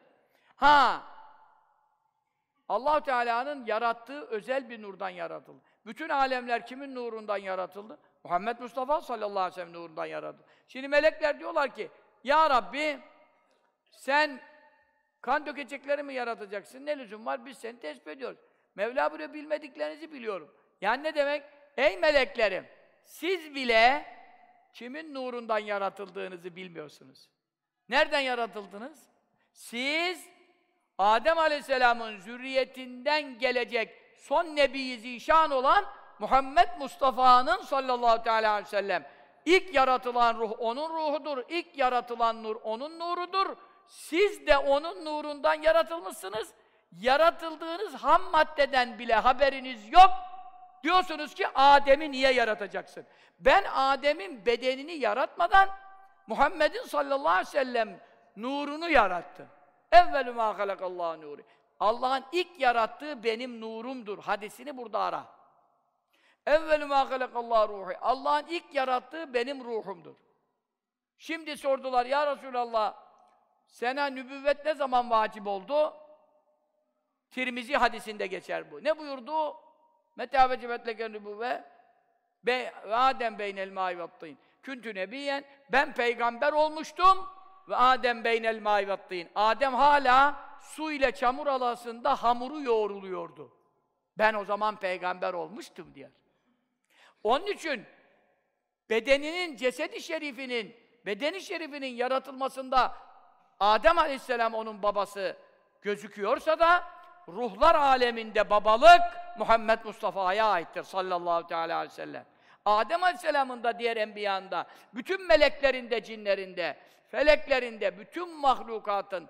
Ha, allah Teala'nın yarattığı özel bir nurdan yaratıldı. Bütün alemler kimin nurundan yaratıldı? Muhammed Mustafa sallallahu aleyhi ve sellem nurundan yaratıldı. Şimdi melekler diyorlar ki, Ya Rabbi, sen kan dökecekleri mi yaratacaksın? Ne lüzum var? Biz seni tespit ediyoruz. Mevla buraya bilmediklerinizi biliyorum. Yani ne demek? Ey meleklerim, siz bile kimin nurundan yaratıldığınızı bilmiyorsunuz. Nereden yaratıldınız? Siz Adem Aleyhisselam'ın zürriyetinden gelecek son Nebi Zişan olan Muhammed Mustafa'nın sallallahu teala aleyhi ve sellem ilk yaratılan ruh onun ruhudur, ilk yaratılan nur onun nurudur. Siz de onun nurundan yaratılmışsınız. Yaratıldığınız ham maddeden bile haberiniz yok. Diyorsunuz ki Adem'i niye yaratacaksın? Ben Adem'in bedenini yaratmadan Muhammed'in sallallahu aleyhi ve sellem nurunu yarattım. Evvelü mâ halakallahu nuri. Allah'ın ilk yarattığı benim nurumdur. Hadisini burada ara. Evvelü mâ halakallahu ruhi. Allah'ın ilk yarattığı benim ruhumdur. Şimdi sordular ya Resulallah sana nübüvvet ne zaman vacip oldu? Tirmizi hadisinde geçer bu. Ne buyurdu? Meta vecibet leke nübüvve ve Adem beynel mâi ve Küntü nebiyen ben peygamber olmuştum ve Adem beynel mâi Adem hala su ile çamur alasında hamuru yoğruluyordu. Ben o zaman peygamber olmuştum diyor. Onun için bedeninin, cesedi şerifinin, bedeni şerifinin yaratılmasında Adem Aleyhisselam onun babası gözüküyorsa da ruhlar aleminde babalık Muhammed Mustafa'ya aittir sallallahu teala aleyhi ve sellem. Adem Aleyhisselam'ın da diğer enbiyanda, bütün meleklerinde, cinlerinde, feleklerinde, bütün mahlukatın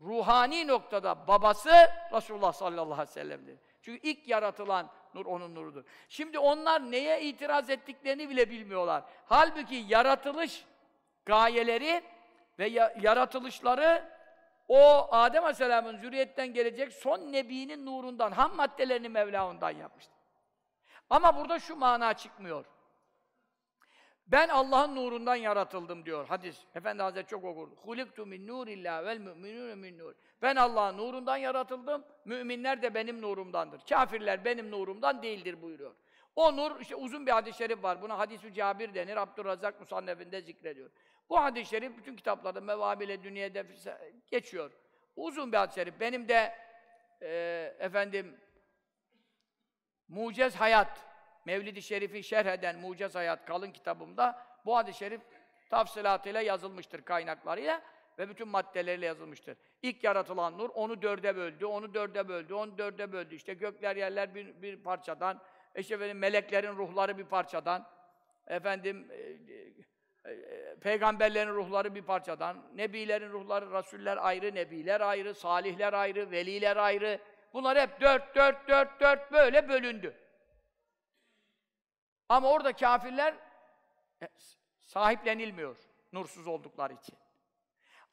ruhani noktada babası Resulullah sallallahu aleyhi ve sellem'dir. Çünkü ilk yaratılan nur onun nurudur. Şimdi onlar neye itiraz ettiklerini bile bilmiyorlar. Halbuki yaratılış gayeleri ve yaratılışları o Adem Aleyhisselam'ın zürriyetten gelecek son nebinin nurundan, ham maddelerini Mevla ondan yapmıştır. Ama burada şu mana çıkmıyor. Ben Allah'ın nurundan yaratıldım diyor hadis. Efendi Hazretleri çok okurdu. Huliktu min nurillah vel müminune min nur. Ben Allah'ın nurundan yaratıldım. Müminler de benim nurumdandır. Kafirler benim nurumdan değildir buyuruyor. O nur, işte uzun bir hadis-i şerif var. Buna hadis-i Cabir denir. Abdurrazak Musannef'inde zikrediyor. Bu hadis-i şerif bütün kitaplarda Mevabile Dünya'da geçiyor. Uzun bir hadis-i şerif. Benim de e, efendim Mucez Hayat Mevlid-i Şerif'i şerh eden Mucez Hayat kalın kitabımda bu hadis-i şerif tafsilatıyla yazılmıştır kaynaklarıyla ve bütün maddeleriyle yazılmıştır. İlk yaratılan nur onu dörde böldü, onu dörde böldü, onu dörde böldü. İşte gökler yerler bir, bir parçadan, işte efendim meleklerin ruhları bir parçadan, efendim e, e, e, peygamberlerin ruhları bir parçadan, nebilerin ruhları, rasuller ayrı, nebiler ayrı, salihler ayrı, veliler ayrı. Bunlar hep dört, dört, dört, dört böyle bölündü. Ama orada kafirler e, sahiplenilmiyor nursuz oldukları için.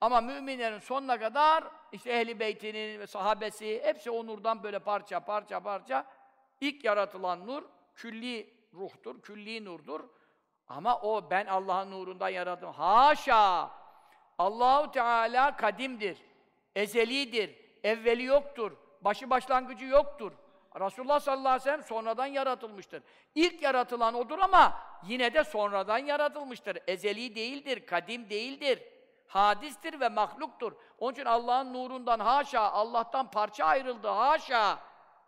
Ama müminlerin sonuna kadar işte ehli beytinin ve sahabesi hepsi o nurdan böyle parça parça parça ilk yaratılan nur külli ruhtur, külli nurdur. Ama o ben Allah'ın nurundan yarattım. Haşa! Allahu Teala kadimdir, ezelidir, evveli yoktur, başı başlangıcı yoktur. Resulullah sallallahu aleyhi ve sellem sonradan yaratılmıştır. İlk yaratılan odur ama yine de sonradan yaratılmıştır. Ezeli değildir, kadim değildir. Hadistir ve mahluktur. Onun için Allah'ın nurundan haşa, Allah'tan parça ayrıldı haşa.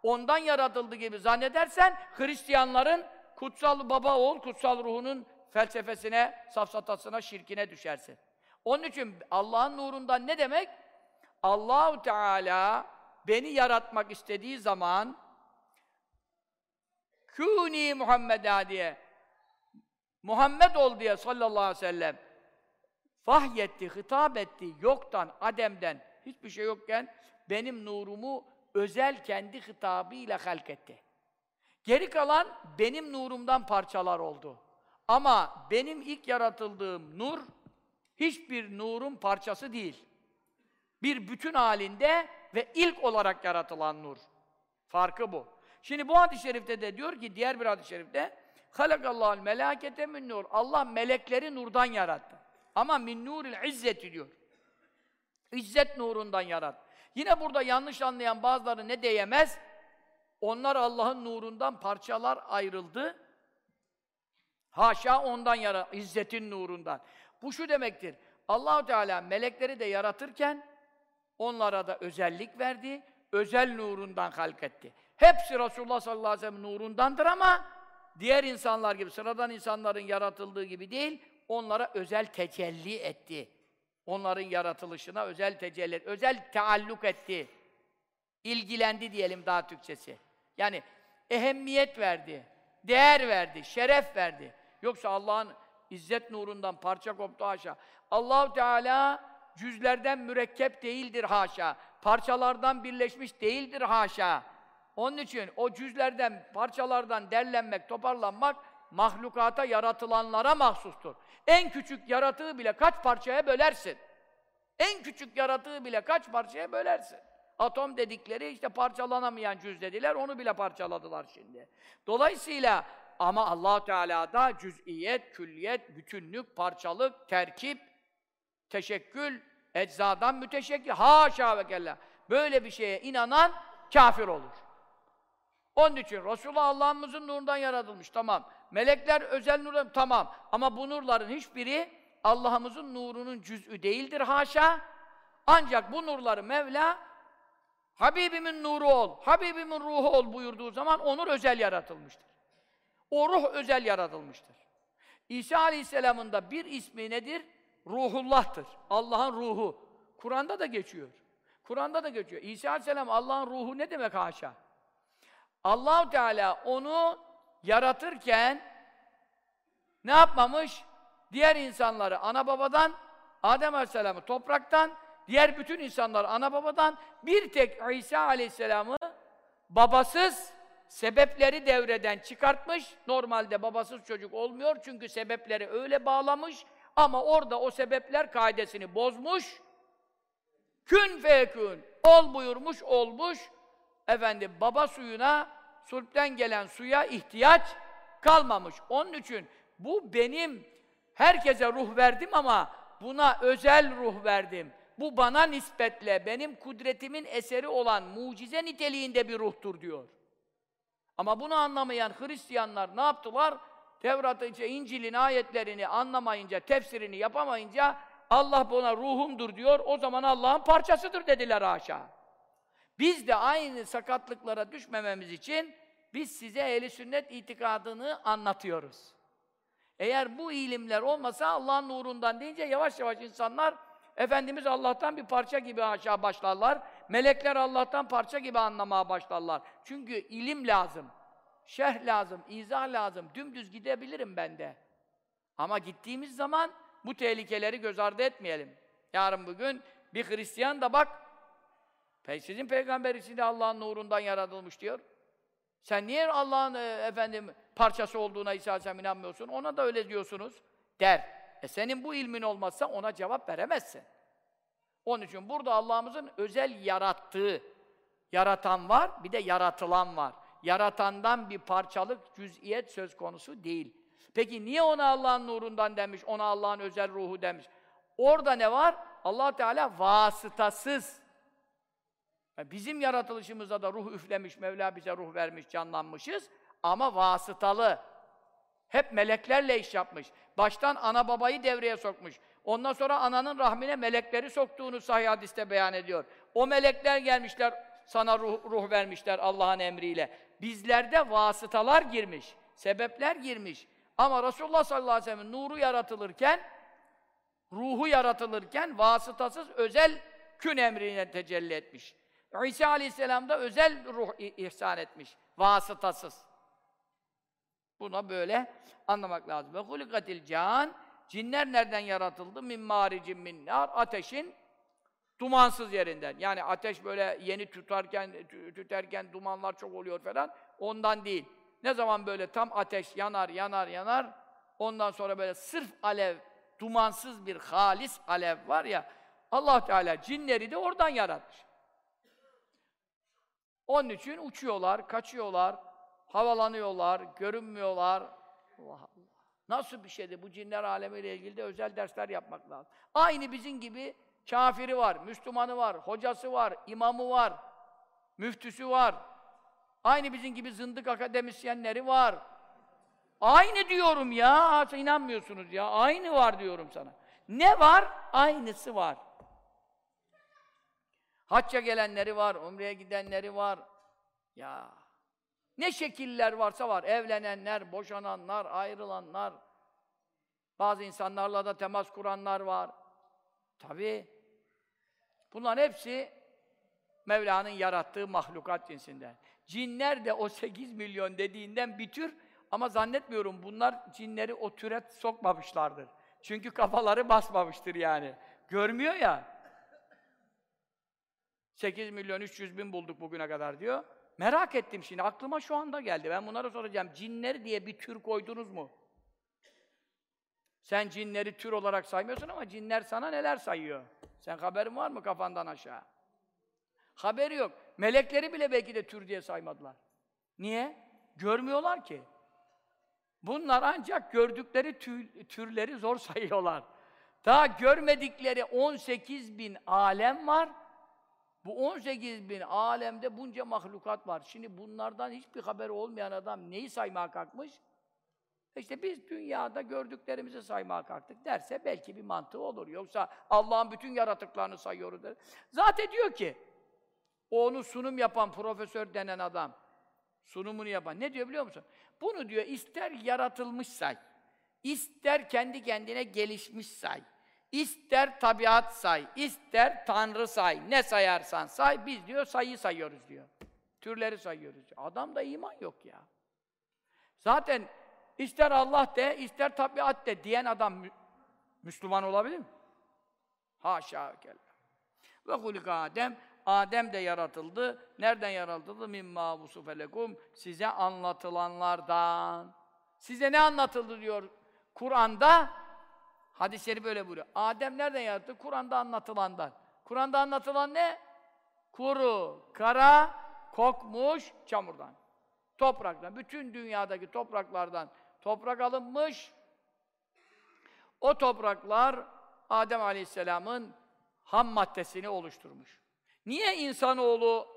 Ondan yaratıldı gibi zannedersen Hristiyanların kutsal baba oğul kutsal ruhunun felsefesine, safsatasına, şirkine düşersin. Onun için Allah'ın nurundan ne demek? Allahu Teala beni yaratmak istediği zaman Kûni Muhammed'a diye Muhammed ol diye sallallahu aleyhi ve sellem vahyetti, hitap etti yoktan, ademden, hiçbir şey yokken benim nurumu özel kendi hitabıyla halk etti. Geri kalan benim nurumdan parçalar oldu. Ama benim ilk yaratıldığım nur hiçbir nurun parçası değil. Bir bütün halinde ve ilk olarak yaratılan nur. Farkı bu. Şimdi bu hadis-i şerifte de diyor ki diğer bir hadis-i şerifte Halakallahu melakete min nur. Allah melekleri nurdan yarattı. Ama min nuril izzeti diyor. İzzet nurundan yarattı. Yine burada yanlış anlayan bazıları ne diyemez? Onlar Allah'ın nurundan parçalar ayrıldı. Haşa ondan yara, izzetin nurundan. Bu şu demektir. Allahu Teala melekleri de yaratırken onlara da özellik verdi, özel nurundan halketti. Hepsi Resulullah sallallahu aleyhi ve sellem nurundandır ama diğer insanlar gibi, sıradan insanların yaratıldığı gibi değil, onlara özel tecelli etti. Onların yaratılışına özel tecelli, özel taalluk etti. İlgilendi diyelim daha Türkçesi. Yani ehemmiyet verdi, değer verdi, şeref verdi. Yoksa Allah'ın izzet nurundan parça koptu haşa. Allahu Teala cüzlerden mürekkep değildir haşa. Parçalardan birleşmiş değildir haşa. Onun için o cüzlerden, parçalardan derlenmek, toparlanmak mahlukata, yaratılanlara mahsustur. En küçük yaratığı bile kaç parçaya bölersin? En küçük yaratığı bile kaç parçaya bölersin? Atom dedikleri işte parçalanamayan cüz dediler, onu bile parçaladılar şimdi. Dolayısıyla ama allah Teala'da cüz'iyet, külliyet, bütünlük, parçalık, terkip, teşekkül, eczadan müteşekkil, haşa ve kella. Böyle bir şeye inanan kafir olur. Onun için Resulullah Allah'ımızın nurundan yaratılmış, tamam. Melekler özel nurdan, tamam. Ama bu nurların hiçbiri Allah'ımızın nurunun cüz'ü değildir haşa. Ancak bu nurları Mevla Habibimin nuru ol, Habibimin ruhu ol buyurduğu zaman onur özel yaratılmıştır. O ruh özel yaratılmıştır. İsa Aleyhisselam'ın da bir ismi nedir? Ruhullah'tır. Allah'ın ruhu. Kur'an'da da geçiyor. Kur'an'da da geçiyor. İsa Aleyhisselam Allah'ın ruhu ne demek haşa? Allahu Teala onu yaratırken ne yapmamış? Diğer insanları ana babadan, Adem Aleyhisselam'ı topraktan, diğer bütün insanlar ana babadan, bir tek İsa Aleyhisselam'ı babasız, sebepleri devreden çıkartmış. Normalde babasız çocuk olmuyor çünkü sebepleri öyle bağlamış. Ama orada o sebepler kaidesini bozmuş. Kün fekün, ol buyurmuş, olmuş. Efendim baba suyuna sulpten gelen suya ihtiyaç kalmamış. Onun için bu benim Herkese ruh verdim ama buna özel ruh verdim. Bu bana nispetle benim kudretimin eseri olan mucize niteliğinde bir ruhtur diyor. Ama bunu anlamayan Hristiyanlar ne yaptılar? Tevrat'ı, İncil'in ayetlerini anlamayınca, tefsirini yapamayınca Allah buna ruhumdur diyor, o zaman Allah'ın parçasıdır dediler haşa. Biz de aynı sakatlıklara düşmememiz için biz size ehli sünnet itikadını anlatıyoruz. Eğer bu ilimler olmasa Allah'ın nurundan deyince yavaş yavaş insanlar Efendimiz Allah'tan bir parça gibi aşağı başlarlar. Melekler Allah'tan parça gibi anlamaya başlarlar. Çünkü ilim lazım. Şerh lazım, izah lazım. Dümdüz gidebilirim ben de. Ama gittiğimiz zaman bu tehlikeleri göz ardı etmeyelim. Yarın bugün bir Hristiyan da bak, sizin peygamber içinde Allah'ın nurundan yaratılmış diyor. Sen niye Allah'ın e, efendim parçası olduğuna İsa Aleyhisselam inanmıyorsun? Ona da öyle diyorsunuz der. E senin bu ilmin olmazsa ona cevap veremezsin. Onun için burada Allah'ımızın özel yarattığı, yaratan var, bir de yaratılan var. Yaratandan bir parçalık, cüz'iyet söz konusu değil. Peki niye ona Allah'ın nurundan demiş, ona Allah'ın özel ruhu demiş? Orada ne var? allah Teala vasıtasız. Yani bizim yaratılışımızda da ruh üflemiş, Mevla bize ruh vermiş, canlanmışız. Ama vasıtalı. Hep meleklerle iş yapmış. Baştan ana babayı devreye sokmuş. Ondan sonra ananın rahmine melekleri soktuğunu sahih hadiste beyan ediyor. O melekler gelmişler, sana ruh, ruh vermişler Allah'ın emriyle. Bizlerde vasıtalar girmiş, sebepler girmiş. Ama Resulullah sallallahu aleyhi ve sellem nuru yaratılırken, ruhu yaratılırken vasıtasız özel kün emrine tecelli etmiş. İsa aleyhisselam da özel ruh ihsan etmiş, vasıtasız. Buna böyle anlamak lazım. Ve hulikatil can cinler nereden yaratıldı? Min maricin min nar ateşin dumansız yerinden. Yani ateş böyle yeni tutarken tüterken dumanlar çok oluyor falan. Ondan değil. Ne zaman böyle tam ateş yanar yanar yanar ondan sonra böyle sırf alev dumansız bir halis alev var ya Allah Teala cinleri de oradan yaratmış. Onun için uçuyorlar, kaçıyorlar, havalanıyorlar, görünmüyorlar. Allah Allah. Nasıl bir şeydi? Bu cinler alemiyle ilgili de özel dersler yapmak lazım. Aynı bizim gibi kafiri var, Müslümanı var, hocası var, imamı var, müftüsü var. Aynı bizim gibi zındık akademisyenleri var. Aynı diyorum ya, inanmıyorsunuz ya. Aynı var diyorum sana. Ne var? Aynısı var. Hacca gelenleri var, umreye gidenleri var. Ya ne şekiller varsa var. Evlenenler, boşananlar, ayrılanlar. Bazı insanlarla da temas kuranlar var. Tabii. Bunların hepsi Mevla'nın yarattığı mahlukat cinsinden. Cinler de o 8 milyon dediğinden bir tür ama zannetmiyorum bunlar cinleri o türe sokmamışlardır. Çünkü kafaları basmamıştır yani. Görmüyor ya. 8 milyon 300 bin bulduk bugüne kadar diyor. Merak ettim şimdi, aklıma şu anda geldi. Ben bunları soracağım. Cinleri diye bir tür koydunuz mu? Sen cinleri tür olarak saymıyorsun ama cinler sana neler sayıyor? Sen haberin var mı kafandan aşağı? Haberi yok. Melekleri bile belki de tür diye saymadılar. Niye? Görmüyorlar ki. Bunlar ancak gördükleri tür, türleri zor *laughs* sayıyorlar. Daha görmedikleri 18 bin alem var. Bu 18 bin alemde bunca mahlukat var. Şimdi bunlardan hiçbir haberi olmayan adam neyi saymaya kalkmış? İşte biz dünyada gördüklerimizi saymaya kalktık derse belki bir mantığı olur. Yoksa Allah'ın bütün yaratıklarını sayıyoruz der. Zaten diyor ki, onu sunum yapan profesör denen adam, sunumunu yapan, ne diyor biliyor musun? Bunu diyor ister yaratılmış say, ister kendi kendine gelişmiş say, İster tabiat say, ister Tanrı say, ne sayarsan say, biz diyor sayı sayıyoruz diyor. Türleri sayıyoruz. Diyor. Adamda iman yok ya. Zaten ister Allah de, ister tabiat de diyen adam mü Müslüman olabilir mi? Haşa kella. Ve hulika Adem, Adem de yaratıldı. Nereden yaratıldı? Mimma vusufelekum. Size anlatılanlardan. Size ne anlatıldı diyor Kur'an'da? Hadisleri böyle buyuruyor. Adem nereden yarattı? Kur'an'da anlatılandan. Kur'an'da anlatılan ne? Kuru, kara, kokmuş çamurdan. Topraktan. Bütün dünyadaki topraklardan toprak alınmış. O topraklar Adem Aleyhisselam'ın ham maddesini oluşturmuş. Niye insanoğlu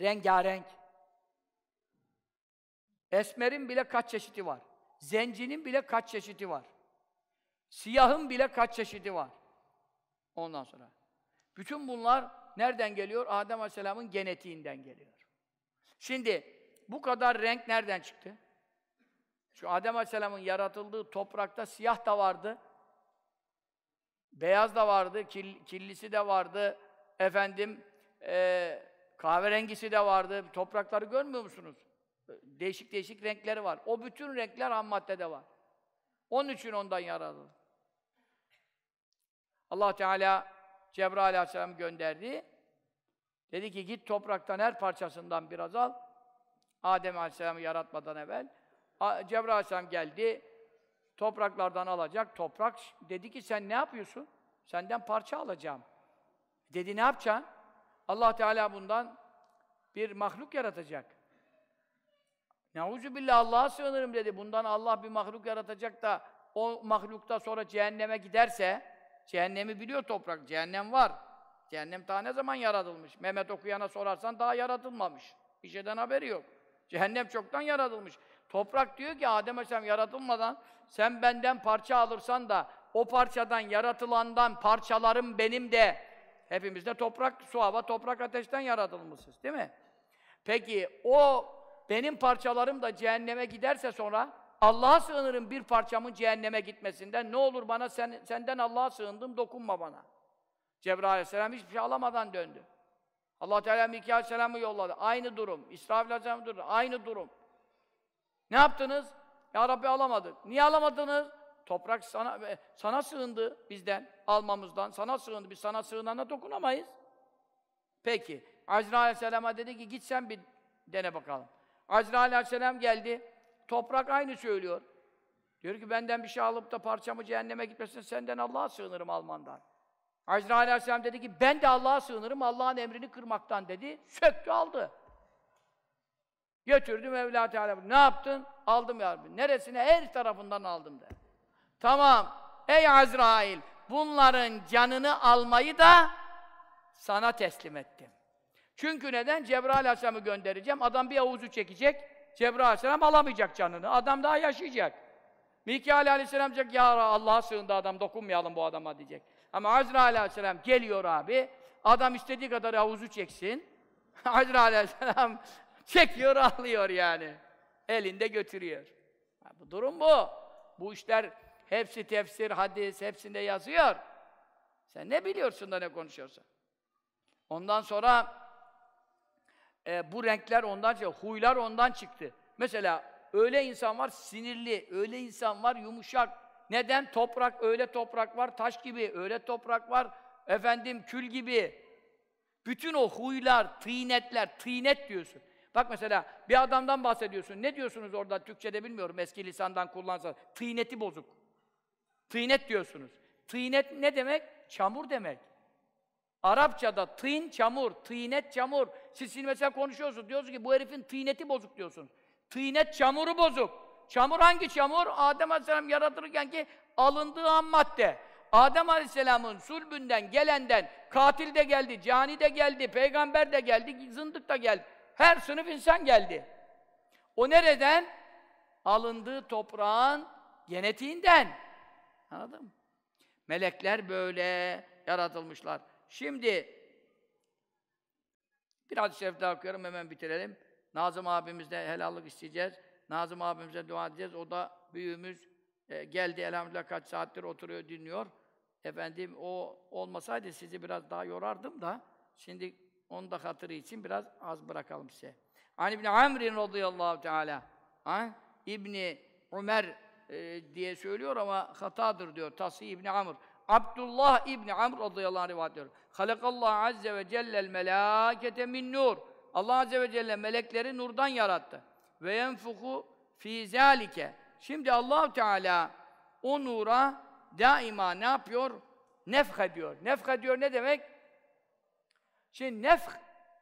rengarenk? Esmerin bile kaç çeşidi var. Zencinin bile kaç çeşidi var. Siyahın bile kaç çeşidi var. Ondan sonra. Bütün bunlar nereden geliyor? Adem Aleyhisselam'ın genetiğinden geliyor. Şimdi bu kadar renk nereden çıktı? Şu Adem Aleyhisselam'ın yaratıldığı toprakta siyah da vardı. Beyaz da vardı, kil, kirlisi de vardı. Efendim, e, kahverengisi de vardı. Toprakları görmüyor musunuz? Değişik değişik renkleri var. O bütün renkler ham maddede var. Onun için ondan yaratıldı. Allah Teala Cebrail Aleyhisselam gönderdi. Dedi ki git topraktan her parçasından biraz al. Adem Aleyhisselam'ı yaratmadan evvel. Cebrail Aleyhisselam geldi. Topraklardan alacak. Toprak dedi ki sen ne yapıyorsun? Senden parça alacağım. Dedi ne yapacaksın? Allah Teala bundan bir mahluk yaratacak. Neuzu billah Allah'a sığınırım dedi. Bundan Allah bir mahluk yaratacak da o mahlukta sonra cehenneme giderse cehennemi biliyor toprak. Cehennem var. Cehennem daha ne zaman yaratılmış? Mehmet okuyana sorarsan daha yaratılmamış. Bir şeyden haberi yok. Cehennem çoktan yaratılmış. Toprak diyor ki Adem Aleyhisselam yaratılmadan sen benden parça alırsan da o parçadan yaratılandan parçalarım benim de hepimiz de toprak, su, hava, toprak, ateşten yaratılmışız değil mi? Peki o benim parçalarım da cehenneme giderse sonra Allah'a sığınırım bir parçamın cehenneme gitmesinden. Ne olur bana sen, senden Allah'a sığındım dokunma bana. Cebrail Aleyhisselam hiçbir şey alamadan döndü. Allah Teala Mikail Aleyhisselam'ı yolladı. Aynı durum. İsrafil Aleyhisselam'ı durdu. Aynı durum. Ne yaptınız? Ya Rabbi alamadık. Niye alamadınız? Toprak sana sana sığındı bizden, almamızdan. Sana sığındı. Biz sana sığınana dokunamayız. Peki. Azrail Aleyhisselam'a dedi ki git sen bir dene bakalım. Azrail Aleyhisselam geldi. Toprak aynı söylüyor. Diyor ki benden bir şey alıp da parçamı cehenneme gitmesin senden Allah'a sığınırım almandan. Azrail Aleyhisselam dedi ki ben de Allah'a sığınırım Allah'ın emrini kırmaktan dedi. Söktü aldı. Götürdüm Mevla Teala. Ne yaptın? Aldım ya Rabbi. Neresine? Her tarafından aldım de. Tamam. Ey Azrail, bunların canını almayı da sana teslim ettim. Çünkü neden? Cebrail Aleyhisselam'ı göndereceğim. Adam bir avuzu çekecek. Cebrail Aleyhisselam alamayacak canını. Adam daha yaşayacak. Mikail Aleyhisselam diyecek, ya Allah'a sığındı adam, dokunmayalım bu adama diyecek. Ama Azrail Aleyhisselam geliyor abi, adam istediği kadar havuzu çeksin. *laughs* Azrail Aleyhisselam çekiyor, alıyor yani. Elinde götürüyor. Bu durum bu. Bu işler hepsi tefsir, hadis, hepsinde yazıyor. Sen ne biliyorsun da ne konuşuyorsun? Ondan sonra e, bu renkler ondan çıktı, huylar ondan çıktı. Mesela öyle insan var sinirli, öyle insan var yumuşak. Neden? Toprak, öyle toprak var, taş gibi, öyle toprak var, efendim kül gibi. Bütün o huylar, tıynetler, tıynet diyorsun. Bak mesela bir adamdan bahsediyorsun. Ne diyorsunuz orada Türkçe'de bilmiyorum eski lisandan kullansa. Tıyneti bozuk. Tıynet diyorsunuz. Tıynet ne demek? Çamur demek. Arapçada tın çamur, tıynet çamur. Siz şimdi mesela konuşuyorsunuz, diyorsunuz ki bu herifin tıyneti bozuk diyorsun. Tıynet çamuru bozuk. Çamur hangi çamur? Adem Aleyhisselam yaratırken ki alındığı ham madde. Adem Aleyhisselam'ın sulbünden, gelenden, katil de geldi, cani de geldi, peygamber de geldi, zındık da geldi. Her sınıf insan geldi. O nereden? Alındığı toprağın genetiğinden. Anladın mı? Melekler böyle yaratılmışlar. Şimdi bir hadis-i şerif daha okuyorum, hemen bitirelim. Nazım abimizde helallik isteyeceğiz. Nazım abimize dua edeceğiz. O da büyüğümüz e, geldi elhamdülillah kaç saattir oturuyor, dinliyor. Efendim o olmasaydı sizi biraz daha yorardım da şimdi onun da hatırı için biraz az bırakalım size. Hani İbni Amr'in radıyallahu teala ha? İbni Ömer e, diye söylüyor ama hatadır diyor. Tasi İbni Amr. Abdullah İbni Amr radıyallahu anh rivayet ediyor. Halakallahu azze ve celle'l melâkete min nur. Allah azze ve celle melekleri nurdan yarattı. Ve yenfuku fî zâlike. Şimdi Allahu Teala o nura daima ne yapıyor? Nefh ediyor. Nefh ediyor ne demek? Şimdi nefh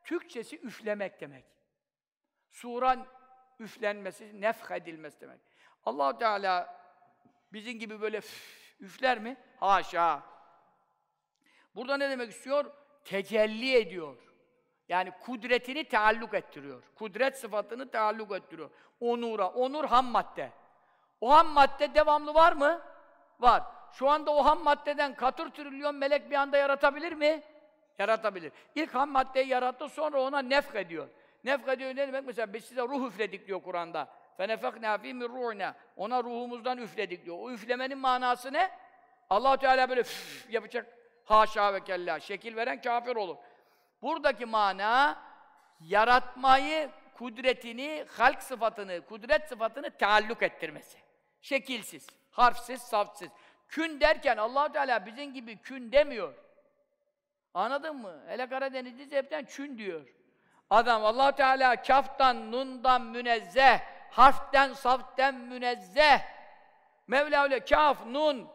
Türkçesi üflemek demek. Suran üflenmesi, nefh edilmesi demek. Allah Teala Bizim gibi böyle üfler mi? Haşa. Burada ne demek istiyor? Tecelli ediyor. Yani kudretini taalluk ettiriyor. Kudret sıfatını taalluk ettiriyor. Onura. Onur ham madde. O ham madde devamlı var mı? Var. Şu anda o ham maddeden katır trilyon melek bir anda yaratabilir mi? Yaratabilir. İlk ham maddeyi yarattı, sonra ona nefk ediyor. Nefk ediyor ne demek? Mesela biz size ruh üfledik diyor Kur'an'da. فَنَفَقْنَا ف۪ي مِنْ رُوحِنَا Ona ruhumuzdan üfledik diyor. O üflemenin manası ne? allah Teala böyle üf yapacak. Haşa ve kella. Şekil veren kafir olur. Buradaki mana, yaratmayı, kudretini, halk sıfatını, kudret sıfatını taalluk ettirmesi. Şekilsiz, harfsiz, safsız. Kün derken allah Teala bizim gibi kün demiyor. Anladın mı? Hele Karadeniz'de hepten çün diyor. Adam allah Teala kaftan, nundan münezzeh, harften, saften münezzeh. Mevla öyle kaf, nun.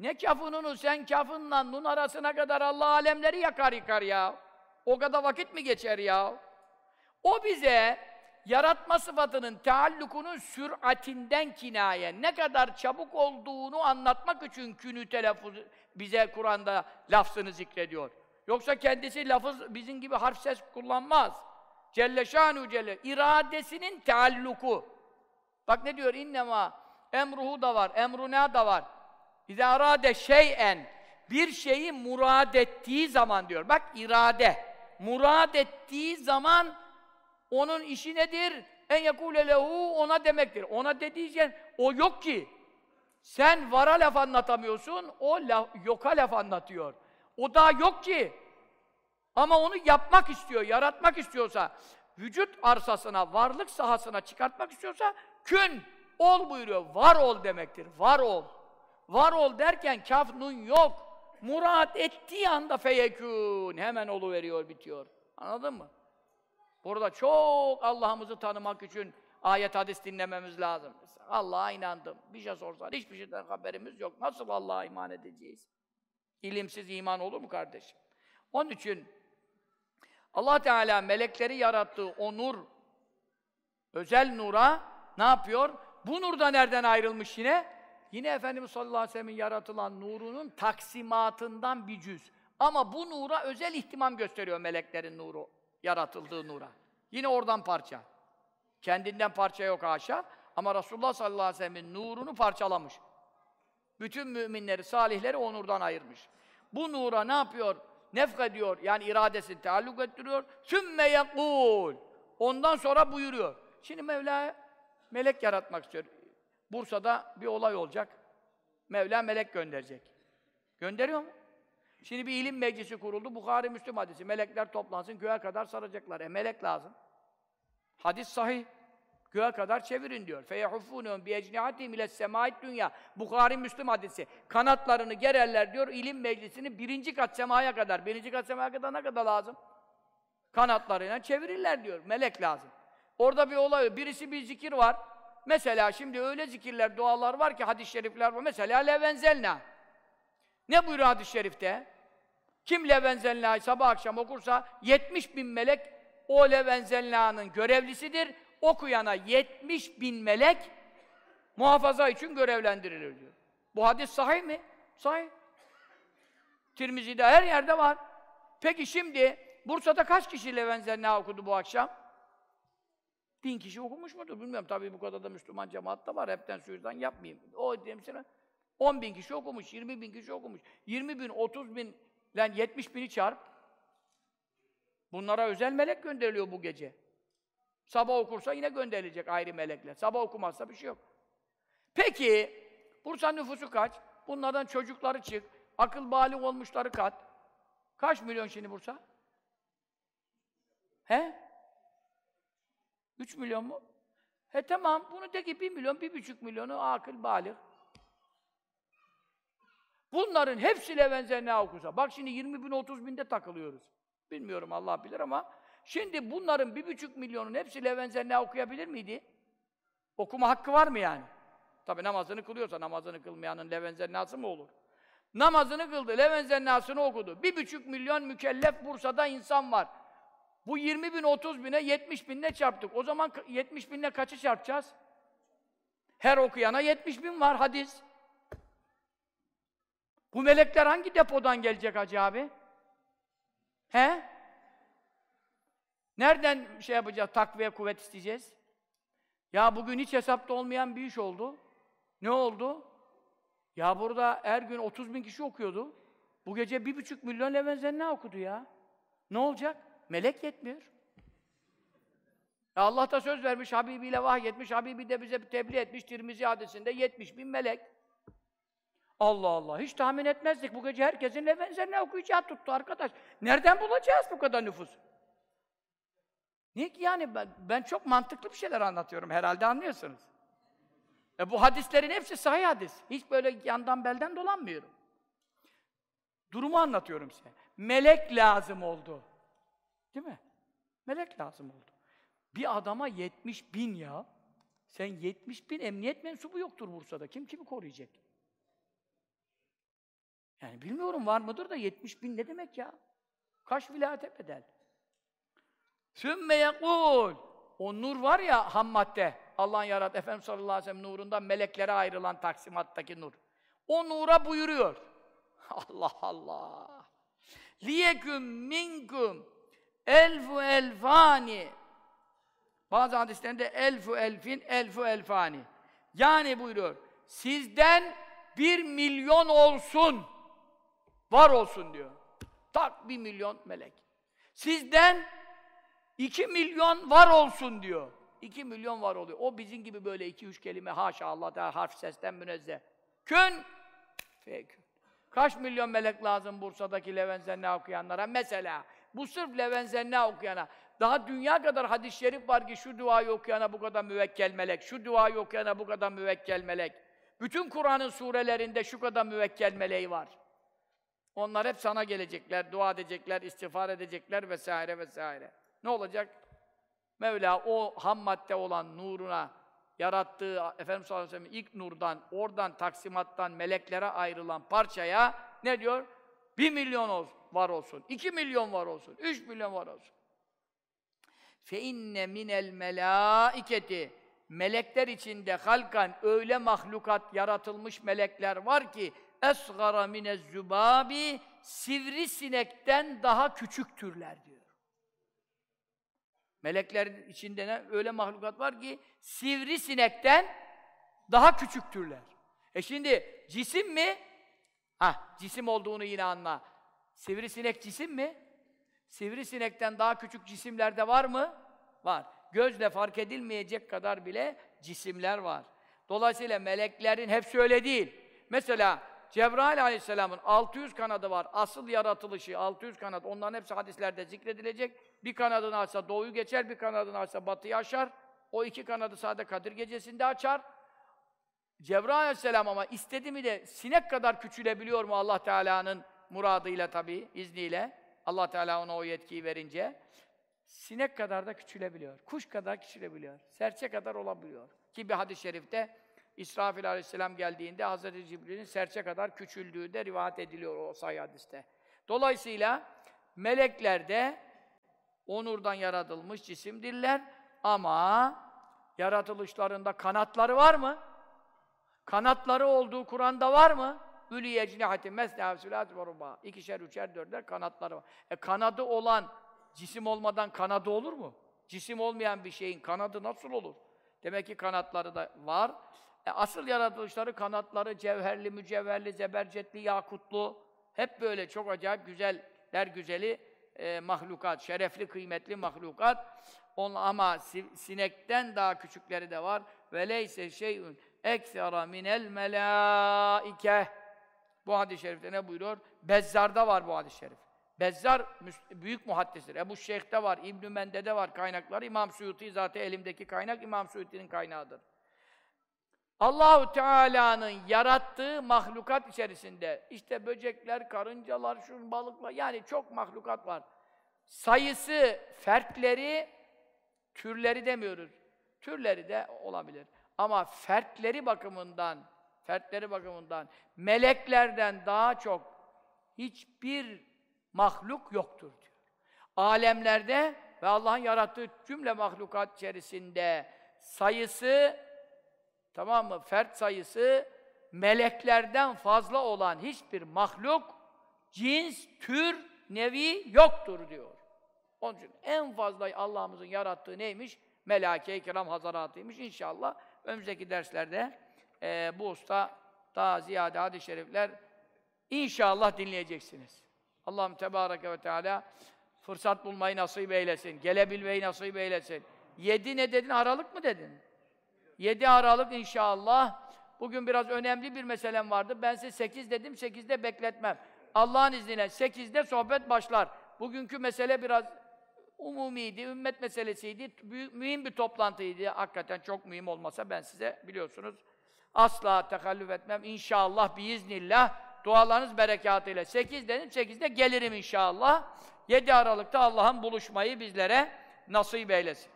Ne kafı nunu? Sen kafınla nun arasına kadar Allah alemleri yakar yıkar ya. O kadar vakit mi geçer ya? O bize yaratma sıfatının taallukunun süratinden kinaye, ne kadar çabuk olduğunu anlatmak için künü telaffuz bize Kur'an'da lafzını zikrediyor. Yoksa kendisi lafız bizim gibi harf ses kullanmaz. Celle şanu celle. iradesinin taalluku. Bak ne diyor? İnnema emruhu da var, emruna da var. İze arade şeyen bir şeyi murad ettiği zaman diyor. Bak irade. Murad ettiği zaman onun işi nedir? En yekule lehu ona demektir. Ona dediğin o yok ki. Sen vara laf anlatamıyorsun, o laf, yoka laf anlatıyor. O daha yok ki. Ama onu yapmak istiyor, yaratmak istiyorsa, vücut arsasına, varlık sahasına çıkartmak istiyorsa, kün, ol buyuruyor. Var ol demektir, var ol. Var ol derken kaf nun yok. Murat ettiği anda feyekûn. Hemen olu veriyor, bitiyor. Anladın mı? Burada çok Allah'ımızı tanımak için ayet hadis dinlememiz lazım. Allah'a inandım. Bir şey sorsan hiçbir şeyden haberimiz yok. Nasıl Allah'a iman edeceğiz? İlimsiz iman olur mu kardeşim? Onun için Allah Teala melekleri yarattığı o nur, özel nura ne yapıyor? Bu nur da nereden ayrılmış yine? Yine Efendimiz sallallahu aleyhi ve sellem'in yaratılan nurunun taksimatından bir cüz. Ama bu nura özel ihtimam gösteriyor meleklerin nuru, yaratıldığı nura. Yine oradan parça. Kendinden parça yok haşa. Ama Resulullah sallallahu aleyhi ve sellem'in nurunu parçalamış. Bütün müminleri, salihleri o nurdan ayırmış. Bu nura ne yapıyor? Nefk ediyor, yani iradesini taalluk ettiriyor. Sümme yekul. Ondan sonra buyuruyor. Şimdi Mevla melek yaratmak istiyor. Bursa'da bir olay olacak. Mevla melek gönderecek. Gönderiyor mu? Şimdi bir ilim meclisi kuruldu. Bukhari Müslüm hadisi. Melekler toplansın, göğe kadar saracaklar. E melek lazım. Hadis sahih. Göğe kadar çevirin diyor. فَيَحُفُّونَهُمْ بِيَجْنِعَتِهِمْ اِلَى السَّمَاءِ dünya. Bukhari Müslüm hadisi. Kanatlarını gererler diyor, ilim meclisini birinci kat semaya kadar. Birinci kat semaya kadar ne kadar lazım? Kanatlarıyla çevirirler diyor. Melek lazım. Orada bir olay, birisi bir zikir var. Mesela şimdi öyle zikirler, dualar var ki hadis-i şerifler var. Mesela levenzelna. Ne buyuruyor hadis-i şerifte? Kim levenzelna'yı sabah akşam okursa 70 bin melek o levenzelna'nın görevlisidir. Okuyana 70 bin melek muhafaza için görevlendirilir diyor. Bu hadis sahih mi? Sahih. Tirmizi'de her yerde var. Peki şimdi Bursa'da kaç kişi levenzelna okudu bu akşam? Bin kişi okumuş mudur bilmiyorum. Tabii bu kadar da Müslüman cemaat da var. Hepten suizan yapmayayım. O sana 10 bin kişi okumuş, 20 bin kişi okumuş. 20 bin, 30 bin, lan 70 bini çarp. Bunlara özel melek gönderiliyor bu gece. Sabah okursa yine gönderilecek ayrı melekler. Sabah okumazsa bir şey yok. Peki, Bursa nüfusu kaç? Bunlardan çocukları çık. Akıl bali olmuşları kat. Kaç milyon şimdi Bursa? He? 3 milyon mu? He tamam, bunu de ki 1 milyon, 1,5 milyonu akıl balik. Bunların hepsi benzer ne okusa. Bak şimdi 20 bin, 30 binde takılıyoruz. Bilmiyorum Allah bilir ama şimdi bunların bir buçuk milyonun hepsi benzer ne okuyabilir miydi? Okuma hakkı var mı yani? Tabi namazını kılıyorsa namazını kılmayanın levenzer nasıl mı olur? Namazını kıldı, levenzer nasını okudu. Bir buçuk milyon mükellef Bursa'da insan var. Bu 20 bin, 30 bine, 70 binle çarptık. O zaman 70 binle kaçı çarpacağız? Her okuyana 70 bin var hadis. Bu melekler hangi depodan gelecek Hacı abi? He? Nereden şey yapacağız, takviye kuvvet isteyeceğiz? Ya bugün hiç hesapta olmayan bir iş oldu. Ne oldu? Ya burada her gün 30 bin kişi okuyordu. Bu gece bir buçuk milyon Levenzen ne okudu ya? Ne olacak? Melek yetmiyor. Ya Allah da söz vermiş, Habibiyle vahyetmiş, Habibi de bize tebliğ etmiş, Tirmizi hadisinde 70 bin melek. Allah Allah, hiç tahmin etmezdik. Bu gece herkesin ne okuyacağı tuttu arkadaş. Nereden bulacağız bu kadar nüfus? Niye ki yani ben, ben çok mantıklı bir şeyler anlatıyorum herhalde anlıyorsunuz. E bu hadislerin hepsi sahih hadis. Hiç böyle yandan belden dolanmıyorum. Durumu anlatıyorum size. Melek lazım oldu. Değil mi? Melek lazım oldu. Bir adama 70 bin ya. Sen 70 bin emniyet mensubu yoktur Bursa'da. Kim kimi koruyacak? Yani bilmiyorum var mıdır da 70 bin ne demek ya? Kaç vilayete bedel? Sümme yekul. O nur var ya ham madde. Allah'ın yarat Efendimiz sallallahu aleyhi ve sellem nurundan meleklere ayrılan taksimattaki nur. O nura buyuruyor. *laughs* Allah Allah. Liyeküm minkum elfu elfani. Bazı hadislerinde elfu elfin, elfu elfani. Yani buyuruyor, sizden bir milyon olsun, var olsun diyor. Tak bir milyon melek. Sizden iki milyon var olsun diyor. İki milyon var oluyor. O bizim gibi böyle iki üç kelime haşa Allah da harf sesten münezzeh. Kün fekün. Kaç milyon melek lazım Bursa'daki Levenzenna okuyanlara? Mesela bu sırf Levenzenna okuyana. Daha dünya kadar hadis-i şerif var ki şu duayı okuyana bu kadar müvekkel melek, şu duayı okuyana bu kadar müvekkel melek. Bütün Kur'an'ın surelerinde şu kadar müvekkel meleği var. Onlar hep sana gelecekler, dua edecekler, istiğfar edecekler vesaire vesaire. Ne olacak? Mevla o ham madde olan nuruna yarattığı Efendimiz sallallahu aleyhi ve ilk nurdan, oradan taksimattan meleklere ayrılan parçaya ne diyor? Bir milyon olsun, var olsun, iki milyon var olsun, üç milyon var olsun. Fe inne minel melaiketi melekler içinde halkan öyle mahlukat yaratılmış melekler var ki esgara minez zübabi sivrisinekten daha küçük türler diyor. Meleklerin içinde ne? öyle mahlukat var ki sivrisinekten daha küçük türler. E şimdi cisim mi? Ha, cisim olduğunu yine anla. Sivrisinek cisim mi? Sivrisinekten daha küçük cisimler de var mı? Var. Gözle fark edilmeyecek kadar bile cisimler var. Dolayısıyla meleklerin hepsi öyle değil. Mesela Cebrail aleyhisselamın 600 kanadı var. Asıl yaratılışı 600 kanat. Onların hepsi hadislerde zikredilecek. Bir kanadını açsa doğuyu geçer, bir kanadını açsa batıyı aşar. O iki kanadı sadece Kadir gecesinde açar. Cebrail aleyhisselam ama istedi mi de sinek kadar küçülebiliyor mu Allah Teala'nın muradıyla tabii, izniyle. Allah Teala ona o yetkiyi verince. Sinek kadar da küçülebiliyor. Kuş kadar küçülebiliyor. Serçe kadar olabiliyor. Ki bir hadis-i şerifte İsrafil aleyhisselam geldiğinde Hz. Cibril'in serçe kadar küçüldüğü de rivayet ediliyor o sayı hadiste. Dolayısıyla melekler de onurdan yaratılmış cisimdirler ama yaratılışlarında kanatları var mı? Kanatları olduğu Kur'an'da var mı? Ülü yecnihati mesnâ sülât ve rubâ. İkişer, üçer, dörder kanatları var. E kanadı olan cisim olmadan kanadı olur mu? Cisim olmayan bir şeyin kanadı nasıl olur? Demek ki kanatları da var. E asıl yaratılışları kanatları cevherli, mücevherli, zebercetli, yakutlu. Hep böyle çok acayip güzeller güzeli e, mahlukat, şerefli, kıymetli mahlukat. On, ama sinekten daha küçükleri de var. Ve leyse şeyün eksera minel melaike. Bu hadis-i şerifte ne buyuruyor? Bezzar'da var bu hadis-i şerif. Bezzar büyük muhaddistir. Ebu Şeyh'te var, İbn-i Mende'de var kaynakları. İmam Suyuti zaten elimdeki kaynak İmam Suyuti'nin kaynağıdır. Allahu Teala'nın yarattığı mahlukat içerisinde işte böcekler, karıncalar, şu balıklar yani çok mahlukat var. Sayısı, fertleri, türleri demiyoruz. Türleri de olabilir. Ama fertleri bakımından, fertleri bakımından meleklerden daha çok hiçbir mahluk yoktur diyor. Alemlerde ve Allah'ın yarattığı cümle mahlukat içerisinde sayısı tamam mı? Fert sayısı meleklerden fazla olan hiçbir mahluk, cins, tür, nevi yoktur diyor. Onun için en fazla Allah'ımızın yarattığı neymiş? Melake-i kiram hazaratıymış. İnşallah önümüzdeki derslerde e, bu usta daha ziyade hadis-i şerifler inşallah dinleyeceksiniz. Allah'ım Tebareke ve Teala fırsat bulmayı nasip eylesin, gelebilmeyi nasip eylesin. Yedi ne dedin? Aralık mı dedin? Yedi Aralık inşallah. Bugün biraz önemli bir meselem vardı. Ben size sekiz dedim, sekizde bekletmem. Allah'ın izniyle sekizde sohbet başlar. Bugünkü mesele biraz umumiydi, ümmet meselesiydi. Büyük, mühim bir toplantıydı. Hakikaten çok mühim olmasa ben size biliyorsunuz asla tekallüf etmem. İnşallah biiznillah dualarınız berekatıyla. Sekiz dedim, sekizde gelirim inşallah. 7 Aralık'ta Allah'ın buluşmayı bizlere nasip eylesin.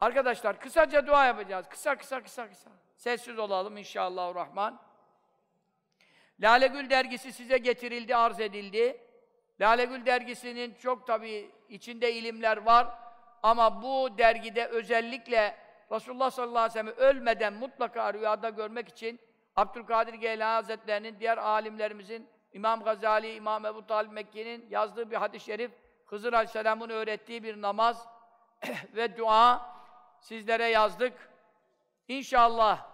Arkadaşlar kısaca dua yapacağız. Kısa kısa kısa kısa. Sessiz olalım inşallah Rahman. Lale Gül dergisi size getirildi, arz edildi. Lale Gül dergisinin çok tabii içinde ilimler var ama bu dergide özellikle Resulullah sallallahu aleyhi ve sellem ölmeden mutlaka rüyada görmek için Abdülkadir Geylani Hazretlerinin, diğer alimlerimizin, İmam Gazali, İmam Ebu Talib Mekki'nin yazdığı bir hadis-i şerif, Hızır Aleyhisselam'ın öğrettiği bir namaz *clears throat* ve dua sizlere yazdık. İnşallah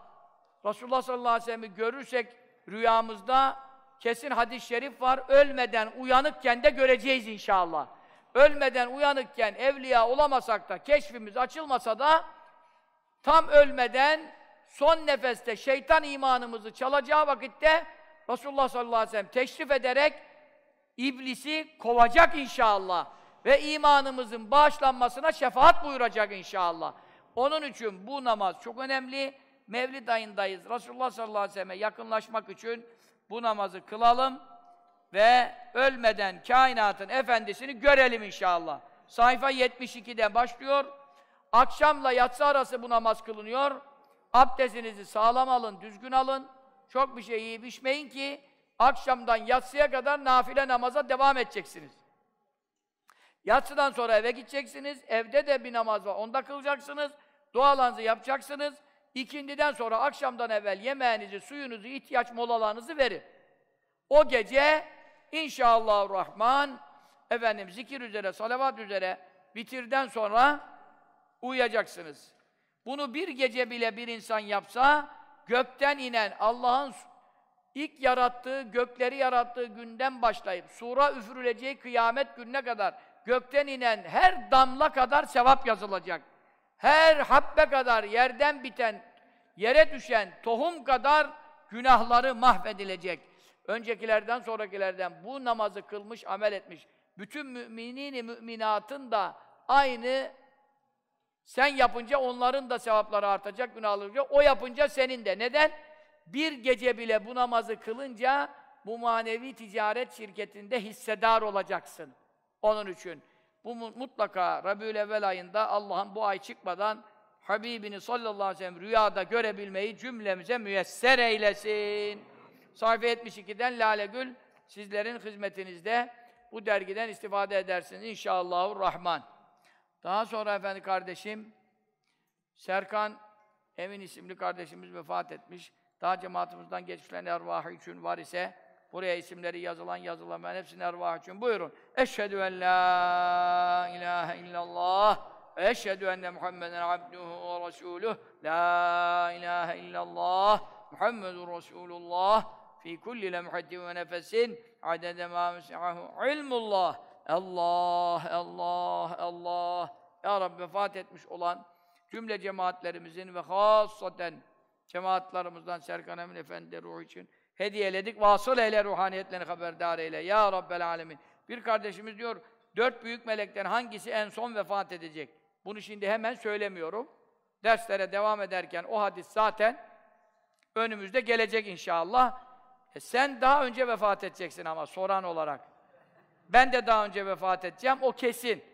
Resulullah sallallahu aleyhi ve sellem'i görürsek rüyamızda kesin hadis-i şerif var. Ölmeden uyanıkken de göreceğiz inşallah. Ölmeden uyanıkken evliya olamasak da keşfimiz açılmasa da tam ölmeden son nefeste şeytan imanımızı çalacağı vakitte Resulullah sallallahu aleyhi ve sellem teşrif ederek iblisi kovacak inşallah. Ve imanımızın bağışlanmasına şefaat buyuracak inşallah. Onun için bu namaz çok önemli. Mevlid ayındayız. Resulullah sallallahu aleyhi ve selleme yakınlaşmak için bu namazı kılalım ve ölmeden kainatın efendisini görelim inşallah. Sayfa 72'de başlıyor. Akşamla yatsı arası bu namaz kılınıyor. Abdestinizi sağlam alın, düzgün alın. Çok bir şey yiyip içmeyin ki akşamdan yatsıya kadar nafile namaza devam edeceksiniz. Yatsıdan sonra eve gideceksiniz. Evde de bir namaz var. Onda kılacaksınız. Dualarınızı yapacaksınız. İkindiden sonra akşamdan evvel yemeğinizi, suyunuzu, ihtiyaç molalarınızı verin. O gece inşallah Rahman efendim zikir üzere, salavat üzere bitirden sonra uyuyacaksınız. Bunu bir gece bile bir insan yapsa gökten inen Allah'ın ilk yarattığı, gökleri yarattığı günden başlayıp sura üfürüleceği kıyamet gününe kadar gökten inen her damla kadar sevap yazılacak. Her habbe kadar yerden biten, yere düşen tohum kadar günahları mahvedilecek. Öncekilerden sonrakilerden bu namazı kılmış, amel etmiş. Bütün müminin müminatın da aynı sen yapınca onların da sevapları artacak, günahları olacak. O yapınca senin de. Neden? Bir gece bile bu namazı kılınca bu manevi ticaret şirketinde hissedar olacaksın. Onun için bu mutlaka Rabiül Evvel ayında Allah'ın bu ay çıkmadan Habibini sallallahu aleyhi ve sellem rüyada görebilmeyi cümlemize müyesser eylesin. Sayfa 72'den Lale Gül sizlerin hizmetinizde bu dergiden istifade edersiniz inşallahurrahman. Daha sonra efendi kardeşim Serkan Emin isimli kardeşimiz vefat etmiş. Daha cemaatimizden geçmişlerin ervahı için var ise buraya isimleri yazılan yazılamayan hepsinin ervahı için buyurun. Eşhedü en la ilahe illallah ve eşhedü enne Muhammeden abduhu ve resuluh la ilahe illallah Muhammedun Resulullah fi kulli lemhatin ve nefesin adede ma mes'ahu ilmullah Allah, Allah, Allah. Ya Rabbi vefat etmiş olan cümle cemaatlerimizin ve hassaten cemaatlerimizden Serkan Emin Efendi ruhu için hediyeledik. Vasıl eyle ruhaniyetlerini haberdar eyle. Ya Rabbel alemin. Bir kardeşimiz diyor, dört büyük melekten hangisi en son vefat edecek? Bunu şimdi hemen söylemiyorum. Derslere devam ederken o hadis zaten önümüzde gelecek inşallah. E sen daha önce vefat edeceksin ama soran olarak. Ben de daha önce vefat edeceğim, o kesin.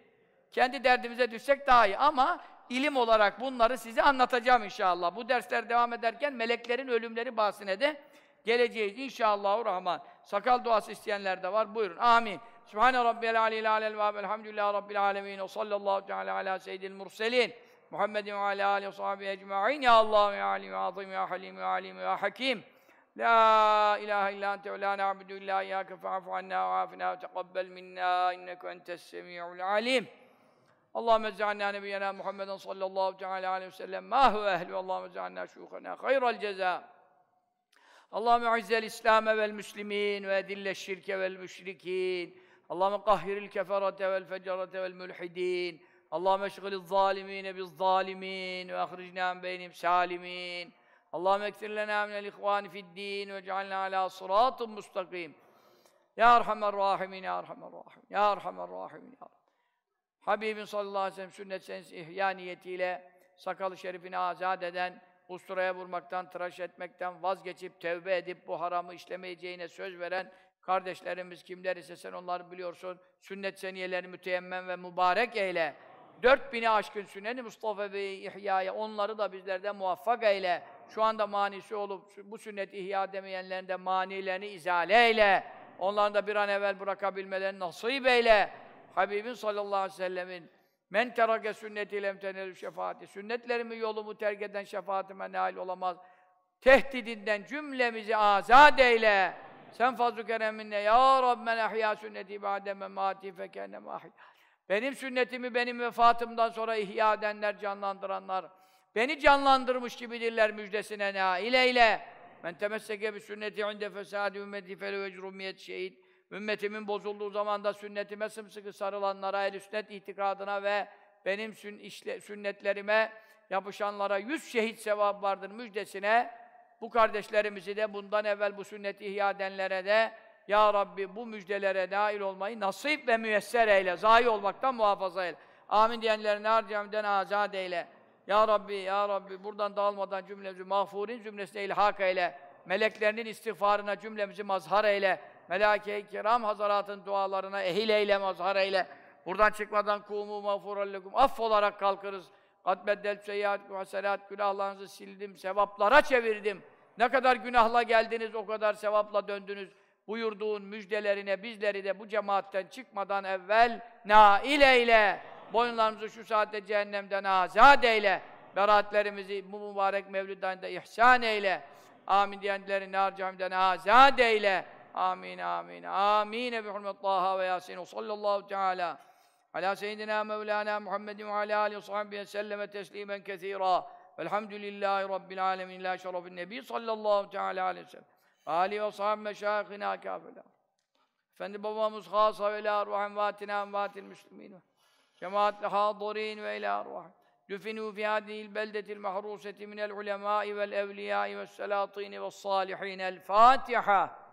Kendi derdimize düşsek daha iyi ama ilim olarak bunları size anlatacağım inşallah. Bu dersler devam ederken meleklerin ölümleri bahsine de geleceğiz inşallahü rahman. Sakal duası isteyenler de var. Buyurun. Amin. Sübhane rabbiyel aleyhi alel ve elhamdülillahi rabbil alemin ve sallallahu teala ala seyyidil murselin. Muhammedin ve ala alihi ve sahbihi ecma'in. Ya Allah ya alim ya azim ya halim ya alim ya hakim. لا إله إلا أنت ولا نعبد إلا إياك فاعف عنا وعافنا وتقبل منا إنك أنت السميع العليم. اللهم اجعلنا نبينا محمدا صلى الله تعالى عليه وسلم. ما هو أهل؟ اللهم اجعلنا شيوخنا خير الجزاء. اللهم أعز الإسلام والمسلمين وأذل الشرك والمشركين. اللهم قهر الكفرة والفجرة والملحدين. اللهم اشغل الظالمين بالظالمين وأخرجنا من بينهم سالمين. Allahümme ektir lena minel ihvani fiddin ve cealna ala sıratın mustakim. Ya Erhamer Rahimin, Ya Erhamer Rahimin, Ya Erhamer Rahimin, Ya Habibin sallallahu aleyhi ve sellem sünnetseniz ihya niyetiyle sakalı şerifini azat eden, usturaya vurmaktan, tıraş etmekten vazgeçip, tevbe edip bu haramı işlemeyeceğine söz veren kardeşlerimiz kimler ise sen onları biliyorsun. Sünnet seniyelerini müteyemmen ve mübarek eyle. Dört bini aşkın sünneti Mustafa Bey'i ihyaya, onları da bizlerden muvaffak eyle. Şu anda manisi olup bu sünnet ihya demeyenlerin de manilerini izale eyle. Onların da bir an evvel bırakabilmelerini nasip eyle. Habibin sallallahu aleyhi ve sellemin men terake sünneti lem tenelü şefaati. Sünnetlerimi yolumu terk eden şefaatime nail olamaz. Tehdidinden cümlemizi azad eyle. Sen fazl-ı kereminle ya Rabben ahya sünneti ba'de memati fekenne mahya. Benim sünnetimi benim vefatımdan sonra ihya edenler, canlandıranlar, beni canlandırmış gibidirler müjdesine nail eyle. Men temesseke bi sünneti inde fesadi ümmeti fele vecrumiyet şehit. Ümmetimin bozulduğu zamanda sünnetime sımsıkı sarılanlara, el sünnet itikadına ve benim sün işle, sünnetlerime yapışanlara yüz şehit sevap vardır müjdesine. Bu kardeşlerimizi de bundan evvel bu sünneti ihya edenlere de Ya Rabbi bu müjdelere nail olmayı nasip ve müyesser eyle. Zayi olmaktan muhafaza eyle. Amin diyenlerini harcamiden azad eyle. Ya Rabbi, Ya Rabbi buradan dağılmadan cümlemizi mağfurin cümlesine ilhak eyle. Meleklerinin istiğfarına cümlemizi mazhar eyle. Melaike-i kiram hazaratın dualarına ehil eyle, mazhar eyle. Buradan çıkmadan kumu mağfurallekum affolarak kalkarız. Kad beddel seyyiat ve hasenat günahlarınızı sildim, sevaplara çevirdim. Ne kadar günahla geldiniz, o kadar sevapla döndünüz. Buyurduğun müjdelerine bizleri de bu cemaatten çıkmadan evvel nail eyle. Boyunlarımızı şu saatte cehennemden azad eyle. Beraatlerimizi bu mübarek mevlid ayında ihsan eyle. Amin diyenlerin nar camiden azad eyle. Amin, amin, amin. Bi hurmet Taha ve Yasin. Sallallahu teala ala seyyidina Mevlana Muhammedin ve ala alihi ve selleme teslimen kesira. Velhamdülillahi Rabbil alemin. La şerefin nebi sallallahu teala aleyhi ve sellem. Ali ve sahibi meşayihina kâfirler. Efendi babamız hâsa ve ilâ arvâhim vâtina envâtil müslümîn. Hâdurîn ve ilâ arvâhim. دفنوا في هذه البلدة المحروسة من العلماء والأولياء والسلاطين والصالحين الفاتحة